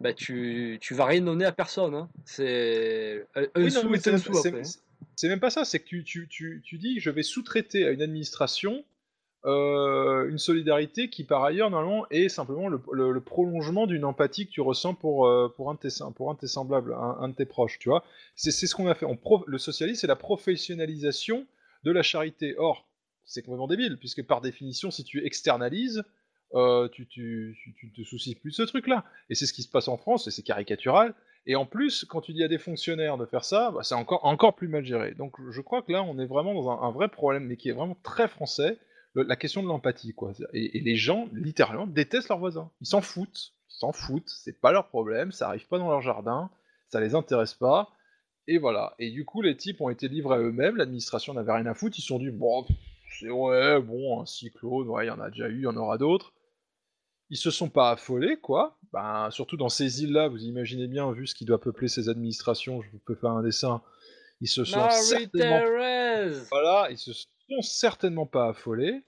bah tu, tu vas rien donner à personne. hein. C'est un, Oui, non, sou mais est un même- sou après. hein. c'est- même pas ça, c'est que tu, tu, tu, tu dis je vais sous-traiter à une administration euh, une solidarité qui par ailleurs normalement est simplement le, le- le prolongement d'une empathie que tu ressens pour, euh, pour, un, de tes, pour un de tes semblables, un, un de tes proches, tu vois. C'est ce qu'on a fait. On le socialisme, c'est la professionnalisation de la charité. Or, c'est complètement débile, puisque par définition, si tu externalises, euh, tu, tu, tu, tu te soucies plus de ce truc-là. Et c'est ce qui se passe en France, et c'est caricatural. Et en plus, quand tu dis à des fonctionnaires de faire ça, bah, c'est encore, plus mal géré. Donc je crois que là, on est vraiment dans un, vrai problème, mais qui est vraiment très français, la question de l'empathie. quoi. Et, les gens, littéralement, détestent leurs voisins. Ils s'en foutent. Ils s'en foutent. C'est pas leur problème, ça arrive pas dans leur jardin, ça les intéresse pas. Et voilà. Et du coup, les types ont été livrés à eux-mêmes, l'administration n'avait rien à foutre, ils se sont dit, bon, c'est ouais, bon, un cyclone, ouais, il y en a déjà eu, il y en aura d'autres. Ils se sont pas affolés, quoi. Ben, surtout dans ces îles-là, vous imaginez bien, vu ce qui doit peupler ces administrations, je peux faire un dessin, ils se sont certainement... Marie-Thérèse Voilà, ils se sont certainement pas affolés.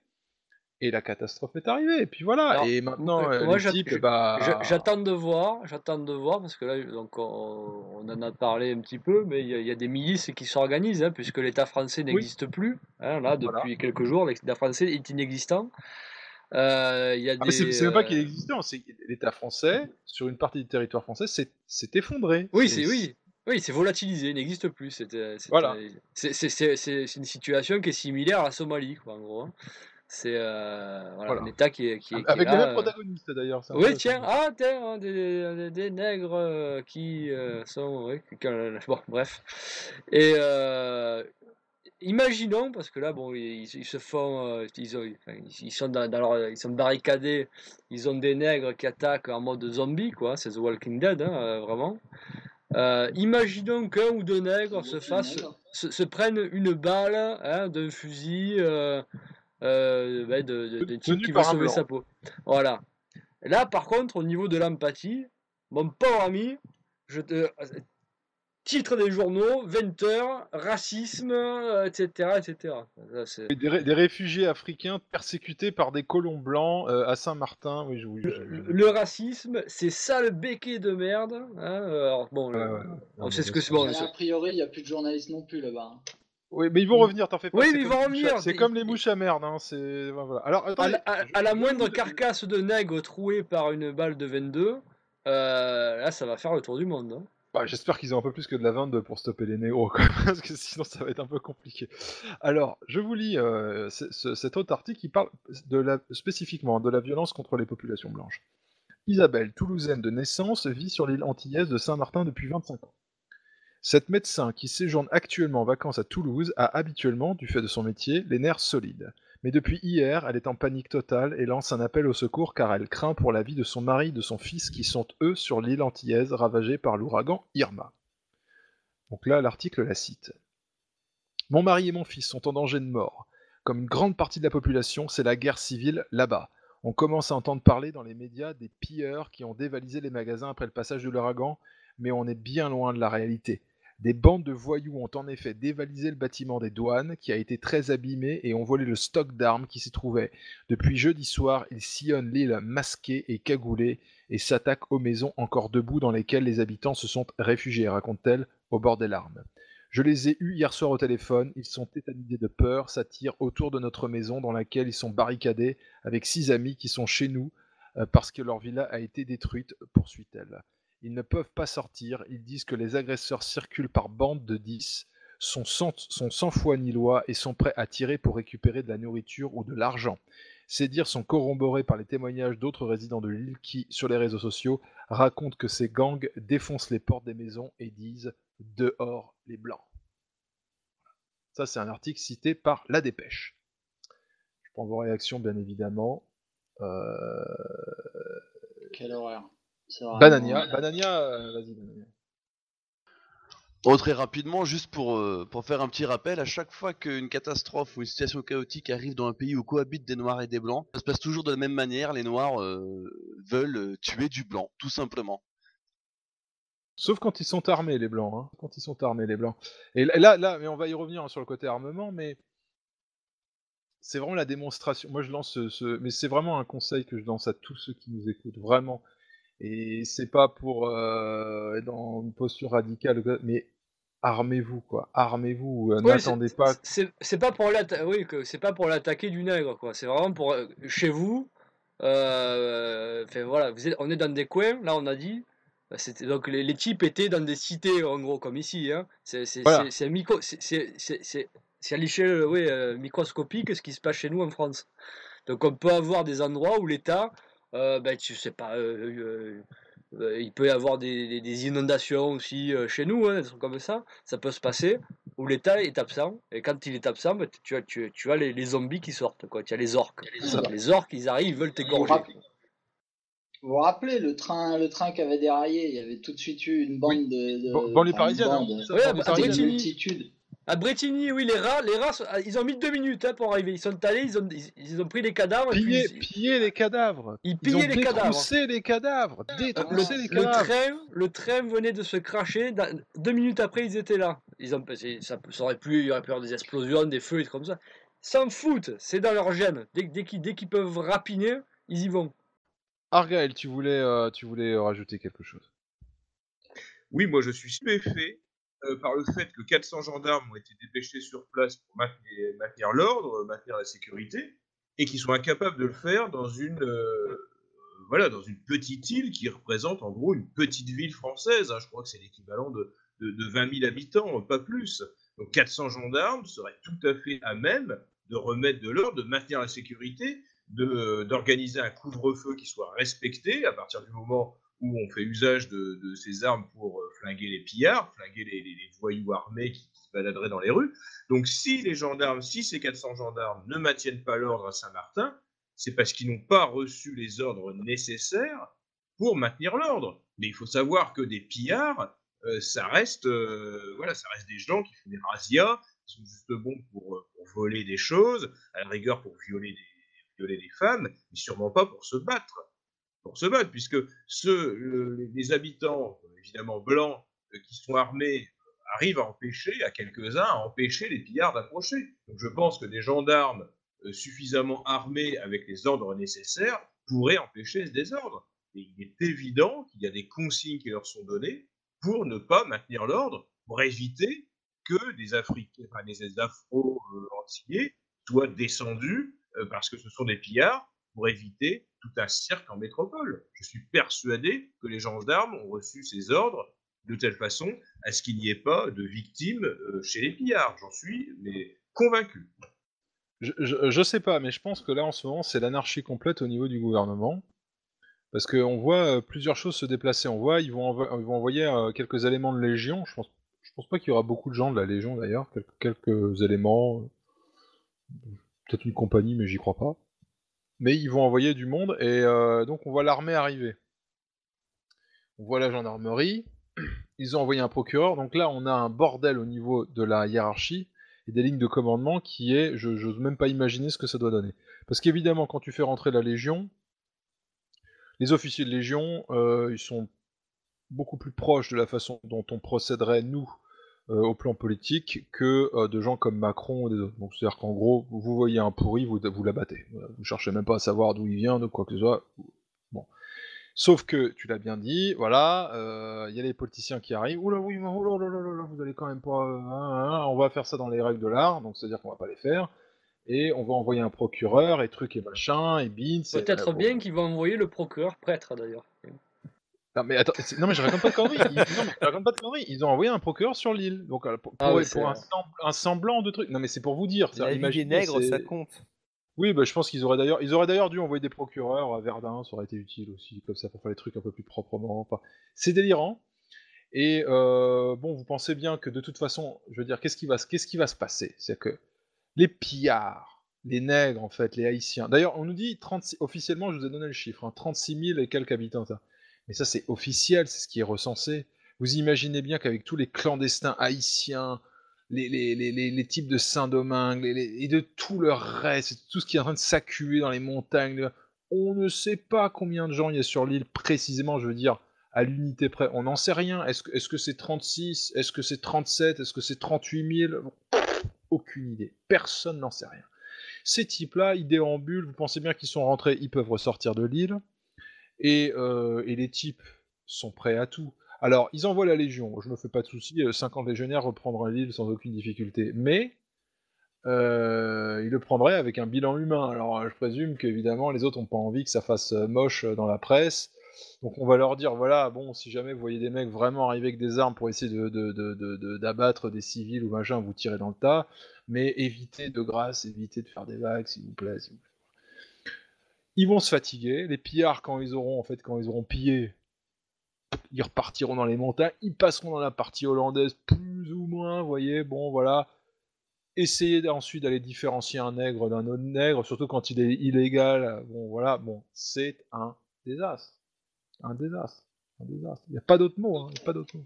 Et la catastrophe est arrivée. Et puis voilà. Alors, et maintenant, euh, euh, moi, bah... j'attends de voir, j'attends de voir parce que là, donc on, on en a parlé un petit peu, mais il y, a- il y a des milices qui s'organisent hein, puisque l'État français n'existe plus. hein, là, depuis quelques jours, l'État français est inexistant. Euh, y a Ah, c'est c'est même pas euh, qu'il est existant, c'est que l'État français, sur une partie du territoire français, s'est effondré. Oui, c'est oui. Oui, c'est volatilisé, il n'existe plus. C'était- Voilà. C'est, c'est, c'est, c'est- c'est une situation qui est similaire à la Somalie, quoi, en gros. hein. C'est euh, voilà, Voilà. un État qui est, qui est, qui est Avec les là, mêmes euh, protagonistes d'ailleurs. c'est Oui, tiens, ah, tiens, hein, des, des, des nègres euh, qui euh, sont. oui, qui- qui- bon, bref. Et euh, imaginons, parce que là, bon, ils, ils se font. euh, ils, ont- enfin, ils- ils sont dans, dans leur- ils sont barricadés, ils ont des nègres qui attaquent en mode zombie, quoi, c'est The Walking Dead, hein, euh, vraiment. Euh, imaginons qu'un ou deux nègres se fassent, se, se prennent une balle hein, d'un fusil euh, euh, ben, de, de, de type qui va sauver blanc. sa peau. Voilà. Là, par contre, au niveau de l'empathie, mon pauvre ami, je te... titre des journaux, 20 heures, racisme, euh, etc. etc. Ça, c'est- Et Des, ré- des réfugiés africains persécutés par des colons blancs euh, à Saint-Martin. Oui, je, oui, je- Le racisme, c'est ça le béquet de merde. hein, euh, Alors, bon, le- on sait ce que c'est. Bon, a priori, il n'y a plus de journalistes non plus là-bas. hein. Oui, mais ils vont revenir, t'en fais pas. Oui, c'est mais ils comme vont les mouches à- revenir, C'est comme les mouches à merde. Hein, c'est... enfin, voilà. Alors, à, attendez, la, à- à la moindre carcasse de nègre trouée par une balle de 22, euh, là, ça va faire le tour du monde. hein. Bah, J'espère qu'ils ont un peu plus que de la 22 pour stopper les néos, (laughs) parce que sinon ça va être un peu compliqué. Alors, je vous lis euh, ce- ce- cet autre article qui parle spécifiquement de la violence contre les populations blanches. Isabelle, toulousaine de naissance, vit sur l'île antillaise de Saint-Martin depuis 25 ans. Cette médecin qui séjourne actuellement en vacances à Toulouse a habituellement, du fait de son métier, les nerfs solides. Mais depuis hier, elle est en panique totale et lance un appel au secours car elle craint pour la vie de son mari et de son fils qui sont eux sur l'île antillaise ravagée par l'ouragan Irma. Donc là, l'article la cite. Mon mari et mon fils sont en danger de mort. Comme une grande partie de la population, c'est la guerre civile là-bas. On commence à entendre parler dans les médias des pilleurs qui ont dévalisé les magasins après le passage de l'ouragan, mais on est bien loin de la réalité. Des bandes de voyous ont en effet dévalisé le bâtiment des douanes, qui a été très abîmé, et ont volé le stock d'armes qui s'y trouvait. Depuis jeudi soir, ils sillonnent l'île masqués et cagoulés, et s'attaquent aux maisons encore debout dans lesquelles les habitants se sont réfugiés, raconte-t-elle, au bord des larmes. Je les ai eus hier soir au téléphone, ils sont tétanisés de peur, s'attirent autour de notre maison dans laquelle ils sont barricadés avec six amis qui sont chez nous euh, parce que leur villa a été détruite, poursuit-elle. Ils ne peuvent pas sortir, ils disent que les agresseurs circulent par bandes de 10, sont sans, sont sans foi ni loi et sont prêts à tirer pour récupérer de la nourriture ou de l'argent. Ces dires sont corroborés par les témoignages d'autres résidents de l'île qui, sur les réseaux sociaux, racontent que ces gangs défoncent les portes des maisons et disent dehors les blancs. Ça, c'est un article cité par La Dépêche. Je prends vos réactions, bien évidemment. Euh... Quelle horreur. Banania, Banania, euh, vas-y, Banania. Oh, très rapidement, juste pour, euh, pour faire un petit rappel, à chaque fois qu'une catastrophe ou une situation chaotique arrive dans un pays où cohabitent des noirs et des blancs, ça se passe toujours de la même manière, les noirs euh, veulent euh, tuer du blanc, tout simplement. Sauf quand ils sont armés, les blancs. Hein. Quand ils sont armés, les blancs. Et là, là, mais on va y revenir hein, sur le côté armement, mais c'est vraiment la démonstration. Moi, je lance ce, ce- mais c'est vraiment un conseil que je lance à tous ceux qui nous écoutent, vraiment. Et c'est pas pour euh, être dans une posture radicale, mais armez-vous, quoi. Armez-vous. euh, Oui, N'attendez pas. C'est pas pour l'atta- oui, c'est pas pour l'attaquer du nègre, quoi. C'est vraiment pour euh, chez vous. euh, voilà, vous êtes, on est dans des coins. Là, on a dit. donc les, les types étaient dans des cités en gros comme ici. Hein. C'est Voilà. micro, c'est à l'échelle oui, euh, microscopique ce qui se passe chez nous en France. Donc on peut avoir des endroits où l'État, euh, ben tu sais pas, euh, euh, il peut y avoir des, des- des inondations aussi chez nous, hein, des trucs comme ça. Ça peut se passer où l'État est absent. Et quand il est absent, ben, tu as, tu, tu as les, les zombies qui sortent. Quoi. Tu as les orques. Les orques, ils arrivent, ils veulent t'égorger. vous vous rappelez le train, le train qui avait déraillé? Il y avait tout de suite eu une bande de. de Ban- banlieue parisienne, hein, ça, Ouais, parisienne. Bretigny. multitude. À Bretigny, oui, les rats, les rats, ah, ils ont mis deux minutes hein, pour arriver. Ils sont allés, ils ont, ils, ils ont pris les cadavres. et puis Piller, ils- piller les cadavres. Ils ont pillaient les cadavres. les cadavres. Détroussé les le, le cadavres. train, le train venait de se cracher. dans- deux minutes après, ils étaient là. Ils ont, ça, ça aurait pu, il y aurait pu y avoir des explosions, des feux, et trucs comme ça. S'en foutent, c'est dans leur gène. Dès, dès qu'ils, dès qu'ils peuvent rapiner, ils y vont. Argaël, tu voulais, euh, tu voulais euh, rajouter quelque chose? Oui, moi je suis stupéfait euh, par le fait que 400 gendarmes ont été dépêchés sur place pour maintenir, l'ordre, maintenir la sécurité, et qu'ils sont incapables de le faire dans une, euh, voilà, dans une petite île qui représente en gros une petite ville française. hein. Je crois que c'est l'équivalent de, de, de 20 000 habitants, pas plus. Donc 400 gendarmes seraient tout à fait à même de remettre de l'ordre, de maintenir la sécurité, d'organiser un couvre-feu qui soit respecté à partir du moment où on fait usage de, ces armes pour euh, flinguer les pillards, flinguer les, voyous armés qui, se baladeraient dans les rues. Donc si les gendarmes, si ces 400 gendarmes ne maintiennent pas l'ordre à Saint-Martin, c'est parce qu'ils n'ont pas reçu les ordres nécessaires pour maintenir l'ordre. Mais il faut savoir que des pillards, euh, ça reste, euh, voilà, ça reste des gens qui font des razzias, qui sont juste bons pour, voler des choses, à la rigueur pour violer violer des femmes, mais sûrement pas pour se battre pour se battre, puisque les- habitants, évidemment blancs, euh, qui sont armés, euh, arrivent à empêcher, à quelques-uns, à empêcher les pillards d'approcher. Donc je pense que des gendarmes euh, suffisamment armés avec les ordres nécessaires pourraient empêcher ce désordre. Et il est évident qu'il y a des consignes qui leur sont données pour ne pas maintenir l'ordre, pour éviter que des Africains, enfin des Afro-Antillais soient descendus parce que ce sont des pillards pour éviter tout un cirque en métropole. Je suis persuadé que les gendarmes ont reçu ces ordres de telle façon à ce qu'il n'y ait pas de victimes euh, chez les pillards. J'en suis mais convaincu. Je, je sais pas, mais je pense que là en ce moment c'est l'anarchie complète au niveau du gouvernement. Parce qu'on voit euh, plusieurs choses se déplacer. On voit, ils vont, envoyer euh, quelques éléments de Légion. Je pense, pense pas qu'il y aura beaucoup de gens de la Légion d'ailleurs. Quelques, quelques éléments. Peut-être une compagnie, mais j'y crois pas. Mais ils vont envoyer du monde et euh, donc on voit l'armée arriver. On voit la gendarmerie. Ils ont envoyé un procureur. Donc là, on a un bordel au niveau de la hiérarchie et des lignes de commandement qui est, je n'ose même pas imaginer ce que ça doit donner. Parce qu'évidemment, quand tu fais rentrer la Légion, les officiers de Légion, euh, ils sont beaucoup plus proches de la façon dont on procéderait, nous, au plan politique, que euh, de gens comme Macron ou des autres. Donc c'est-à-dire qu'en gros, vous voyez un pourri, vous, vous l'abattez. Vous cherchez même pas à savoir d'où il vient, de quoi que ce soit. Bon. Sauf que, tu l'as bien dit, voilà, euh, il y a les politiciens qui arrivent. Oula, oui, mais vous allez quand même pas. euh, hein, hein, on va faire ça dans les règles de l'art, donc c'est-à-dire qu'on va pas les faire. Et on va envoyer un procureur, et truc et machin, et bins. Peut-être euh, bien qu'ils vont envoyer le procureur prêtre d'ailleurs. Non mais attends, non mais je raconte pas de conneries. Ils, non, mais je raconte pas de conneries. Ils ont envoyé un procureur sur l'île, donc euh, pour, Ah pour un, vrai. sembl- un semblant de truc. Non mais c'est pour vous dire. La vie des imaginez, nègres, c'est- ça compte. Oui, bah, je pense qu'ils auraient d'ailleurs, ils auraient d'ailleurs dû envoyer des procureurs à Verdun, ça aurait été utile aussi, comme ça pour faire les trucs un peu plus proprement. Enfin, c'est délirant. Et euh, bon, vous pensez bien que de toute façon, je veux dire, qu'est-ce qui va, se- qu'est-ce qui va se passer? C'est que les pillards, les nègres en fait, les haïtiens. D'ailleurs, on nous dit 36, officiellement, je vous ai donné le chiffre, hein, 36 000 et quelques habitants. ça. Mais ça, c'est officiel, c'est ce qui est recensé. Vous imaginez bien qu'avec tous les clandestins haïtiens, les, types de Saint-Domingue, et de tout le reste, tout ce qui est en train de s'acculer dans les montagnes, on ne sait pas combien de gens il y a sur l'île précisément, je veux dire, à l'unité près. On n'en sait rien. Est-ce que est-ce que c'est 36 Est-ce que c'est 37 Est-ce que c'est 38 000 Aucune idée. Personne n'en sait rien. Ces types-là, ils déambulent, vous pensez bien qu'ils sont rentrés, ils peuvent ressortir de l'île. Et, euh, et les types sont prêts à tout. Alors, ils envoient la Légion. Je me fais pas de soucis. euh, 50 légionnaires reprendront l'île sans aucune difficulté. Mais euh, ils le prendraient avec un bilan humain. Alors, euh, je présume qu'évidemment, les autres n'ont pas envie que ça fasse euh, moche euh, dans la presse. Donc, on va leur dire voilà, bon, si jamais vous voyez des mecs vraiment arriver avec des armes pour essayer de, de- de- de- de- d'abattre des civils ou machin, vous tirez dans le tas. Mais évitez de grâce, évitez de faire des vagues, s'il vous plaît. s'il vous plaît. Ils vont se fatiguer. Les pillards, quand ils auront, en fait, quand ils auront pillé, ils repartiront dans les montagnes, ils passeront dans la partie hollandaise plus ou moins, vous voyez, bon voilà. Essayez ensuite d'aller différencier un nègre d'un autre nègre, surtout quand il est illégal, bon voilà, bon, c'est un désastre. Un désastre. Un désastre. Il n'y a pas d'autre mot, hein, il a pas d'autre mot.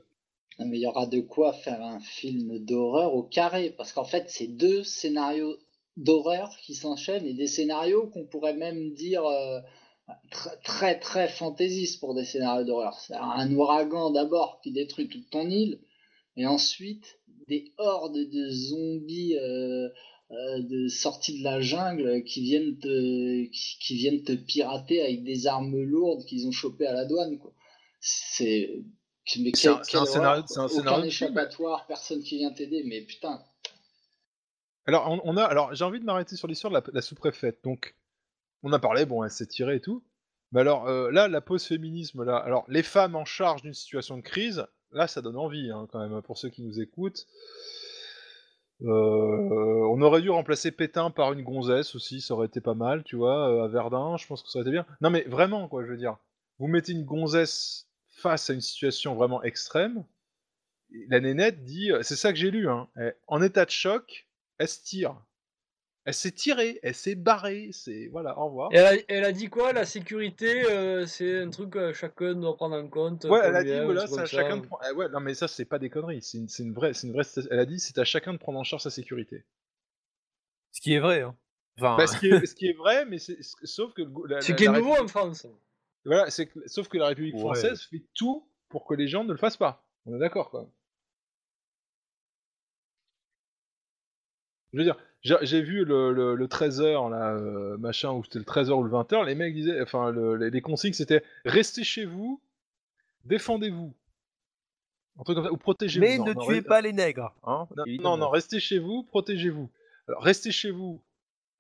Non, Mais il y aura de quoi faire un film d'horreur au carré, parce qu'en fait, c'est deux scénarios d'horreur qui s'enchaînent et des scénarios qu'on pourrait même dire euh, très, très très fantaisistes pour des scénarios d'horreur. C'est un ouragan d'abord qui détruit toute ton île, et ensuite des hordes de zombies euh, euh, de sortis de la jungle qui viennent te qui, qui viennent te pirater avec des armes lourdes qu'ils ont chopées à la douane. C'est C'est un- c'est un scénario- c'est un scénario Aucun échappatoire, personne qui vient t'aider, mais putain. Alors, on, a, alors j'ai envie de m'arrêter sur l'histoire de la, sous-préfète. Donc, on a parlé, bon, elle s'est tirée et tout. Mais alors, euh, là, la pause féminisme, là, alors, les femmes en charge d'une situation de crise, là, ça donne envie, hein, quand même, pour ceux qui nous écoutent. Euh, on aurait dû remplacer Pétain par une gonzesse aussi, ça aurait été pas mal, tu vois, euh, à Verdun, je pense que ça aurait été bien. Non, mais vraiment, quoi, je veux dire. Vous mettez une gonzesse face à une situation vraiment extrême, la nénette dit, c'est ça que j'ai lu, hein, en état de choc, elle se tire. Elle s'est tirée, elle s'est barrée, c'est voilà, au revoir. Et Elle a, elle a dit quoi La sécurité, euh, c'est un truc que chacun doit prendre en compte. Ouais, elle a dit voilà, ça, chacun de eh ouais, non mais ça c'est pas des conneries, c'est une, vraie, c'est une vraie. Elle a dit c'est à chacun de prendre en charge sa sécurité. Ce qui est vrai. Hein. Enfin, Bah, ce, qui est, (laughs) ce qui est vrai, mais c'est sauf que le la, Ce la- qui est nouveau République- en France. Voilà, c'est sauf que la République Ouais. française fait tout pour que les gens ne le fassent pas. On est d'accord quoi. Je veux dire, j'ai vu le, le, le 13h, là, euh, machin, ou c'était le 13h ou le 20h, les mecs disaient, enfin, le- les, les consignes c'était restez chez vous, défendez-vous. Un truc comme ça, ou protégez-vous. Mais Non, ne non, tuez pas les nègres. Hein, non, non, restez chez vous, protégez-vous. Alors, restez chez vous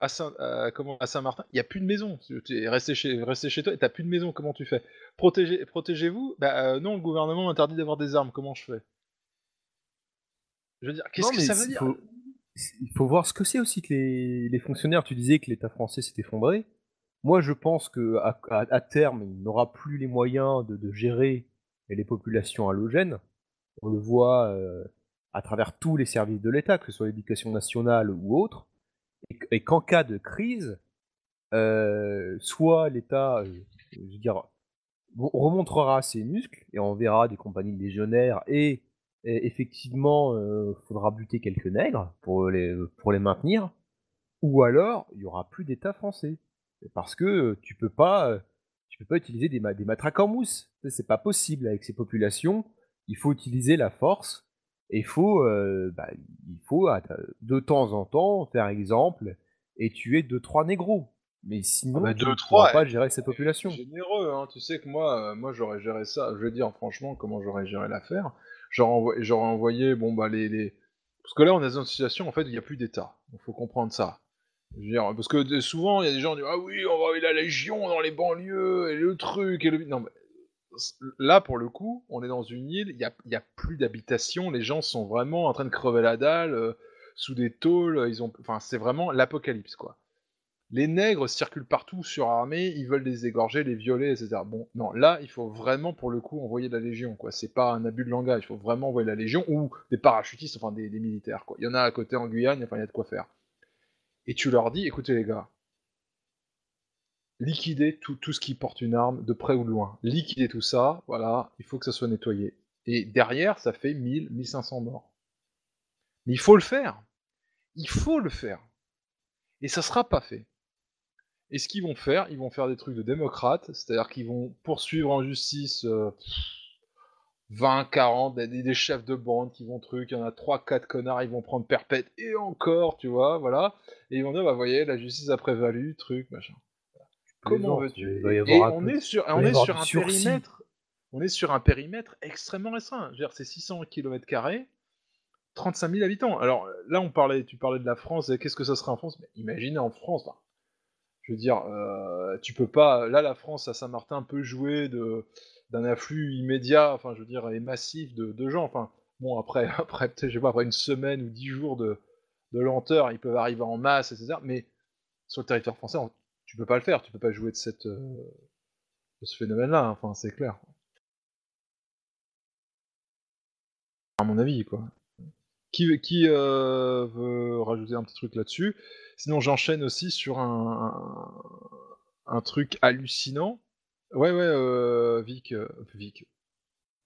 à Saint, à- comment, à Saint-Martin, il n'y a plus de maison. Resté chez, resté chez toi et t'as plus de maison, comment tu fais? Protégez, Protégez-vous Bah euh, non, le gouvernement interdit d'avoir des armes, comment je fais? Je veux dire, qu'est-ce que ça veut dire? faut- Il faut voir ce que c'est aussi que les, fonctionnaires. Tu disais que l'État français s'est effondré. Moi, je pense que à, terme, il n'aura plus les moyens de, gérer les populations halogènes. On le voit euh, à travers tous les services de l'État, que ce soit l'éducation nationale ou autre, et, qu- et qu'en cas de crise, euh, soit l'État, euh, remontrera ses muscles et on verra des compagnies légionnaires et, et effectivement, il faudra buter quelques nègres pour les, pour les maintenir, ou alors il y aura plus d'État français parce que euh, tu peux pas, euh, tu peux pas utiliser des, ma- des matraques en mousse, c'est pas possible avec ces populations. Il faut utiliser la force et il faut, euh, bah, il faut de temps en temps faire exemple et tuer deux trois négros. Mais sinon, Ah bah, tu ne pourras pas eh, gérer ces populations. généreux, hein. tu sais que moi, euh, moi j'aurais géré ça, je veux dire franchement comment j'aurais géré l'affaire? J'aurais envoyé, bon bah les, les... Parce que là on est dans une situation en fait il n'y a plus d'État, il faut comprendre ça. Je veux dire, parce que souvent il y a des gens qui disent Ah oui, on va envoyer la Légion dans les banlieues, et le truc, et le... Non mais là pour le coup, on est dans une île, il n'y a, y a plus d'habitation, les gens sont vraiment en train de crever la dalle, euh, sous des tôles, ils ont... Enfin c'est vraiment l'apocalypse quoi. Les nègres circulent partout surarmés, ils veulent les égorger, les violer, etc. Bon, non, là, il faut vraiment, pour le coup, envoyer la Légion, quoi. C'est pas un abus de langage, il faut vraiment envoyer la Légion, ou des parachutistes, enfin des, militaires. Il y en a à côté en Guyane, il y a de quoi faire. Et tu leur dis, écoutez les gars, liquidez tout, ce qui porte une arme, de près ou de loin. Liquidez tout ça, voilà, il faut que ça soit nettoyé. Et derrière, ça fait 1000, 1500 morts. Mais il faut le faire. Il faut le faire. Et ça sera pas fait. Et ce qu'ils vont faire, ils vont faire des trucs de démocrates, c'est-à-dire qu'ils vont poursuivre en justice euh, 20, 40, des, des chefs de bande qui vont truc, il y en a 3, 4 connards, ils vont prendre perpète et encore, tu vois, voilà. Et ils vont dire, bah voyez, la justice a prévalu, truc, machin. Comment veux-tu? Et on est sur, on est un sursis. périmètre, on est sur un périmètre extrêmement restreint. Je veux dire, c'est 600 km, 35 000 habitants. Alors là, on parlait, tu parlais de la France, et qu'est-ce que ça serait en France? Mais Imaginez en France, je veux dire, euh, tu peux pas. Là, la France à Saint-Martin peut jouer d'un afflux immédiat, enfin, je veux dire, et massif de, gens. Enfin, bon, après, (laughs) après, je sais pas, après une semaine ou dix jours de, lenteur, ils peuvent arriver en masse, etc. Mais sur le territoire français, on- tu peux pas le faire. Tu peux pas jouer de cette euh, ce phénomène-là. hein, Enfin, c'est clair. À mon avis, quoi. Qui, euh, veut rajouter un petit truc là-dessus Sinon, j'enchaîne aussi sur un, truc hallucinant. Ouais, ouais, euh, Vic, euh, Vic.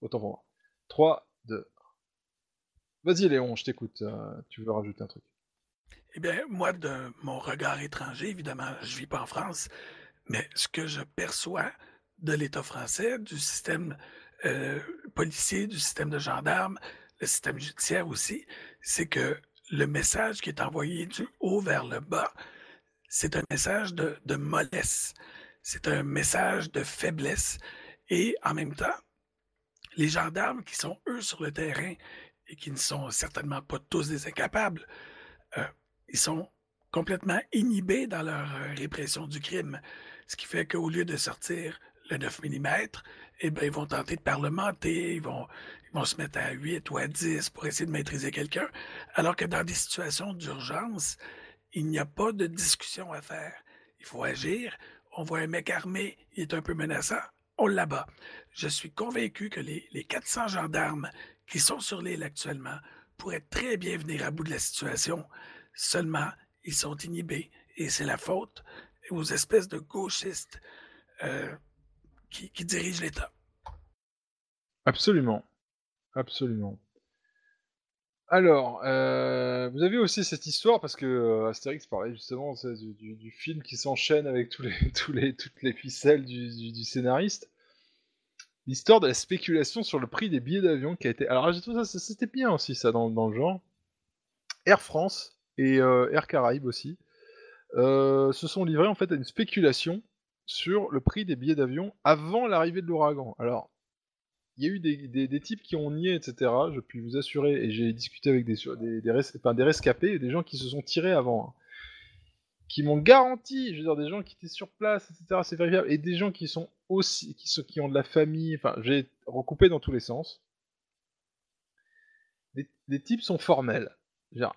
Autant pour moi. 3, 2. Vas-y, Léon, je t'écoute. tu veux rajouter un truc? Eh bien, moi, de mon regard étranger, évidemment, je vis pas en France, mais ce que je perçois de l'État français, du système policier, du système de gendarmes, le système judiciaire aussi, c'est que le message qui est envoyé du haut vers le bas, c'est un message de, mollesse, c'est un message de faiblesse. Et en même temps, les gendarmes qui sont, eux, sur le terrain et qui ne sont certainement pas tous des incapables, euh, ils sont complètement inhibés dans leur euh, répression du crime. Ce qui fait qu'au lieu de sortir le 9 mm, eh ben, ils vont tenter de parlementer, ils vont, ils vont se mettre à 8 ou à 10 pour essayer de maîtriser quelqu'un, alors que dans des situations d'urgence, il n'y a pas de discussion à faire. Il faut agir. On voit un mec armé, il est un peu menaçant, on l'abat. Je suis convaincu que les, les 400 gendarmes qui sont sur l'île actuellement pourraient très bien venir à bout de la situation. Seulement, ils sont inhibés et c'est la faute aux espèces de gauchistes euh, qui, qui dirigent l'État. Absolument. Absolument. Alors, euh, vous avez aussi cette histoire parce que euh, Astérix parlait justement du, film qui s'enchaîne avec tous les, (laughs) tous les, toutes les ficelles du, du- scénariste. L'histoire de la spéculation sur le prix des billets d'avion qui a été. Alors, j'ai trouvé ça, c'était bien aussi ça dans, dans le genre. Air France et euh, Air Caraïbes aussi se sont livrés en fait à une spéculation sur le prix des billets d'avion avant l'arrivée de l'ouragan. Alors, il y a eu des, types qui ont nié, etc. Je puis vous assurer, et j'ai discuté avec des, des, des, enfin, des rescapés, des gens qui se sont tirés avant, hein, qui m'ont garanti, je veux dire, des gens qui étaient sur place, etc. C'est vérifiable, et des gens qui sont aussi, qui, ont de la famille, enfin, j'ai recoupé dans tous les sens. Les types sont formels. Genre,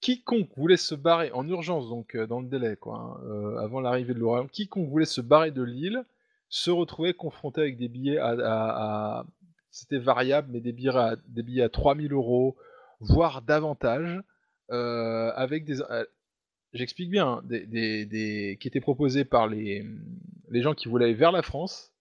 quiconque voulait se barrer en urgence, donc euh, dans le délai, quoi, hein, euh, avant l'arrivée de l'ouragan, quiconque voulait se barrer de l'île se retrouvait confronté avec des billets à, c'était variable, mais des billets à, des billets à 3000 euros, voire davantage, euh, avec des, euh, j'explique bien, hein, des, qui étaient proposés par les, les gens qui voulaient aller vers la France,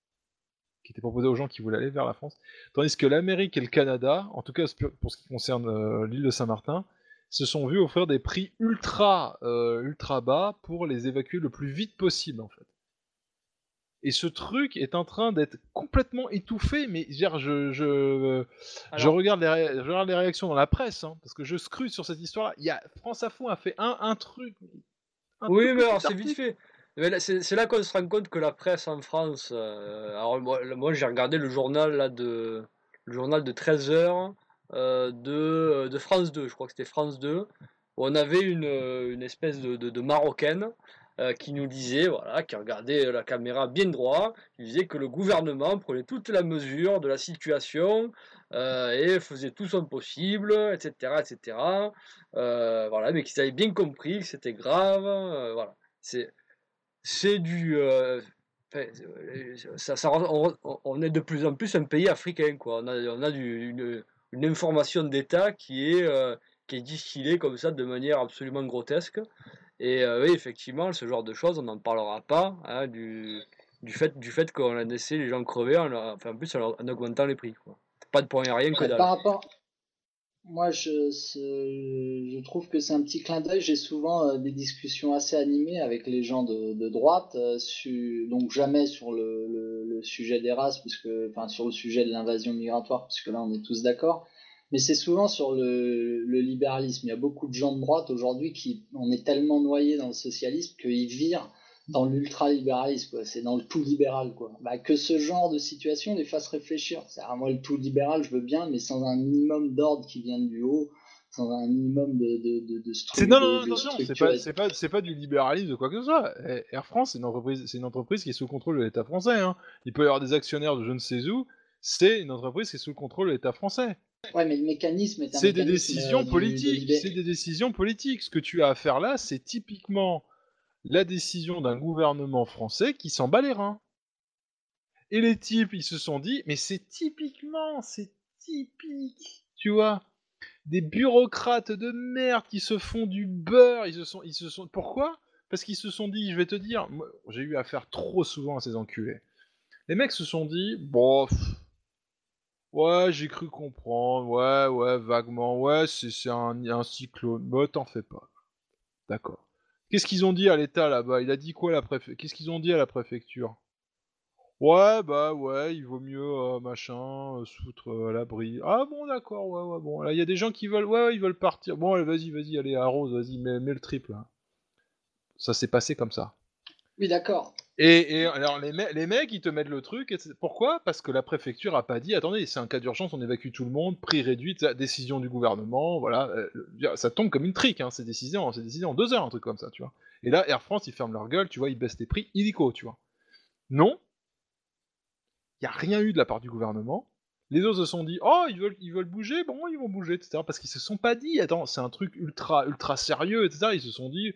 qui étaient proposés aux gens qui voulaient aller vers la France, tandis que l'Amérique et le Canada, en tout cas pour ce qui concerne euh, l'île de Saint-Martin, se sont vus offrir des prix ultra, ultra bas pour les évacuer le plus vite possible en fait. Et ce truc est en train d'être complètement étouffé, mais genre, je, je, regarde les ré- je regarde les réactions dans la presse, hein, parce que je scrute sur cette histoire-là. Il y a France Info a fait un, un truc. un Oui, mais alors c'est vite fait. C'est là qu'on se rend compte que la presse en France. euh, alors moi, moi, j'ai regardé le journal là de le journal de 13 heures euh, de, de France 2, je crois que c'était France 2, où on avait une, euh, une espèce de, de, de marocaine euh, qui nous disait, voilà, qui regardait la caméra bien droit, qui disait que le gouvernement prenait toute la mesure de la situation euh, et faisait tout son possible, etc., etc. Euh, voilà, mais qu'ils avaient bien compris que c'était grave, voilà. C'est c'est du on, est de plus en plus un pays africain quoi on a, on a une, une information d'État qui est qui est distillée comme ça de manière absolument grotesque et euh, oui effectivement ce genre de choses on n'en parlera pas hein, du, du fait du fait qu'on a laissé les gens crever en, enfin, en plus en, en augmentant les prix quoi. pas de point rien que dalle Par rapport, moi, je, je trouve que c'est un petit clin d'œil. J'ai souvent euh, des discussions assez animées avec les gens de, de droite, euh, su- donc jamais sur le, le, le sujet des races, puisque, enfin, sur le sujet de l'invasion migratoire, puisque là, on est tous d'accord. Mais c'est souvent sur le, le libéralisme. Il y a beaucoup de gens de droite aujourd'hui qui, on est tellement noyés dans le socialisme qu'ils virent dans l'ultralibéralisme. C'est dans le tout libéral, quoi. Bah, que ce genre de situation les fasse réfléchir. C'est à moi le tout libéral, je veux bien, mais sans un minimum d'ordre qui vient du haut, sans un minimum de de de, de stru- C'est non, non, attention, c'est structure pas, c'est pas, du libéralisme de quoi que ce soit. Air France, c'est une entreprise, c'est une entreprise qui est sous le contrôle de l'État français. Hein. Il peut y avoir des actionnaires de je ne sais où. C'est une entreprise qui est sous le contrôle de l'État français. Ouais, mais le mécanisme est un C'est des décisions euh, du- politiques. C'est des décisions politiques. Ce que tu as à faire là, c'est typiquement la décision d'un gouvernement français qui s'en bat les reins. Et les types, ils se sont dit, mais c'est typiquement, c'est typique, tu vois, des bureaucrates de merde qui se font du beurre. Ils se sont, ils se sont. Pourquoi? Parce qu'ils se sont dit, je vais te dire, j'ai eu affaire trop souvent à ces enculés. Les mecs se sont dit, bon, pff, ouais, j'ai cru comprendre, ouais, ouais, vaguement, ouais, c'est un, cyclone. Bah, t'en fais pas. D'accord. Qu'est-ce qu'ils ont dit à l'État là-bas? Il a dit quoi la préfecture Qu'est-ce qu'ils ont dit à la préfecture? Ouais, bah ouais, il vaut mieux euh, machin, euh, euh, à l'abri. Ah bon, d'accord, ouais, ouais, bon. Là, il y a des gens qui veulent, ouais, ils veulent partir. Bon, allez, vas-y, vas-y, allez, arrose, vas-y, mets, mets le triple. hein. Ça s'est passé comme ça. Oui, d'accord. Et, alors les, me- les mecs, ils te mettent le truc. et Pourquoi? Parce que la préfecture a pas dit, attendez, c'est un cas d'urgence, on évacue tout le monde, prix réduit, décision du gouvernement, voilà. euh, ça tombe comme une trique, hein, c'est décidé, en- c'est décidé en deux heures, un truc comme ça, tu vois. Et là, Air France, ils ferment leur gueule, tu vois, ils baissent les prix illico, tu vois. Non, il n'y a rien eu de la part du gouvernement. Les autres se sont dit, oh, ils veulent, ils veulent bouger, bon, ils vont bouger, etc. Parce qu'ils se sont pas dit, attends, c'est un truc ultra, ultra sérieux, etc. Ils se sont dit,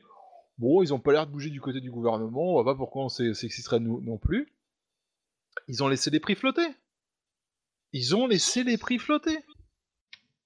bon, ils ont pas l'air de bouger du côté du gouvernement, on voit pas pourquoi on s'exciterait nous non plus. Ils ont laissé les prix flotter. Ils ont laissé les prix flotter.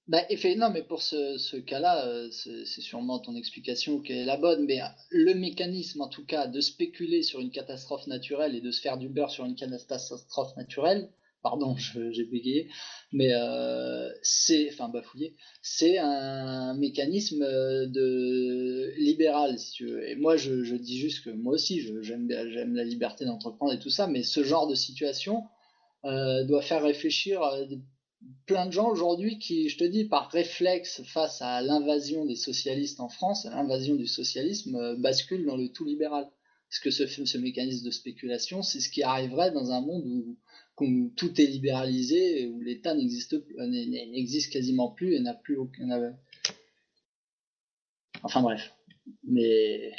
Bah, effet- non, mais pour ce, cas-là, euh, c'est c'est sûrement ton explication qui est la bonne, mais euh, le mécanisme, en tout cas, de spéculer sur une catastrophe naturelle et de se faire du beurre sur une catastrophe naturelle, pardon, (laughs) j'ai bégayé, mais euh, c'est, enfin bafouillé, c'est un mécanisme euh, de libéral, si tu veux. Et moi, je, dis juste que moi aussi, j'aime la liberté d'entreprendre et tout ça, mais ce genre de situation euh, doit faire réfléchir plein de gens aujourd'hui qui, je te dis, par réflexe face à l'invasion des socialistes en France, l'invasion du socialisme, euh, basculent dans le tout libéral. Parce que ce, ce mécanisme de spéculation, c'est ce qui arriverait dans un monde où, où tout est libéralisé, où l'État n'existe euh, n'existe quasiment plus et n'a plus aucun. n'a- Enfin bref. Mais.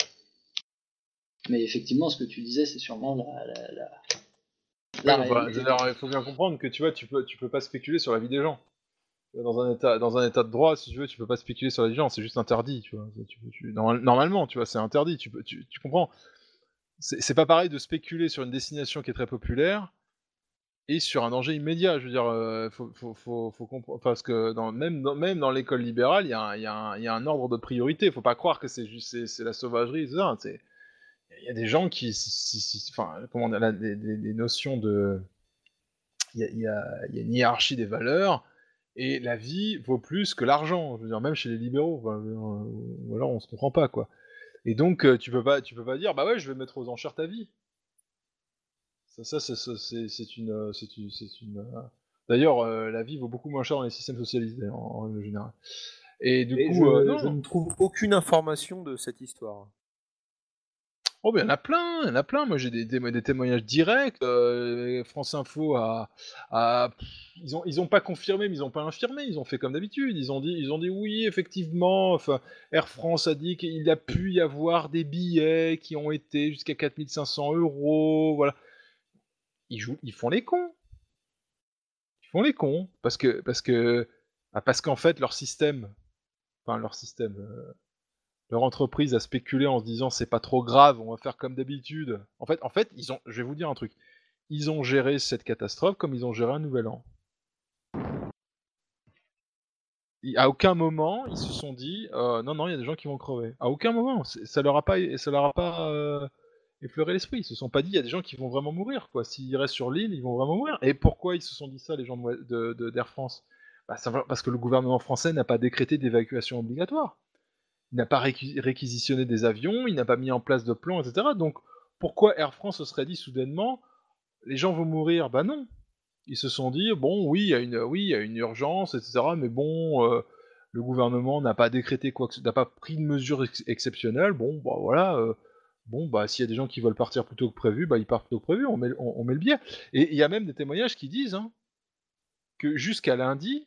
Mais effectivement, ce que tu disais, c'est sûrement la. la, la- la Ouais, enfin, réalité. alors, il faut bien comprendre que tu vois, tu peux, tu peux pas spéculer sur la vie des gens. Dans un état, dans un état de droit, si tu veux, tu peux pas spéculer sur la vie des gens, c'est juste interdit, tu vois. Tu tu- normalement, tu vois, c'est interdit. Tu tu, tu comprends. C'est c'est pas pareil de spéculer sur une destination qui est très populaire et sur un danger immédiat. Je veux dire, euh, faut, faut, faut, comprendre parce que même dans, même dans l'école libérale, il y, a un- il a il a ordre de priorité. Faut pas croire que c'est juste c'est la sauvagerie, c'est il y a des gens qui, enfin, comment dire, là, des, notions de, il y a, il y a- il y a une hiérarchie des valeurs et la vie vaut plus que l'argent. Je veux dire, même chez les libéraux, enfin, euh, on se comprend pas quoi. Et donc euh, tu peux pas, tu peux pas dire, bah ouais, je vais mettre aux enchères ta vie. Ça, ça, c'est- c'est une, euh, c'est une, une. euh, D'ailleurs, euh, la vie vaut beaucoup moins cher dans les systèmes socialisés en, en règle générale. Et du Et coup, je, euh, ne trouve aucune information de cette histoire. Oh, ben il y en a plein, il y en a plein. Moi, j'ai des, témo- des témoignages directs. euh, France Info a, a- pff, ils ont, ils ont pas confirmé, mais ils ont pas infirmé. Ils ont fait comme d'habitude. Ils ont dit, ils ont dit oui, effectivement. Enfin, Air France a dit qu'il a pu y avoir des billets qui ont été jusqu'à 4500 euros. Voilà. Ils font les cons. Ils font les cons parce que, parce que, ah, parce qu'en fait leur système, enfin leur système. euh, leur entreprise a spéculé en se disant c'est pas trop grave, on va faire comme d'habitude. En fait, en fait, ils ont, je vais vous dire un truc, ils ont géré cette catastrophe comme ils ont géré un nouvel an. À aucun moment ils se sont dit euh, non non il y a des gens qui vont crever. À aucun moment, ça leur a pas, ça leur a pas euh, effleuré l'esprit. Ils se sont pas dit il y a des gens qui vont vraiment mourir quoi. S'ils restent sur l'île, ils vont vraiment mourir. Et pourquoi ils se sont dit ça les gens de- de- de- d'Air France? Bah, Parce que le gouvernement français n'a pas décrété d'évacuation obligatoire il n'a pas réquis- réquisitionné des avions, il n'a pas mis en place de plans, etc. Donc pourquoi Air France se serait dit soudainement les gens vont mourir? Bah non. Ils se sont dit bon oui il y a une oui il y a une urgence etc. Mais bon euh, le gouvernement n'a pas décrété quoi n'a pas pris de mesures ex- exceptionnelles. Bon bah voilà euh, Bon, bah, s'il y a des gens qui veulent partir plus tôt que prévu, bah, ils partent plus tôt que prévu, on met, le- on, on met le billet. Et il y a même des témoignages qui disent hein, que jusqu'à lundi,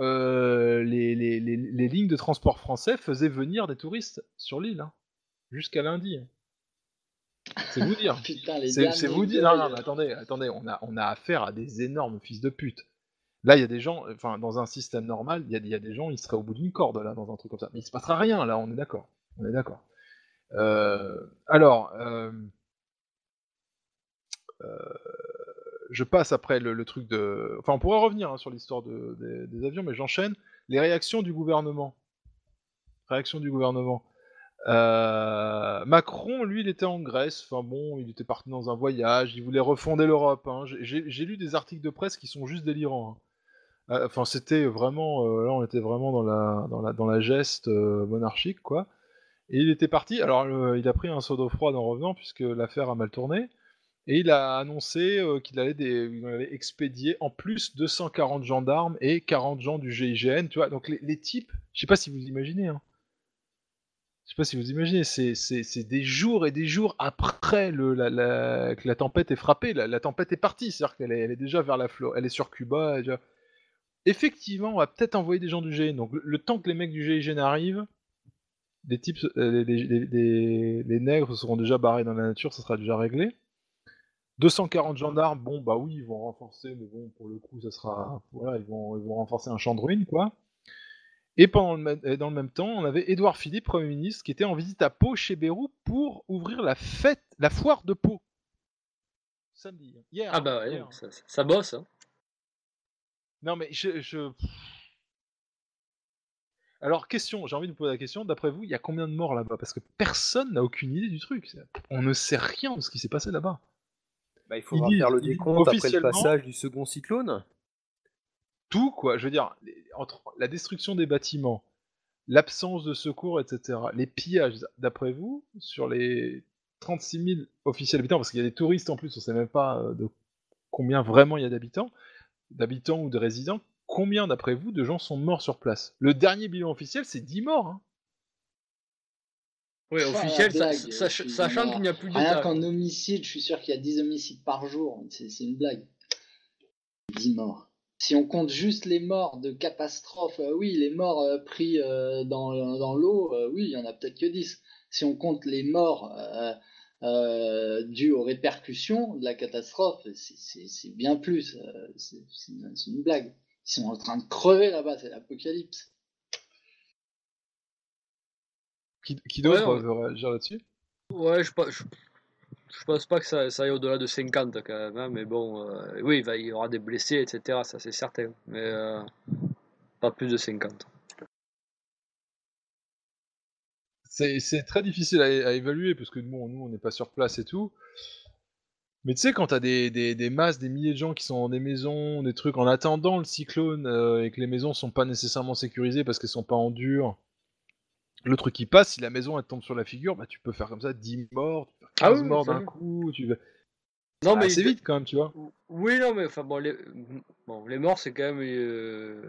euh, les, les- les- les lignes de transport français faisaient venir des touristes sur l'île. hein. Jusqu'à lundi. hein. C'est vous dire. (laughs) C'est vous dire. Non, non, mais attendez, attendez, on a, on a affaire à des énormes fils de pute. Là, il y a des gens, enfin, dans un système normal, il y a, il y a des gens, ils seraient au bout d'une corde, là, dans un truc comme ça. Mais il se passera rien, là, on est d'accord. On est d'accord. Euh, alors, euh, euh, je passe après le, truc de. Enfin, on pourrait revenir hein, sur l'histoire de- des, avions, mais j'enchaîne. Les réactions du gouvernement. Réaction du gouvernement. Macron, lui, il était en Grèce. Enfin bon, il était parti dans un voyage. Il voulait refonder l'Europe. hein. J'ai- lu des articles de presse qui sont juste délirants. hein. Enfin, c'était vraiment. là, on était vraiment dans la, dans la, dans la geste monarchique, quoi. Et il était parti. Alors, il a pris un seau d'eau froide en revenant, puisque l'affaire a mal tourné. Et il a annoncé euh, qu'il allait, expédier en plus 240 gendarmes et 40 gens du GIGN. Tu vois, donc les, types, je sais pas si vous imaginez, hein. Je sais pas si vous imaginez, c'est des jours et des jours après que la tempête est frappée. La, tempête est partie, c'est-à-dire qu'elle est, déjà vers la Floride, elle est sur Cuba. Effectivement, on va peut-être envoyer des gens du GIGN. Donc le temps que les mecs du GIGN arrivent, des types, euh, les, les- les- les- les nègres seront déjà barrés dans la nature, ça sera déjà réglé. 240 gendarmes, bon bah oui, ils vont renforcer, mais bon, pour le coup, ça sera. Voilà, ils vont, ils vont renforcer un champ de ruines, quoi. Et pendant le, dans le même temps, on avait Édouard Philippe, Premier ministre, qui était en visite à Pau chez Bérou pour ouvrir la fête, la foire de Pau. Samedi, hier. Ah bah ouais, hier. ça, ça- ça bosse. Hein. Non mais je... je- Alors, question, j'ai envie de vous poser la question, d'après vous, il y a combien de morts là-bas? Parce que personne n'a aucune idée du truc. On ne sait rien de ce qui s'est passé là-bas. Bah, il faudra Ils faire le décompte après le passage du second cyclone. tout, quoi. Je veux dire, entre la destruction des bâtiments, l'absence de secours, etc., les pillages, d'après vous, sur les 36 000 officiels habitants, parce qu'il y a des touristes en plus, on sait même pas euh, de combien vraiment il y a d'habitants, d'habitants ou de résidents, combien, d'après vous, de gens sont morts sur place? Le dernier bilan officiel, c'est 10 morts. hein. Oui, officiel, blague, sachant qu'il n'y a plus Rien d'État. qu'en homicide, je suis sûr qu'il y a 10 homicides par jour. C'est une blague. 10 morts. Si on compte juste les morts de catastrophes, euh, oui, les morts euh, pris euh, dans, dans l'eau, euh, oui, il y en a peut-être que 10. Si on compte les morts euh, euh, dus aux répercussions de la catastrophe, c'est- bien plus. euh, c'est c'est une, c'est une blague. Ils sont en train de crever là-bas, c'est l'apocalypse. Qui, qui d'autre Ouais, veut réagir là-dessus? Ouais, je, pe- je, je pense pas que ça, ça aille au-delà de 50 quand même, hein, mais bon, euh, oui, il, va, il y aura des blessés, etc., ça c'est certain, mais euh, pas plus de 50. C'est c'est très difficile à, à évaluer parce que bon, nous on n'est pas sur place et tout. Mais tu sais, quand t'as des, des, des masses, des milliers de gens qui sont dans des maisons, des trucs en attendant le cyclone euh, et que les maisons sont pas nécessairement sécurisées parce qu'elles sont pas en dur, le truc qui passe, si la maison elle tombe sur la figure, bah tu peux faire comme ça 10 morts, tu peux faire 15 Ah oui, morts d'un coup, tu veux. Non, mais assez il- vite quand même, tu vois. Oui, non, mais enfin bon, les, bon, les morts, c'est quand même. euh,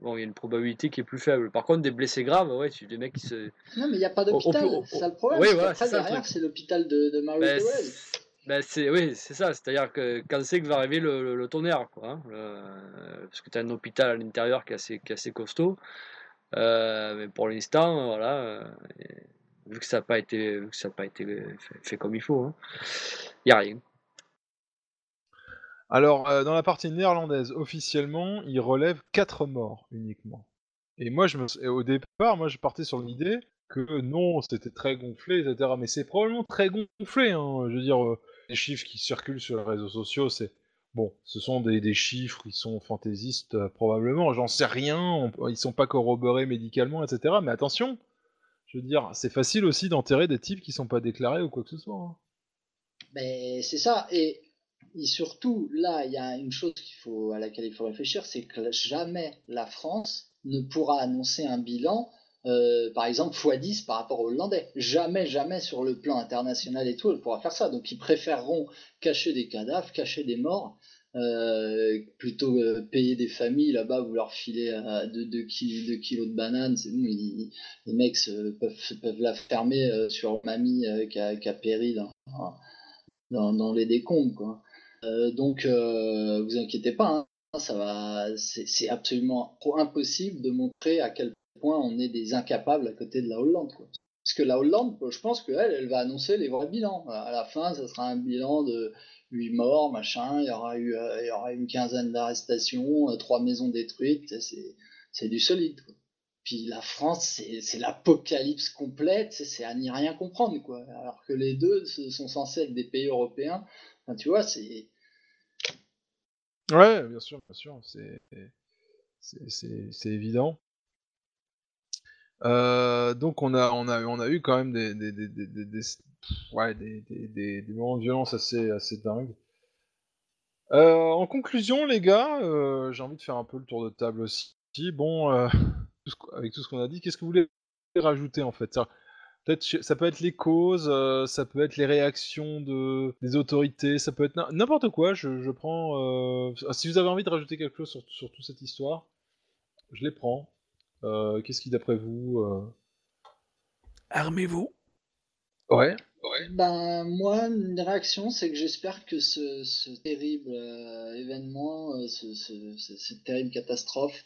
bon, il y a une probabilité qui est plus faible. Par contre, des blessés graves, ouais, tu des mecs qui se. Non, mais il n'y a pas d'hôpital, c'est ça le problème. oui, c'est voilà, c'est derrière, c'est l'hôpital de, de Marie Ben, c'est- ben, c'est oui, c'est ça. C'est-à-dire que quand c'est que va arriver le, tonnerre, quoi. hein, parce que tu as un hôpital à l'intérieur qui est assez, qui est assez costaud. Euh, mais pour l'instant, voilà, euh, vu que ça n'a pas été, vu que ça a pas été fait, comme il faut, il n'y a rien. Alors, euh, dans la partie néerlandaise, officiellement, il relève 4 morts uniquement. Et moi, je me... au départ, moi, je partais sur l'idée que non, c'était très gonflé, etc. Mais c'est probablement très gonflé. Hein. Je veux dire, les chiffres qui circulent sur les réseaux sociaux, c'est bon, ce sont des, des chiffres qui sont fantaisistes euh, probablement. J'en sais rien. on- Ils sont pas corroborés médicalement, etc. Mais attention, je veux dire, c'est facile aussi d'enterrer des types qui sont pas déclarés ou quoi que ce soit. hein. Ben, c'est ça. Et, surtout, là, il y a une chose à laquelle il faut réfléchir, c'est que jamais la France ne pourra annoncer un bilan, euh, par exemple, x10 par rapport aux Hollandais. Jamais, jamais sur le plan international et tout, elle pourra faire ça. Donc, ils préféreront cacher des cadavres, cacher des morts, Euh, plutôt euh, payer des familles là-bas, vous leur filez à 2 kilos de bananes, c'est les mecs peuvent, la fermer euh, sur mamie qui, a, péri dans, les décombres. Quoi. Donc, vous inquiétez pas, hein, ça va, c'est absolument impossible de montrer à quel on est des incapables à côté de la Hollande. Quoi. Parce que la Hollande, je pense qu'elle, elle va annoncer les vrais bilans. À la fin, ça sera un bilan de 8 morts, machin, il y aura eu, euh, il y aura une quinzaine d'arrestations, euh, trois maisons détruites, c'est, du solide. Puis la France, c'est, l'apocalypse complète, c'est, à n'y rien comprendre, quoi. Alors que les deux sont censés être des pays européens. Enfin, tu vois, c'est, Ouais, bien sûr, bien sûr, c'est évident. Euh, donc on a on a on a eu quand même des des des des, des- ouais moments de violence assez assez dingues. Euh, en conclusion, les gars, euh, j'ai envie de faire un peu le tour de table aussi. Bon, avec tout ce qu'on a dit, qu'est-ce que vous voulez rajouter en fait? Ça, chez- ça peut être les causes, ça peut être les réactions de des autorités, ça peut être n'im- n'importe quoi. Je, je prends. si vous avez envie de rajouter quelque chose sur, sur toute cette histoire, je les prends. Euh, Qu'est-ce qui, d'après vous euh, Armez-vous. Ouais. Ben, moi, une réaction, c'est que j'espère que ce, ce terrible euh, événement, euh, ce- ce- ce- cette terrible catastrophe,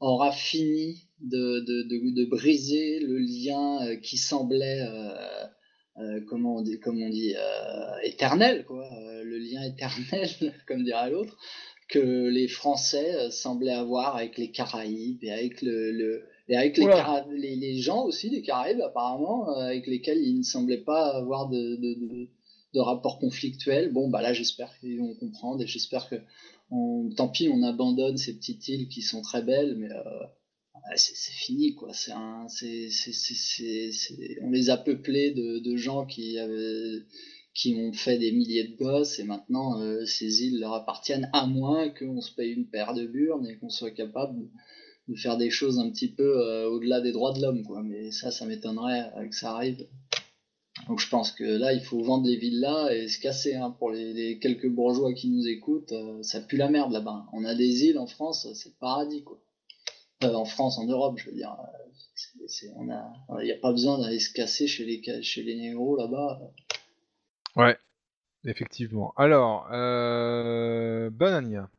aura fini de, de, de, de briser le lien euh, qui semblait, euh, euh, comment on dit, comme on dit euh, éternel, quoi, euh, le lien éternel, (laughs) comme dirait l'autre, que les Français euh, semblaient avoir avec les Caraïbes et avec le, le et avec les, les, les gens aussi des Caraïbes apparemment euh, avec lesquels ils ne semblaient pas avoir de, de, de, de rapport conflictuel. Bon bah là j'espère qu'ils vont comprendre et j'espère que on, tant pis on abandonne ces petites îles qui sont très belles mais euh, c'est fini quoi. C'est- on les a peuplés de, de gens qui avaient qui ont fait des milliers de gosses et maintenant euh, ces îles leur appartiennent à moins qu'on se paye une paire de burnes et qu'on soit capable de, faire des choses un petit peu euh, au-delà des droits de l'homme quoi. Mais ça, ça m'étonnerait euh, que ça arrive. Donc je pense que là, il faut vendre les villas et se casser hein, pour les, quelques bourgeois qui nous écoutent. ça pue la merde là-bas. On a des îles en France, c'est le paradis quoi. En France, en Europe, je veux dire. il n'y a pas besoin d'aller se casser chez les chez les négros là-bas. Ouais, effectivement. Alors, euh, Banania.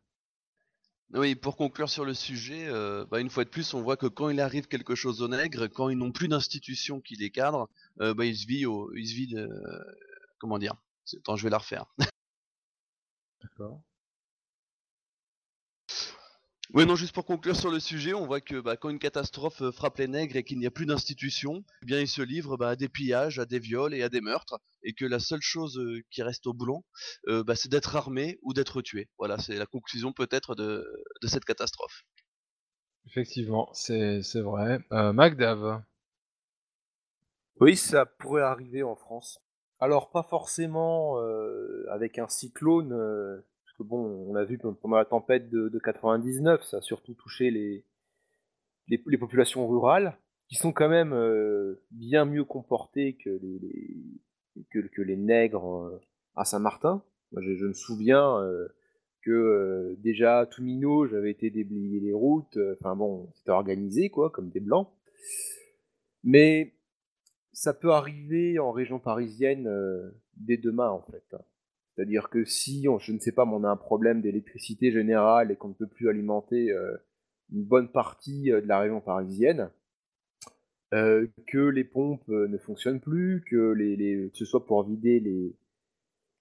Oui, pour conclure sur le sujet, euh, bah, une fois de plus, on voit que quand il arrive quelque chose aux nègres, quand ils n'ont plus d'institutions qui les cadrent, euh, bah, ils se vivent, au, ils se vivent, euh, comment dire? C'est- Attends, je vais la refaire. D'accord. Oui, non, juste pour conclure sur le sujet, on voit que bah, quand une catastrophe euh, frappe les nègres et qu'il n'y a plus d'institutions, eh bien ils se livrent bah, à des pillages, à des viols et à des meurtres, et que la seule chose euh, qui reste au blanc, euh, bah, c'est d'être armé ou d'être tué. Voilà, c'est la conclusion peut-être de, de cette catastrophe. Effectivement, c'est vrai. Euh, Magdav. Oui, ça pourrait arriver en France. Alors pas forcément euh, avec un cyclone, euh, parce que bon, on l'a vu pendant la tempête de, de 99, ça a surtout touché les, les, populations rurales, qui sont quand même euh, bien mieux comportées que les, que, les nègres euh, à Saint-Martin. Je, je me souviens euh, que déjà à Touminot, j'avais été déblayer les routes, enfin bon, c'était organisé quoi, comme des blancs. Mais ça peut arriver en région parisienne dès demain en fait. C'est-à-dire que si, je ne sais pas, mais on a un problème d'électricité générale et qu'on ne peut plus alimenter euh, une bonne partie euh, de la région parisienne, euh, que les pompes ne fonctionnent plus, que, ce soit pour vider les,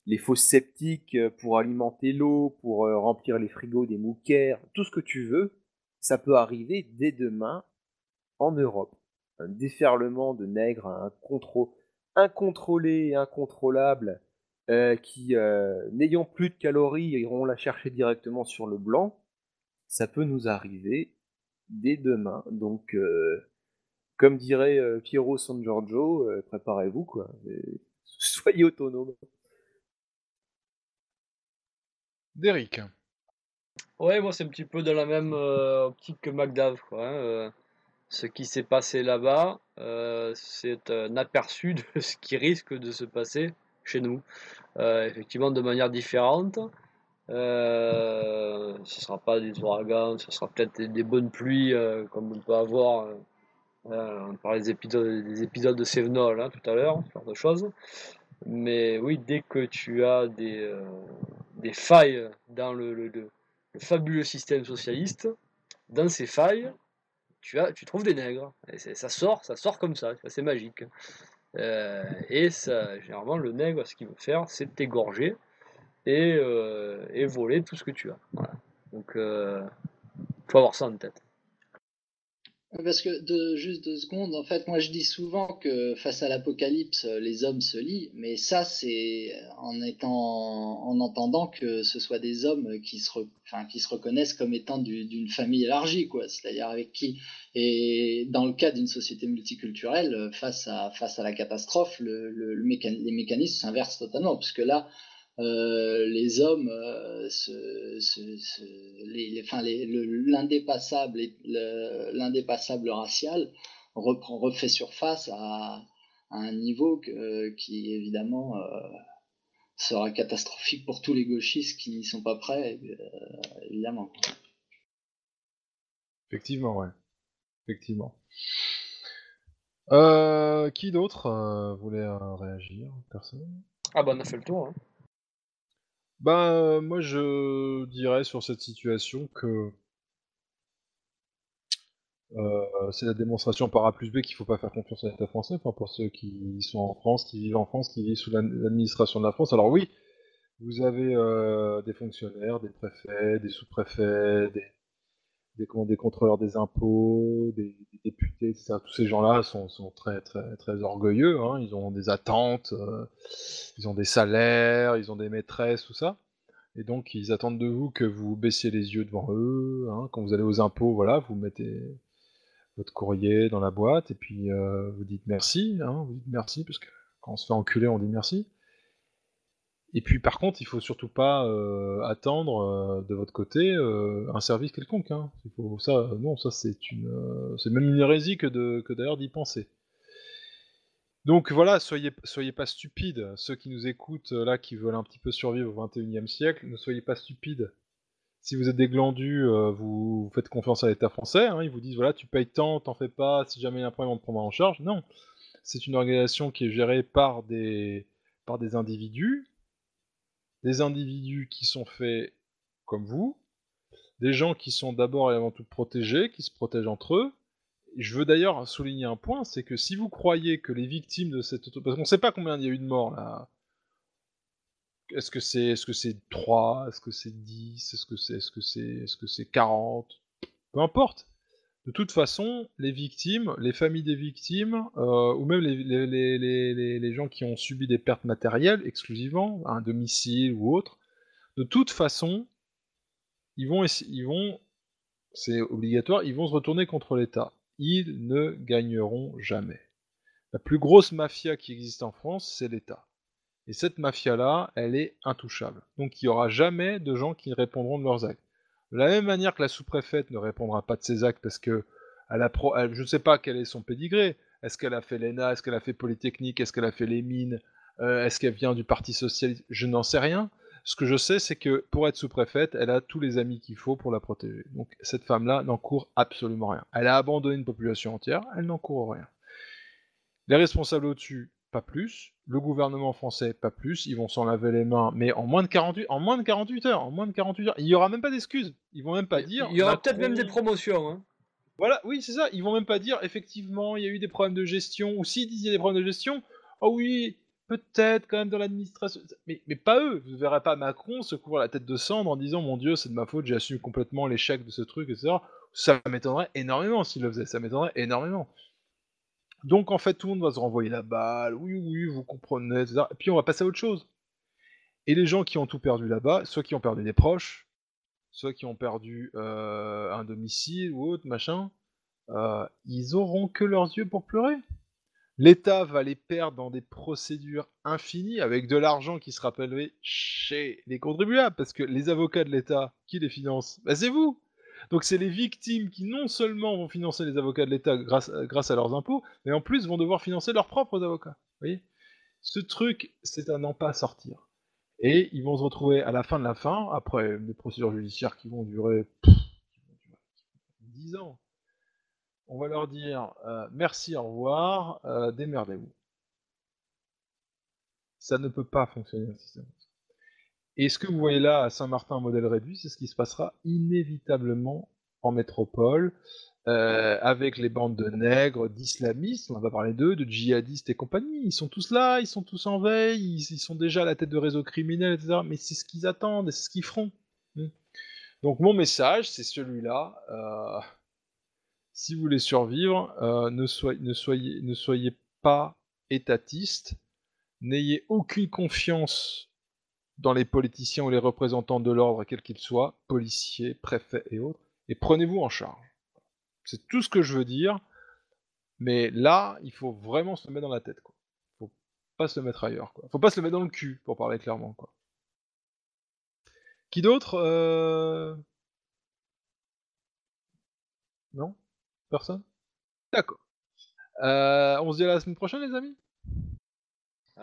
les fosses septiques, pour alimenter l'eau, pour remplir les frigos des mouquères, tout ce que tu veux, ça peut arriver dès demain en Europe. Un déferlement de nègres incontrôlé et incontrôlable euh, qui, euh, n'ayant plus de calories, iront la chercher directement sur le blanc. Ça peut nous arriver dès demain. Donc, euh, comme dirait euh, Piero San Giorgio, euh, préparez-vous, quoi. Et (laughs) soyez autonomes. Derrick. Ouais, moi c'est un petit peu dans la même euh, optique que McDav, quoi. hein, euh, ce qui s'est passé là-bas, euh, c'est un aperçu de (laughs) ce qui risque de se passer chez nous. Euh, effectivement, de manière différente, Euh, ce sera pas des ouragans, ce sera peut-être des, bonnes pluies euh, comme on peut avoir. euh, euh, on parlait des épisodes, des épisodes de Sevenol hein, tout à l'heure, ce genre de choses. Mais oui, dès que tu as des, des failles dans le, le- le- le fabuleux système socialiste, dans ces failles, tu, as, tu trouves des nègres. Et ça sort, ça sort comme ça, c'est magique. Euh, et ça, généralement, le nègre, ce qu'il veut faire, c'est t'égorger et, euh, et voler tout ce que tu as. Voilà. Donc, euh, faut avoir ça en tête. Parce que, de, juste deux secondes, en fait, moi je dis souvent que face à l'apocalypse, les hommes se lient, mais ça c'est en étant, en entendant que ce soit des hommes qui se, re- enfin, qui se reconnaissent comme étant du- d'une famille élargie, quoi, c'est-à-dire avec qui, et dans le cas d'une société multiculturelle, face à, face à la catastrophe, le, les mécanismes s'inversent totalement, puisque là, euh, les hommes, euh, se, se- se- les, les- enfin, les- le- l'indépassable, racial reprend, refait surface à, à un niveau que- qui évidemment euh, sera catastrophique pour tous les gauchistes qui n'y sont pas prêts, euh, évidemment. Effectivement, ouais. Effectivement. Euh, qui d'autre euh, voulait euh, réagir? Personne? Ah bah on a fait le tour. hein. Ben, moi je dirais sur cette situation que euh, c'est la démonstration par A plus B qu'il faut pas faire confiance à l'État français, enfin, pour ceux qui sont en France, qui vivent en France, qui vivent sous l'ad- l'administration de la France. Alors oui, vous avez euh, des fonctionnaires, des préfets, des sous-préfets, des, des, des contrôleurs des impôts, des, députés, etc. Tous ces gens-là sont, sont très, très, très orgueilleux. hein. Ils ont des attentes, euh, ils ont des salaires, ils ont des maîtresses, tout ça. Et donc, ils attendent de vous que vous baissiez les yeux devant eux. hein. Quand vous allez aux impôts, voilà, vous mettez votre courrier dans la boîte et puis euh, vous dites merci. hein, vous dites merci parce que quand on se fait enculer, on dit merci. Et puis par contre, il faut surtout pas euh, attendre euh, de votre côté euh, un service quelconque. Hein. Ça, non, ça c'est une, c'est même une hérésie que d'ailleurs d'y penser. Donc voilà, soyez soyez pas stupides. Ceux qui nous écoutent là, qui veulent un petit peu survivre au 21e siècle, ne soyez pas stupides. Si vous êtes des glandus, vous, vous faites confiance à l'État français. hein, ils vous disent voilà, tu payes tant, t'en fais pas. Si jamais il y a un problème, on te prendra en charge. Non, c'est une organisation qui est gérée par des par des individus des individus qui sont faits comme vous, des gens qui sont d'abord et avant tout protégés, qui se protègent entre eux. Je veux d'ailleurs souligner un point, c'est que si vous croyez que les victimes de cette. Parce qu'on ne sait pas combien il y a eu de morts là. Est-ce que c'est est-ce que c'est 3 Est-ce que c'est 10 Est-ce que c'est est-ce que c'est est-ce que c'est 40 Peu importe. De toute façon, les victimes, les familles des victimes, euh, ou même les, gens qui ont subi des pertes matérielles exclusivement, un domicile ou autre, de toute façon, ils vont, ils vont, c'est obligatoire, ils vont se retourner contre l'État. Ils ne gagneront jamais. La plus grosse mafia qui existe en France, c'est l'État. Et cette mafia-là, elle est intouchable. Donc il n'y aura jamais de gens qui répondront de leurs actes. De la même manière que la sous-préfète ne répondra pas de ses actes parce que je ne sais pas quel est son pédigré. Est-ce qu'elle a fait l'ENA? Est-ce qu'elle a fait Polytechnique? Est-ce qu'elle a fait les mines? Euh, Est-ce qu'elle vient du Parti Socialiste? Je n'en sais rien. Ce que je sais, c'est que pour être sous-préfète, elle a tous les amis qu'il faut pour la protéger. Donc cette femme-là n'encourt absolument rien. Elle a abandonné une population entière, elle n'encourt rien. Les responsables au-dessus, pas plus. Le gouvernement français, pas plus. Ils vont s'en laver les mains, mais en moins de 48, en moins de 48 heures, en moins de 48 heures. Il y aura même pas d'excuses. Ils vont même pas dire. Il y aura peut-être même des promotions. Hein. Voilà, oui, c'est ça. Ils vont même pas dire, effectivement, il y a eu des problèmes de gestion, ou s'ils disent il y a des problèmes de gestion, oh oui, peut-être quand même dans l'administration. Mais, mais pas eux. Vous ne verrez pas Macron se couvrir la tête de cendre en disant, mon Dieu, c'est de ma faute, j'ai assumé complètement l'échec de ce truc, etc. Ça m'étonnerait énormément s'il le faisait, ça m'étonnerait énormément. Donc en fait, tout le monde va se renvoyer la balle, oui, oui, vous comprenez, etc. Et puis on va passer à autre chose. Et les gens qui ont tout perdu là-bas, soit qui ont perdu des proches, soit qui ont perdu euh, un domicile ou autre, machin, euh, ils auront que leurs yeux pour pleurer. L'État va les perdre dans des procédures infinies avec de l'argent qui sera prélevé chez les contribuables, parce que les avocats de l'État, qui les financent bah, C'est vous Donc c'est les victimes qui non seulement vont financer les avocats de l'État grâce, grâce à leurs impôts, mais en plus vont devoir financer leurs propres avocats. Vous voyez? Ce truc, c'est à n'en pas sortir. Et ils vont se retrouver à la fin de la fin, après des procédures judiciaires qui vont durer pff, 10 ans. On va leur dire euh, merci, au revoir, euh, démerdez-vous. Ça ne peut pas fonctionner un système. Et ce que vous voyez là à Saint-Martin en modèle réduit, c'est ce qui se passera inévitablement en métropole, euh, avec les bandes de nègres, d'islamistes, on va parler d'eux, de djihadistes et compagnie. Ils sont tous là, ils sont tous en veille, ils, sont déjà à la tête de réseaux criminels, etc. Mais c'est ce qu'ils attendent et c'est ce qu'ils feront. Hmm. Donc mon message, c'est celui-là. euh, si vous voulez survivre, euh, ne, soyez, ne soyez pas étatiste, n'ayez aucune confiance dans les politiciens ou les représentants de l'ordre, quels qu'ils soient, policiers, préfets et autres, et prenez-vous en charge. C'est tout ce que je veux dire, mais là, il faut vraiment se mettre dans la tête. Quoi. Faut pas se mettre ailleurs. Quoi. Faut pas se mettre dans le cul, pour parler clairement. Qui d'autre euh... Non? Personne? D'accord. Euh, on se dit à la semaine prochaine, les amis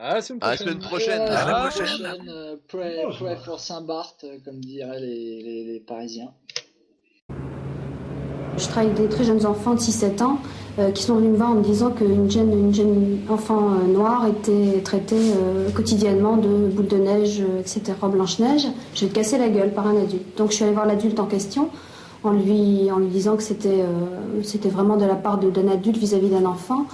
À la semaine À la semaine prochaine. À À la la semaine prochaine. prochaine. euh, Pray, pray for Saint-Barth, euh, comme diraient les, les- les Parisiens. Je travaille avec des très jeunes enfants de 6-7 ans euh, qui sont venus me voir en me disant qu'une jeune, une jeune enfant euh, noire était traitée euh, quotidiennement de boule de neige, etc., Blanche-Neige. Je vais te casser la gueule par un adulte. Donc je suis allée voir l'adulte en question en lui, en lui disant que c'était euh, c'était vraiment de la part d'un adulte vis-à-vis d'un enfant,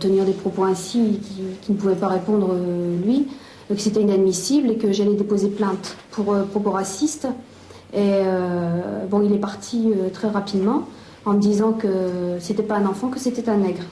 tenir des propos ainsi qui, ne pouvait pas répondre euh, lui, euh, que c'était inadmissible et que j'allais déposer plainte pour euh, propos racistes. Et euh, bon, il est parti euh, très rapidement en me disant que c'était pas un enfant, que c'était un nègre.